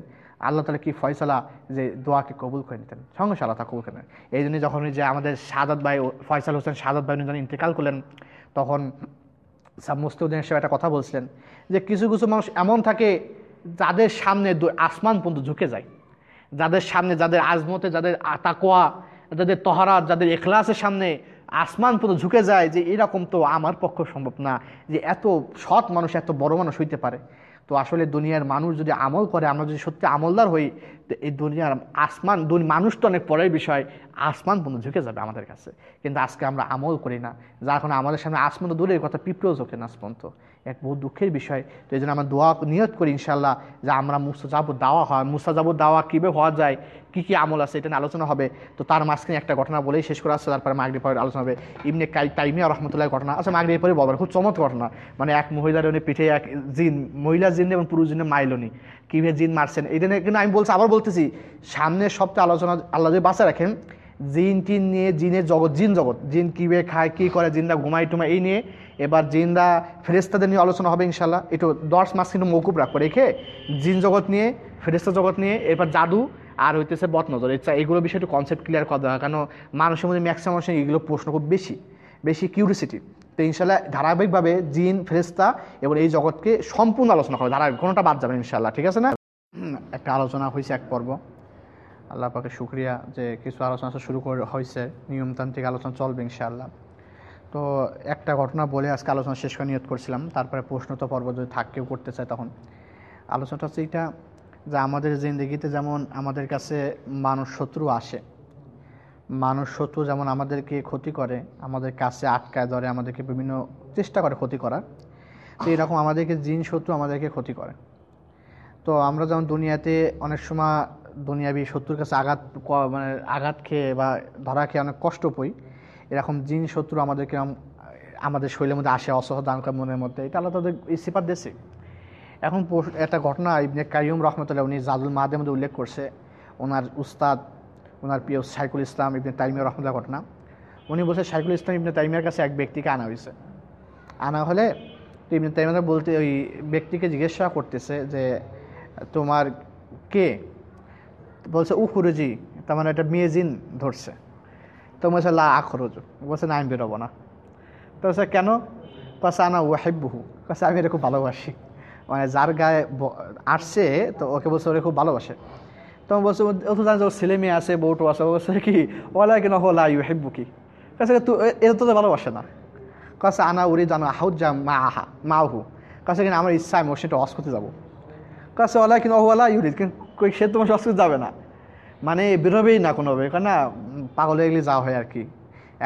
আল্লাহ তালা কি ফয়সালা যে দোয়াকে কবুল করে নিতেন? সঙ্গে আল্লাহ তা কবুল করে নেন। এই জন্য যখন যে আমাদের সাদাত ভাই ফয়সাল হোসেন সাদাত ভাই উনি যখন ইন্তেকাল করলেন, তখন মুস্তুদ্দিন সাহেব একটা কথা বলছিলেন যে কিছু কিছু মানুষ এমন থাকে যাদের সামনে আসমান পর্যন্ত ঝুঁকে যায়। যাদের সামনে, যাদের আজমতে, যাদের তাকোয়া যাদের তহারাত, যাদের এখলাসের সামনে আসমান পর্যন্ত ঝুঁকে যায় যে এরকম তো আমার পক্ষ সম্ভব না, যে এত সৎ মানুষ, এত বড় মানুষ হইতে পারে। তো আসলে দুনিয়ার মানুষ যদি আমল করে, আমরা যদি সত্যি আমলদার হই, তো এই দুনিয়ার আসমান মানুষ তো অনেক পরের বিষয়, আসমান পর্যন্ত ঝুঁকে যাবে আমাদের কাছে। কিন্তু আজকে আমরা আমল করি না, যার কারণে আমাদের সামনে আসমান তো দূরের কথা, পিঁপড়েও চোখে না আসমন্ত এক বহু দুঃখের বিষয়। তো এই জন্য আমরা দোয়া নিয়ত করি ইনশাল্লাহ যে আমরা মুস্তাজাবু দাওয়া হয়। মুস্তাজাবু দাওয়া কীভাবে হওয়া যায়? কী কী আমল আছে? এটা নিয়ে আলোচনা হবে। তো তার মাঝখানে একটা ঘটনা বলেই শেষ করা আসছে তারপরে মাগরি পরে আলোচনা হবে। ইমনি কাই টাইমিয়া রহমতুল্লাহ ঘটনা আচ্ছা মাগরি পরে বলবেন। খুব চমৎ ঘটনা। মানে এক মহিলার উনি পিঠে এক জিন, মহিলা জিন এবং পুরুষ জিনে মাইলনি কীভাবে জিন মারছেন? এই জন্য কিন্তু আমি বলছি আবার বলতেছি সামনের সপ্তাহে আলোচনা, আল্লাহ যদি বাঁচা রাখেন, জিন টিন নিয়ে, জিনের জগৎ, জিন জগৎ, জিন কীভাবে খায়, কী করে, জিনরা ঘুমাই টুমাই এই নিয়ে এবার জিনরা ফেরেস্তাদের নিয়ে আলোচনা হবে ইনশাল্লাহ একটু দশ মাস কিন্তু মৌকুব রাখব, রেখে জিন জগৎ নিয়ে ফেরেস্তা জগৎ নিয়ে এবার জাদু আর হইতেছে বটনজর এটা এগুলো বিষয়ে একটু কনসেপ্ট ক্লিয়ার করা দরকার কারণ মানুষের মধ্যে ম্যাক্সিমাম এগুলো প্রশ্ন খুব বেশি বেশি কিউরিসিটি তো ইনশাল্লাহ ধারাবাহিকভাবে জিন ফেরেস্তা এবং এই জগৎকে সম্পূর্ণ আলোচনা করে ধারাবাহিক, কোনোটা বাদ যাবে ইনশাল্লাহ ঠিক আছে না? একটা আলোচনা হয়েছে এক পর্ব। আল্লাহ পাকে শুক্রিয়া যে কিছু আলোচনা শুরু করে, হয়েছে। নিয়মতান্ত্রিক আলোচনা চলবে ইনশাআল্লাহ। তো একটা ঘটনা বলে আজকে আলোচনা শেষ করে নিয়ত করছিলাম। তারপরে প্রশ্ন তো পর্ব যদি থাক কেউ করতে চায় তখন। আলোচনাটা হচ্ছে এইটা যে আমাদের জিন্দগিতে যেমন আমাদের কাছে মানুষ শত্রু আসে, মানুষ শত্রু যেমন আমাদেরকে ক্ষতি করে, আমাদের কাছে আটকায় ধরে, আমাদেরকে বিভিন্ন চেষ্টা করে ক্ষতি করার, তো এরকম আমাদেরকে জিন শত্রু আমাদেরকে ক্ষতি করে। তো আমরা যেমন দুনিয়াতে অনেক সময় দুনিয়াবি শত্রুর কাছে আঘাত মানে আঘাত খেয়ে বা ধরা খেয়ে অনেক কষ্ট পাই এরকম জিন শত্রু আমাদেরকে আম- আমাদের শরীরের মধ্যে আসে, অসহ দান করে মনের মধ্যে, এটা আল্লাহ তাদের সিপার দেশে এখন একটা ঘটনা, ইবনে কাইয়ুম রহমতুল্লাহ, উনি জাদুল মাহাদের মধ্যে উল্লেখ করছে, ওনার উস্তাদ, ওনার প্রিয় সাইকুল ইসলাম ইবনে তাইমিয়া রহমতুল্লাহ ঘটনা। উনি বলছে সাইকুল ইসলাম ইবনে তাইমিয়ার কাছে এক ব্যক্তিকে আনা হয়েছে। আনা হলে তো ইবনে তাইমিয়া বলতে, ওই ব্যক্তিকে জিজ্ঞাসা করতেছে যে, তোমার কে? বলছে, উখরুজি। তার মানে একটা মেয়ে জিন ধরছে। তো বলছে লা আখরুজু বলছে না আমি বেরোবো না। তো বলছে কেন? কাছে, আনা ওয়াহিবুহু কাছে, আমি এটা খুব ভালোবাসি মানে যার গায়ে আসছে তো ওকে বলছে ওরে খুব ভালোবাসে তখন বলছে ও তো জানে যে ওর ছেলে মেয়ে আছে বউটো আছে। ও বলছে কি? ওলা কেন হলা ইউ হেব্বু কি? কাছে তুই এটা তো ভালোবাসে না? কাছে, আনা উড়ি জানো আহুজ্জা মা আহা মাহু কাছে, কিনা আমার ইচ্ছা, আমি ওর সাথে অস করতে যাব। কাছে ওলা কিন্তু ওলা ইউরিদ কিন্তু সে তোমার করতে যাবে না। মানে বেরোবেই না কোনোভাবে কারণ না পাগল হয়ে গেলে যাওয়া হয় আর কি।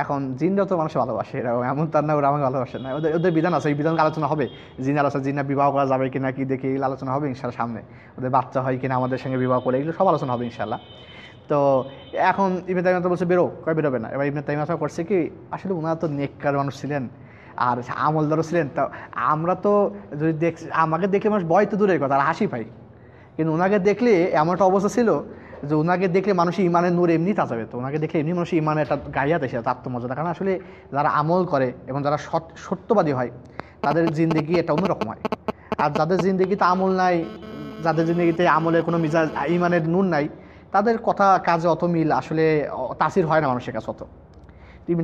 এখন জিনরা তো মানুষ ভালোবাসে এরকম এমন তার না, ওরা আমাকে ভালোবাসে না। ওদের ওদের বিধান আছে, এই বিধান আলোচনা হবে। জিন আলোচনা জিনা বিবাহ করা যাবে কিনা, কি দেখে এগুলো আলোচনা হবে ইনশাল্লাহ সামনে। ওদের বাচ্চা হয় কিনা, আমাদের সঙ্গে বিবাহ করে, এগুলো সব আলোচনা হবে ইনশাল্লাহ। তো এখন ইবনে তাইমিয়া তো বলছে, বেরো। কয়, বেরোবে না। এবার ইবনে তাইমিয়া করছে কি, আসলে ওনারা তো নেককার মানুষ ছিলেন আর আমলদারও ছিলেন। তো আমরা তো যদি দেখ, আমাকে দেখলে মানুষ ভয় তো দূরের কথা, আর হাসি পাই। কিন্তু ওনাকে দেখলে এমন একটা অবস্থা ছিল যে ওনাকে দেখলে মানুষের ইমানের নূর এমনি তা যাবে তো ওনাকে দেখলে এমনি মানুষের ইমানের একটা গাইয়াতে সে আত্মমর্যাদা। কারণ আসলে যারা আমল করে এবং যারা সত্যবাদী হয়, তাদের জিন্দগি এটা অন্যরকম হয়। আর যাদের জিন্দগিতে আমল নাই, যাদের জিন্দগিতে আমলের কোনো মিজাজ, ইমানের নূর নাই, তাদের কথা, কাজে অত মিল আসলে তাসির হয় না মানুষের কাছে অত।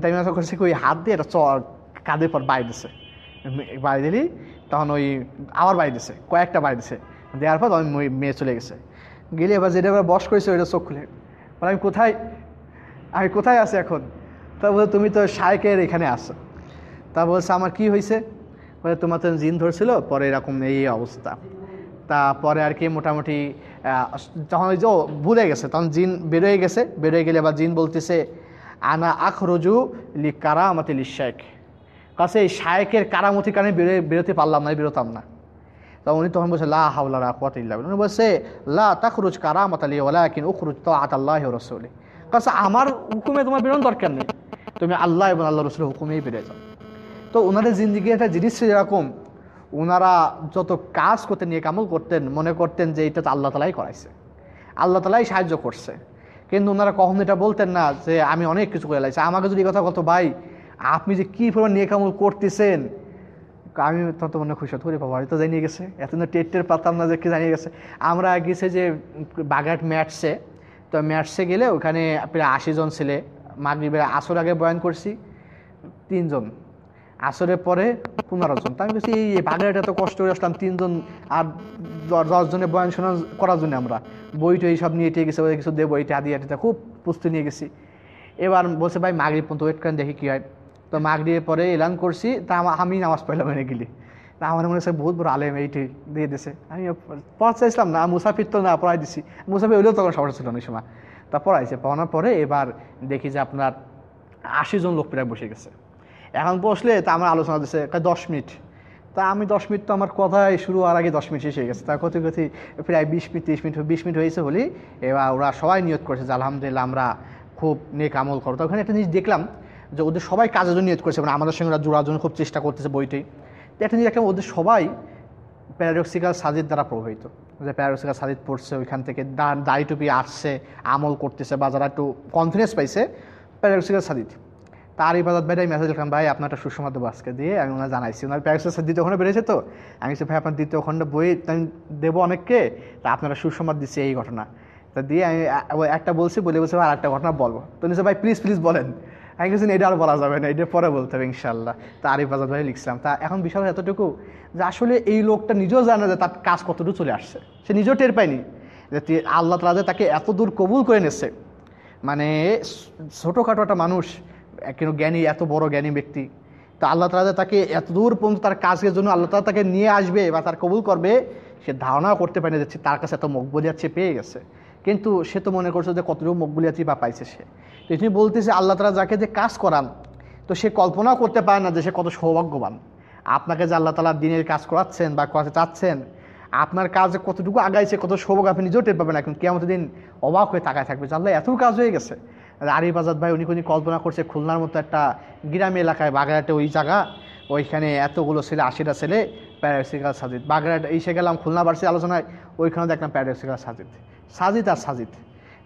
তাই মনে করছে ওই হাত দিয়ে এটা চর কাঁধের পর বাড়ি দিছে। বাড়ি দিলি, তখন ওই আবার বাড়ি দিছে, কয়েকটা বাড়ি দিছে। দেওয়ার পর মেয়ে চলে গেছে। গেলে এবার যেটা এবার বস করেছে ওইটা চোখ খুলে। বলে, আমি কোথায়? আমি কোথায় আছি এখন? তা বলে, তুমি তো শায়কের এখানে আসো তা বলছে, আমার কি হয়েছে? বলে, তোমার তো জিন ধরছিল, পরে এরকম এই অবস্থা। তা পরে আর কি মোটামুটি যখন ওই যে ভুলে গেছে, তখন জিন বেরোয় গেছে, বেরোয় গেলে আবার জিন বলতেছে, আনা আখরজু লি কারামাতি লি শেখ কাছে এই শায়েকের কারামতি কারণে বেরোয়, বেরোতে পারলাম না, বেরোতাম না। তো উনি তখন বলছে, লা হাওলা লা কুওয়াতা ইল্লা উনি বলছে, লা তাখরুজ কারামাত আলি ওয়ালাকিন উখরুজ তাআত আল্লাহি ওয়া রাসূলি কাছে আমার হুকুমে তোমার বেরোনোর দরকার নেই। তুমি আল্লাহ এবং আল্লাহ রসুলের হুকুমেই বেরিয়ে যাও। তো ওনাদের জিন্দিগি একটা জিনিস ছিল এরকম ওনারা যত কাজ করতেন, নিয়ে কামল করতেন, মনে করতেন যে এটা তো আল্লাহ তালাই করাইছে। আল্লাহ তালাই সাহায্য করছে। কিন্তু ওনারা কখনো এটা বলতেন না যে, আমি অনেক কিছু করে লাগছে আমাকে যদি কথা বলতো, ভাই, আপনি যে কী পরিমাণ নিয়ে কামল করতেছেন আমি তত মনে খুশি হতো বাবা তো জানিয়ে গেছে। এতদিন টেট টের পাতাম না যে কি জানিয়ে গেছে। আমরা গেছে যে বাগাট ম্যাটসে। তো ম্যাটসে গেলে ওখানে প্রায় আশি জন ছেলে। মাগরিবের আসর আগে বয়ান করছি, তিনজন। আসরের পরে পনেরো জন। আমি বলছি, এই বাগেরহাট এত কষ্ট করে আসলাম তিনজন আর দশ দশজনের বয়ান শোনা, করার জন্য আমরা। বই টই সব নিয়ে টিয়ে গেছে কিছু দেবো এটা আদি খুব প্রস্তুতি নিয়ে গেছি। এবার বলছে, ভাই, মাগরিব পর্যন্ত ওয়েট করেন, দেখি কী হয়। তো মাগরিবের পরে এলান করছি, তা আমি নামাজ পড়লাম এনে গেলি তা আমার মনে হচ্ছে বহুত বড় আলেম এইটি দিয়ে দিছে। আমি পড়া চাইছিলাম না, মুসাফির তো না, পড়াই দিছি। মুসাফির হইলেও তখন সমস্যা ছিল না সময়। তা পড়াইছে, পড়ানোর পরে এবার দেখি যে আপনার আশি জন লোক প্রায় বসে গেছে। এখন বসলে তা আমার আলোচনা দিচ্ছে দশ মিনিট। তা আমি দশ মিনিট তো আমার কথাই শুরু হওয়ার আগে দশ মিনিট শেষ হয়ে গেছে। তা কথি কথি প্রায় বিশ মিনিট, তিরিশ মিনিট, বিশ মিনিট হয়েছে বলি। এবার ওরা সবাই নিয়োগ করেছে যে, আলহামদুলিল্লাহ, আমরা খুব নেক আমল করো। তো ওখানে একটা জিনিস দেখলাম যে ওদের সবাই কাজের জন্য নিয়ত করেছে মানে আমাদের সঙ্গে ওরা জোড়ার জন্য খুব চেষ্টা করতেছে বইটাই তো একটা জিনিস দেখলাম, ওদের সবাই প্যারাডক্সিক্যাল সাজিদ দ্বারা প্রভাবিত। যে প্যারাডক্সিক্যাল সাজিদ পড়ছে, ওইখান থেকে দাড়ি টুপি আসছে আমল করতেছে, বা যারা একটু কনফিডেন্স পাইছে প্যারাডক্সিক্যাল সাজিদ। তার ইবাদত ভাইটাই মেসেজ লিখলাম, ভাই, আপনার একটা সুষমা দেবো আজকে দিয়ে, আমি ওনার জানাইছি। ওনার প্যারাডক্সিক্যাল দ্বিতীয় খণ্ডে বেড়েছে তো? আমি ভাই, আপনার দ্বিতীয় খণ্ড বই আমি দেবো অনেককে, তা আপনারা সুষমাত দিচ্ছে এই ঘটনা। তা দিয়ে আমি একটা বলছি, বলে বলছি আর একটা ঘটনা বলব। তো নিশ্চয় ভাই প্লিজ প্লিজ বলেন। আমি কিছু এটা আর বলা যাবে না, এটা পরে বলতে হবে ইনশাল্লাহ তা আরিফ আজাদ ভাই লিখছিলাম। তা এখন বিষয় এতটুকু যে আসলে এই লোকটা নিজেও জানে যে তার কাজ কতটুকু চলে আসছে। সে নিজেও টের পায়নি যে আল্লাহ তালা যে তাকে এত দূর কবুল করে নিচ্ছে মানে ছোটোখাটো একটা মানুষ কিন্তু জ্ঞানী, এত বড় জ্ঞানী ব্যক্তি। তা আল্লাহ তালা তাকে এত দূর পর্যন্ত তার কাজের জন্য আল্লাহ তালা তাকে নিয়ে আসবে বা তার কবুল করবে, সে ধারণাও করতে পারে না যে তার কাছে এত মকবলিয়াত সে পেয়ে গেছে। কিন্তু সে তো মনে করছে যে কতটুকু মকবলিয়াতি বা পাইছে সে। তো তিনি বলতেছে আল্লাহ তালা যাকে যে কাজ করান, তো সে কল্পনাও করতে পারে না যে সে কত সৌভাগ্যবান। আপনাকে যে আল্লাহ তালা দিনের কাজ করাচ্ছেন বা করাতে চাচ্ছেন, আপনার কাজ কতটুকু আগাইছে, কত সৌভাগ্য আপনি নিজেও টের পাবেন এখন কেমন দিন অবাক হয়ে তাকায় থাকবে যে আল্লাহ এত কাজ হয়ে গেছে। আর আরিফ আজাদ ভাই উনি কোনি কল্পনা করছে খুলনার মতো একটা গ্রামী এলাকায় বাগেরহাটে ওই জায়গা, ওইখানে এতগুলো ছেলে, আশিটা ছেলে প্যারাসিকাল সাজিদ। বাগেরহাট এসে গেলাম খুলনা বার্ষিক আলোচনায় ওইখানে দেখলাম প্যারাসিকাল সাজিদ। সাজিদ আর সাজিদ।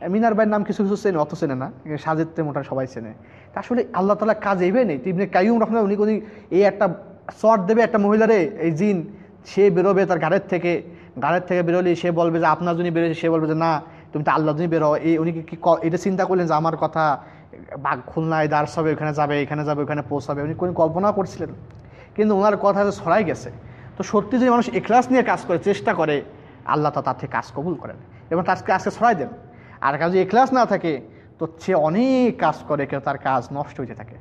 মিনার ভাইয়ের নাম কিছু কিছু চেনে, অত চেনে না সাজিদতে মোটা সবাই চেনে। তা আসলে আল্লাহ তালা কাজ এইভাবে নেই। তিবনে কাইম রহমান উনি উনি এই একটা শর্ট দেবে একটা মহিলারে এই জিন, সে বেরোবে তার ঘাড়ের থেকে ঘাড়ের থেকে বেরোলে সে বলবে যে, আপনার জন্য বেরোছে সে বলবে যে, না, তুমি তো আল্লাহ জন্য বেরো। এই উনি কি- এটা চিন্তা করলেন যে, আমার কথা বাঘ খুলনায় দার্স হবে ওখানে যাবে, এখানে যাবে, ওখানে পৌঁছাবে। উনি কোনো কল্পনা করছিলেন কিন্তু ওনার কথা ছড়াই গেছে। তো সত্যি যদি মানুষ এখলাস নিয়ে কাজ করে, চেষ্টা করে, আল্লাহ তা তার থেকে কাজ কবুল করেন। এবং তার কাজকে ছড়াই দেন। আর কাজ এখলাস না থাকে, তো সে অনেক কাজ করে কেউ তার কাজ নষ্ট হইতে থাকে।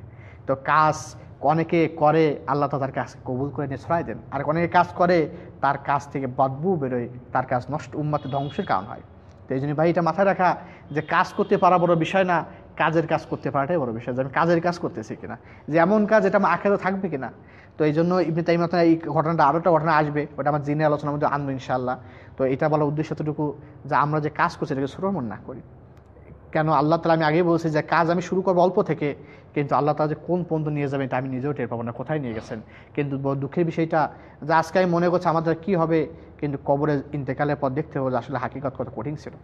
তো কাজ অনেকে করে, আল্লাহ তো তার কাজ কবুল করে নিয়ে ছড়াই দেন। আর অনেকে কাজ করে, তার কাজ থেকে বদবু বেরোয়, তার কাজ নষ্ট, উম্মাতে ধ্বংসের কারণ হয়। তো এই জন্য ভাই, এটা মাথায় রাখা যে কাজ করতে পারা বড় বিষয় না কাজের কাজ করতে পারাটাই বড় বিষয়, যে আমি কাজের কাজ করতেছি কিনা, যে এমন কাজ এটা আমার আখেরও থাকবে কিনা। তো এই জন্য ইবনে তাইম এই ঘটনাটা আরও একটা ঘটনা আসবে, ওটা আমার জিনে আলোচনার মধ্যে আনব ইনশাল্লাহ তো এটা বলার উদ্দেশ্য এতটুকু যে আমরা যে কাজ করছি এটাকে মন না করি। কেন আল্লাহ তালা আমি আগেই বলছি যে কাজ আমি শুরু করব অল্প থেকে, কিন্তু আল্লাহ তালা যে কোন পর্যন্ত নিয়ে যাবে এটা আমি নিজেও টের পাবো না, কোথায় নিয়ে গেছেন। কিন্তু দুঃখের বিষয়টা যে আজকে আমি মনে করছি আমাদের কি হবে, কিন্তু কবরে ইন্তেকালের পর দেখতে হবে যে আসলে হাকিকত কত কঠিন ছিল।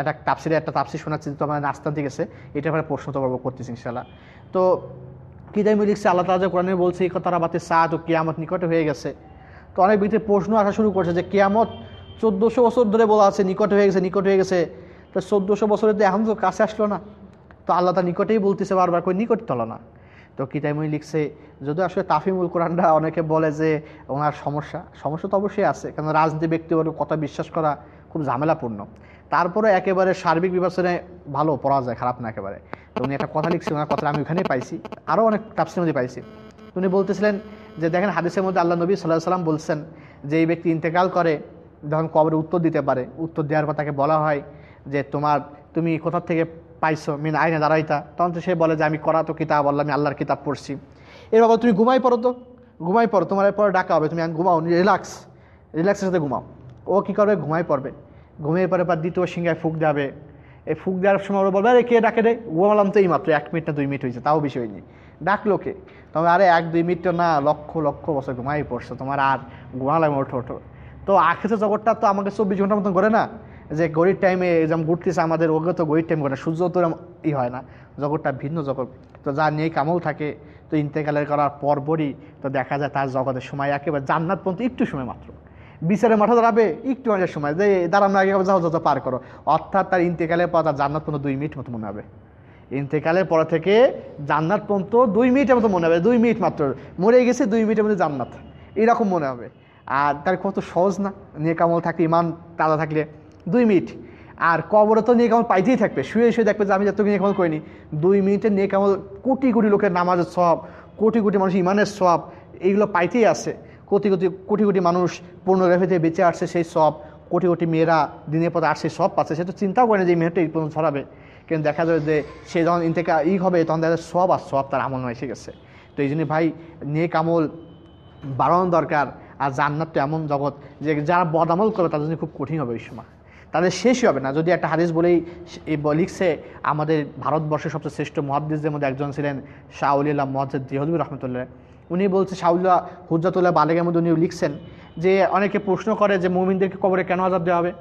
একটা তাপসিরে, একটা তাপসি শোনাচ্ছি, তো আমার নাস্তান থেকে গেছে এটা আমরা প্রশ্ন তো করব করতেছি ইনশাল্লাহ তো কি তাই লিখছে, আল্লাহ তালা কোরআনে বলছে, এই কথাটা বাতে সাত ও কেয়ামত নিকটে হয়ে গেছে। তো অনেক ব্যক্তি প্রশ্ন আসা শুরু করছে যে কেয়ামত চোদ্দোশো বছর ধরে বলা আছে, নিকট হয়ে গেছে, নিকট হয়ে গেছে। তো চোদ্দোশো বছরের তো এখন তো কাছে আসলো না। তো আল্লাহ তার নিকটেই বলতেছে বারবার, কই নিকট তলো না। তো কিতাইমুই লিখছে, যদিও আসলে তাফিমুল কোরআনরা অনেকে বলে যে ওনার সমস্যা সমস্যা তো অবশ্যই আছে কারণ রাজনীতি ব্যক্তিগত কথা বিশ্বাস করা খুব ঝামেলাপূর্ণ। তারপরে একেবারে সার্বিক বিবেচনায় ভালো, পড়া যায়, খারাপ না একেবারে। তো উনি একটা কথা লিখছে ওনার কথাটা আমি ওখানেই পাইছি। আরও অনেক তাপসির মধ্যে পাইছি। উনি বলতেছিলেন যে, দেখেন হাদিসের মধ্যে আল্লাহ নবী সাল্লাহ সাল্লাম বলছেন যে, এই ব্যক্তি ইন্তেকাল করে, যখন কবরে উত্তর দিতে পারে, উত্তর দেওয়ার পর তাকে বলা হয় যে, তোমার, তুমি কোথা থেকে পাইছো? মিন আইনে দাঁড়াইতা? তখন তো সে বলে যে, আমি করা তো কিতাব, আল্লাহ, আমি আল্লাহর কিতাব পড়ছি। এর বাবা তুমি ঘুমাই পড়ো তো। ঘুমাই পড়ো, তোমার পরে ডাকা হবে। তুমি ঘুমাও, রিল্যাক্স। রিল্যাক্সের সাথে ঘুমাও। ও কী করবে? ঘুমাই পড়বে। ঘুমিয়ে পরে পর দ্বিতীয় সিংহায় ফুক দেবে এই ফুক দেওয়ার সময় ওরা বলবে, আরে, কে ডাকে রে? ঘুমালাম তো এই মাত্র এক মিনিট না, দুই মিনিট হয়েছে, তাও বেশি হয়নি। ডাকলো কে? তবে আরে, এক, দুই মিনিট না, লক্ষ লক্ষ বছর ঘুমাই পড়ছো, তোমার আর ঘুমালাম ওঠো ওঠো। তো আখেছে জগৎটা তো আমাকে চব্বিশ ঘণ্টার মতন করে না, যে গরিব টাইমে যেমন ঘুরতেছে আমাদের ওকে তো গরিব টাইম করে না, সূর্য তো ই হয় না, জগৎটা ভিন্ন জগৎ। তো যা নিয়ে কামল থাকে, তো ইন্তেকালের করার পরপরই তো দেখা যায় তার জগতের সময় একেবারে জান্নাত পর্যন্ত একটু সময় মাত্র। বিচারের মাঠে দাঁড়াবে, একটু অনেক সময়। যে দাঁড়ানো আগে যাও যত পার করো। অর্থাৎ তার ইন্তেকালের পর তার জান্নাত পর্যন্ত দুই মিনিট মতো মনে হবে। ইন্তেকালের পর থেকে জান্নাত পর্যন্ত দুই মিনিটের মতো মনে হবে, দুই মিনিট মাত্র। মরে গেছে দুই মিনিটের মধ্যে জান্নাত। এরকম মনে হবে। আর তার কত সহজ না? নিয়ে কামল থাকলে ইমান তাজা থাকলে দুই মিনিট। আর কবরে তো নিয়ে কামল পাইতেই থাকবে। শুয়ে শুয়ে দেখবে যে আমি যত নিয়ে কামল করিনি। দুই মিনিটের নিয়ে কামল কোটি কোটি লোকের নামাজের সব কোটি কোটি মানুষ ইমানের সব এইগুলো পাইতেই আছে। কোটি কোটি কোটি কোটি মানুষ পূর্ণগ্রাফিতে বেঁচে আসছে, সেই সব কোটি কোটি মেয়েরা দিনের পর আসছে, সব পাচ্ছে। সে তো চিন্তাও করে না যে মেয়েটা এই পর্যন্ত ছড়াবে। কিন্তু দেখা যাবে যে সে যখন ইন্তেকা ই হবে, তখন দেখা যায় সব আর সব তার আমল নয় এসে গেছে। তো এই জন্য ভাই, নেক আমল বাড়ানো দরকার। আর জান্নাত তো এমন জগৎ যে যারা বদামল করবে, তাদের জন্য খুব কঠিন হবে ওই সময়। তাদের শেষই হবে না। যদি একটা হাদিস বলেই লিখছে, আমাদের ভারতবর্ষের সবচেয়ে শ্রেষ্ঠ মহাদ্দিসদের মধ্যে একজন ছিলেন শাউলিল্লাহ মহাজ্জেদ দিহদুল রহমতুল্লাহ। উনি বলছে, শাউল্লাহ হুজ্জাতুল্লাহ বালেগের মধ্যে উনি লিখছেন যে, অনেকে প্রশ্ন করে যে, মুমিনদেরকে কবরে কেন আজাব দেওয়া হবে?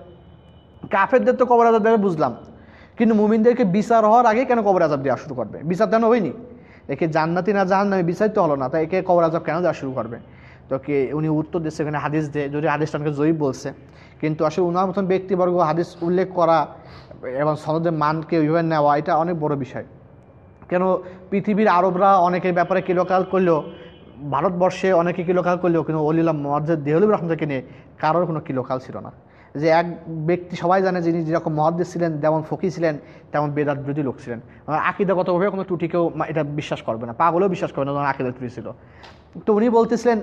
কাফেরদের তো কবর আজাব দেবে বুঝলাম। কিন্তু মুমিনদেরকে বিচার হওয়ার আগে কেন কবর আজাব দেওয়া শুরু করবে? বিচার কেন হয়নি। একে জান্নাতি না জাহান নামে বিচারিত হলো না, তাই একে কবর আজাব কেন দেওয়া শুরু করবে? তো কে, উনি উত্তর দিচ্ছে এখানে হাদিস দে, যদি হাদিসটা আমাকে জয়ীব বলছে। কিন্তু আসলে উনার মতন ব্যক্তিবর্গ হাদিস উল্লেখ করা এবং সনদের মানকে ওইভাবে নেওয়া, এটা অনেক বড় বিষয়। কেন পৃথিবীর আরবরা অনেকের ব্যাপারে কিলোকাল করলেও ভারতবর্ষে অনেকে কিলোকাল করলেও কিন্তু অলিল্লাহ মহাজ্জেদ দেহলুব রহমতকে নিয়ে কারোর কোনো কিলোকাল ছিল না। যে এক ব্যক্তি সবাই জানে যিনি যেরকম মহাদ্দেশ ছিলেন যেমন ফকি ছিলেন, তেমন বেদাত বিরোধী লোক ছিলেন। মানে আকিদাগতভাবে কোনো ত্রুটি কেউ এটা বিশ্বাস করবে না, পাগলেও বিশ্বাস করবে না যখন আকিদা ত্রুটি ছিল। তো উনি বলতেছিলেন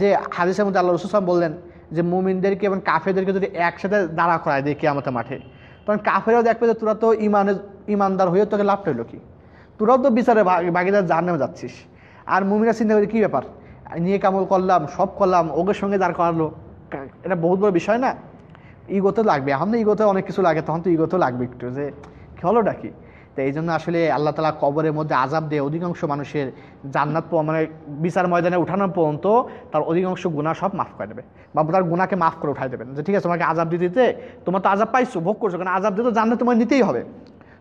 যে হাদিসের মধ্যে আল্লাহ রসুলাম বললেন যে মুমিনদেরকে এবং কাফেদেরকে যদি একসাথে দাঁড়া করায় দেখি আমাদের মাঠে, তখন কাফেরাও দেখবে যে তোরা তো ইমানের ইমানদার হয়ে তোকে লাভ পেল কি? তোরাও তো বিচারে ভাগিদার জাহার নামে যাচ্ছিস। আর মুমিনা চিন্তা করে কী ব্যাপার? নিয়ে কামল করলাম, সব করলাম, ওগের সঙ্গে দাঁড় করালো। এটা বহুত বড় বিষয় না? ইগোতে লাগবে। এখন ইগোতে অনেক কিছু লাগে, তখন তো ইগোতে লাগবে একটু যে, কি হলোটা কি তো এই জন্য আসলে আল্লাহ তালা কবরের মধ্যে আজাব দিয়ে অধিকাংশ মানুষের। জান্নাত মানে বিচার ময়দানে উঠানোর পর্যন্ত তার অধিকাংশ গুণা সব মাফ করে দেবে। বা তার গুণাকে মাফ করে উঠাই দেবেন। যে ঠিক আছে, তোমাকে আজাব দিতে তোমার তো আজাব পাইছো, ভোগ করছ। কারণ আজাব দিতে জান্নাত তোমার নিতেই হবে।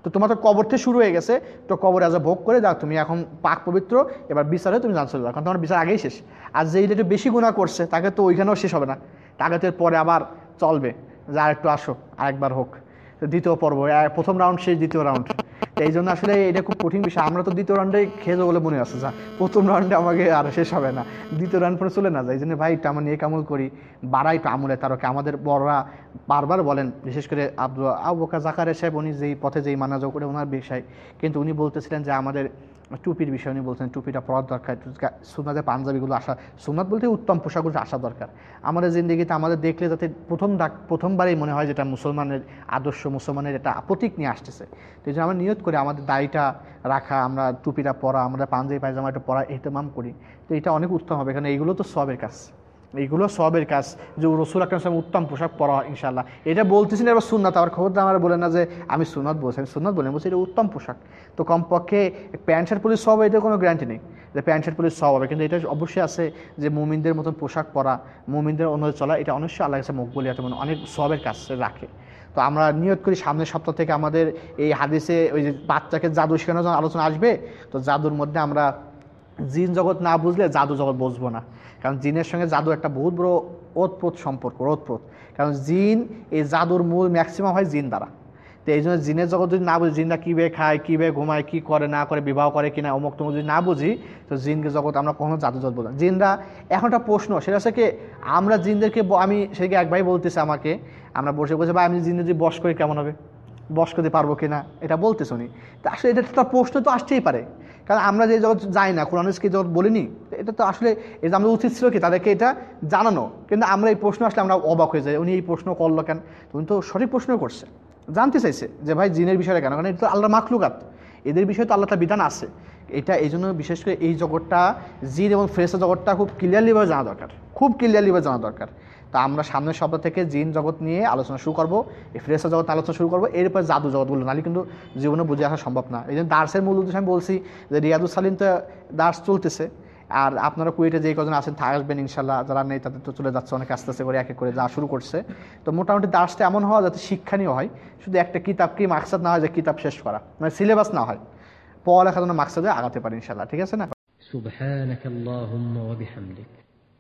তো তোমার তো কবর থেকে শুরু হয়ে গেছে, তো কবর আজ ভোগ করে দাও তুমি এখন পাক পবিত্র, এবার বিচারে তুমি জান চলে যাও, কারণ তোমার বিচার আগেই শেষ। আর যে একটু বেশি গুণা করছে, তাকে তো ওইখানেও শেষ হবে না। তাকে তো পরে আবার চলবে। যা একটু আসো আরেকবার হোক। দ্বিতীয় পর্ব প্রথম রাউন্ড শেষ, দ্বিতীয় রাউন্ড এই জন্য আসলে এটা খুব কঠিন বিষয়। আমরা তো দ্বিতীয় রাউন্ডে খেয়ে বলে মনে আছে, যা। প্রথম রাউন্ডে আমাকে আর শেষ হবে না। দ্বিতীয় রাউন্ড পরে চলে না যায়। এই জন্য ভাই, একটু আমার নিয়ে কামল করি। বাড়াই একটু আমলে তারকে আমাদের বড়রা বারবার বলেন, বিশেষ করে আব্দুল আবু বকা জাকারে সাহেব, উনি যেই পথে যেই মানাজ করে ওনার বিষয়। কিন্তু উনি বলতেছিলেন যে আমাদের টুপির বিষয় উনি বলছেন, টুপিটা পরার দরকার সুনাদের পাঞ্জাবিগুলো আসা সুনাত বলতে উত্তম পোশাকগুলো আসা দরকার। আমাদের জিন্দগিতে আমাদের দেখলে যাতে প্রথম ডাক প্রথমবারেই মনে হয় যেটা মুসলমানের আদর্শ, মুসলমানের এটা প্রতীক নিয়ে আসতেছে। তো এই আমরা নিয়ত করি আমাদের দাড়িটা রাখা, আমরা টুপিটা পরা, আমরা পাঞ্জাবি পায়জামা এটা পরা, এহতেমাম করি। তো এটা অনেক উত্তম হবে, কারণ এইগুলো তো সবের কাজ। এইগুলো সবের কাজ যে রসুল আকরম সাহেব উত্তম পোশাক পরা হয় ইনশাল্লাহ এটা বলতেছেন এবার সুন্নাত, আবার খবরদার আমার বলে না যে আমি সুন্নত বলছি, আমি সুন্নত বলেন বলছি এটা উত্তম পোশাক। তো কমপক্ষে প্যান্ট শার্ট পুলিশ সব এটা কোনো গ্যারান্টি নেই। যে প্যান্ট শার্ট পুলিশ সব হবে, কিন্তু এটা অবশ্যই আছে যে মুমিনদের মতন পোশাক পরা, মুমিনদের অনুযায়ী চলা, এটা অবশ্যই আল্লাহ কাছে মকবুলিয়াত মানে অনেক সবের কাজ রাখে। তো আমরা নিয়ত করি সামনের সপ্তাহ থেকে আমাদের এই হাদিসে ওই যে বাচ্চাকে জাদু শেখানোর জন্য আলোচনা আসবে। তো জাদুর মধ্যে আমরা জিন জগৎ না বুঝলে জাদু জগৎ বুঝব না। কারণ জিনের সঙ্গে জাদু একটা বহুত বড় ওতপ্রোত সম্পর্ক ওতপ্রোত কারণ জিন এই জাদুর মূল ম্যাক্সিমাম হয় জিন দ্বারা। তো এই জন্য জিনের জগৎ যদি না বুঝি, জিনরা কীভাবে খায়, কীভাবে ঘুমায়, কী করে, না করে, বিবাহ করে কিনা, অমুক তমুক যদি না বুঝি, তো জিনকে জগৎ আমরা কখনো জাদু জগৎ বললাম জিনরা এখন একটা প্রশ্ন, সেটা হচ্ছে কি, আমরা জিনদেরকে আমি সেদিকে এক ভাই বলতেছে আমাকে, আমরা বসে বসে, ভাই, আমি জিনদের যদি বস করি কেমন হবে? বস করতে পারব কিনা? এটা বলতে শুনি তা আসলে এটা একটা প্রশ্ন তো আসতেই পারে। কারণ আমরা যে জগৎ যাই না, কোরআন কি জগৎ বলিনি, এটা তো আসলে এটা আমাদের উচিত ছিল কি, তাদেরকে এটা জানানো। কিন্তু আমরা এই প্রশ্ন আসলে আমরা অবাক হয়ে যাই, উনি এই প্রশ্ন করল কেন? উনি তো সঠিক প্রশ্ন করছে, জানতে চাইছে যে ভাই জিনের বিষয়টা কেন? কারণ এটা তো আল্লাহ মাখলুকাত, এদের বিষয়ে তো আল্লাহ তার বিধান আছে। এটা এই জন্য বিশেষ করে এই জগৎটা, জিন এবং ফ্রেসের জগৎটা খুব ক্লিয়ারলিভাবে জানা দরকার, খুব ক্লিয়ারলিভাবে জানা দরকার। তো আমরা সামনের সপ্তাহ থেকে জিন জগৎ নিয়ে আলোচনা শুরু করব ফ্রেশা জগৎ আলোচনা শুরু করব, এরপরে জাদু জগৎগুলো নাহলে কিন্তু জীবনে বুঝে আসা সম্ভব না। এই জন্য দার্সের মূল উদ্দেশ্যে আমি বলছি যে রিয়াদুল সালিম তো দার্স চলতেছে, আর আপনারা কুয়েটে যে কজন আছেন তা আসবেন ইনশাল্লাহ, যারা নেই তাদের তো চলে যাচ্ছে, অনেক আস্তে আস্তে করে এক এক করে যা শুরু করছে। তো মোটামুটি দার্সটা এমন হওয়া যাতে শিক্ষণীয় হয়, শুধু একটা কিতাবকেই মাকসাদ না হয় যে কিতাব শেষ করা মানে সিলেবাস না হয় পড়ালেখা যেন মাকসাদে আগাতে পারে ইনশাল্লাহ, ঠিক আছে না? সুবহানাকাল্লাহুম্মা ওয়া বিহামদিক।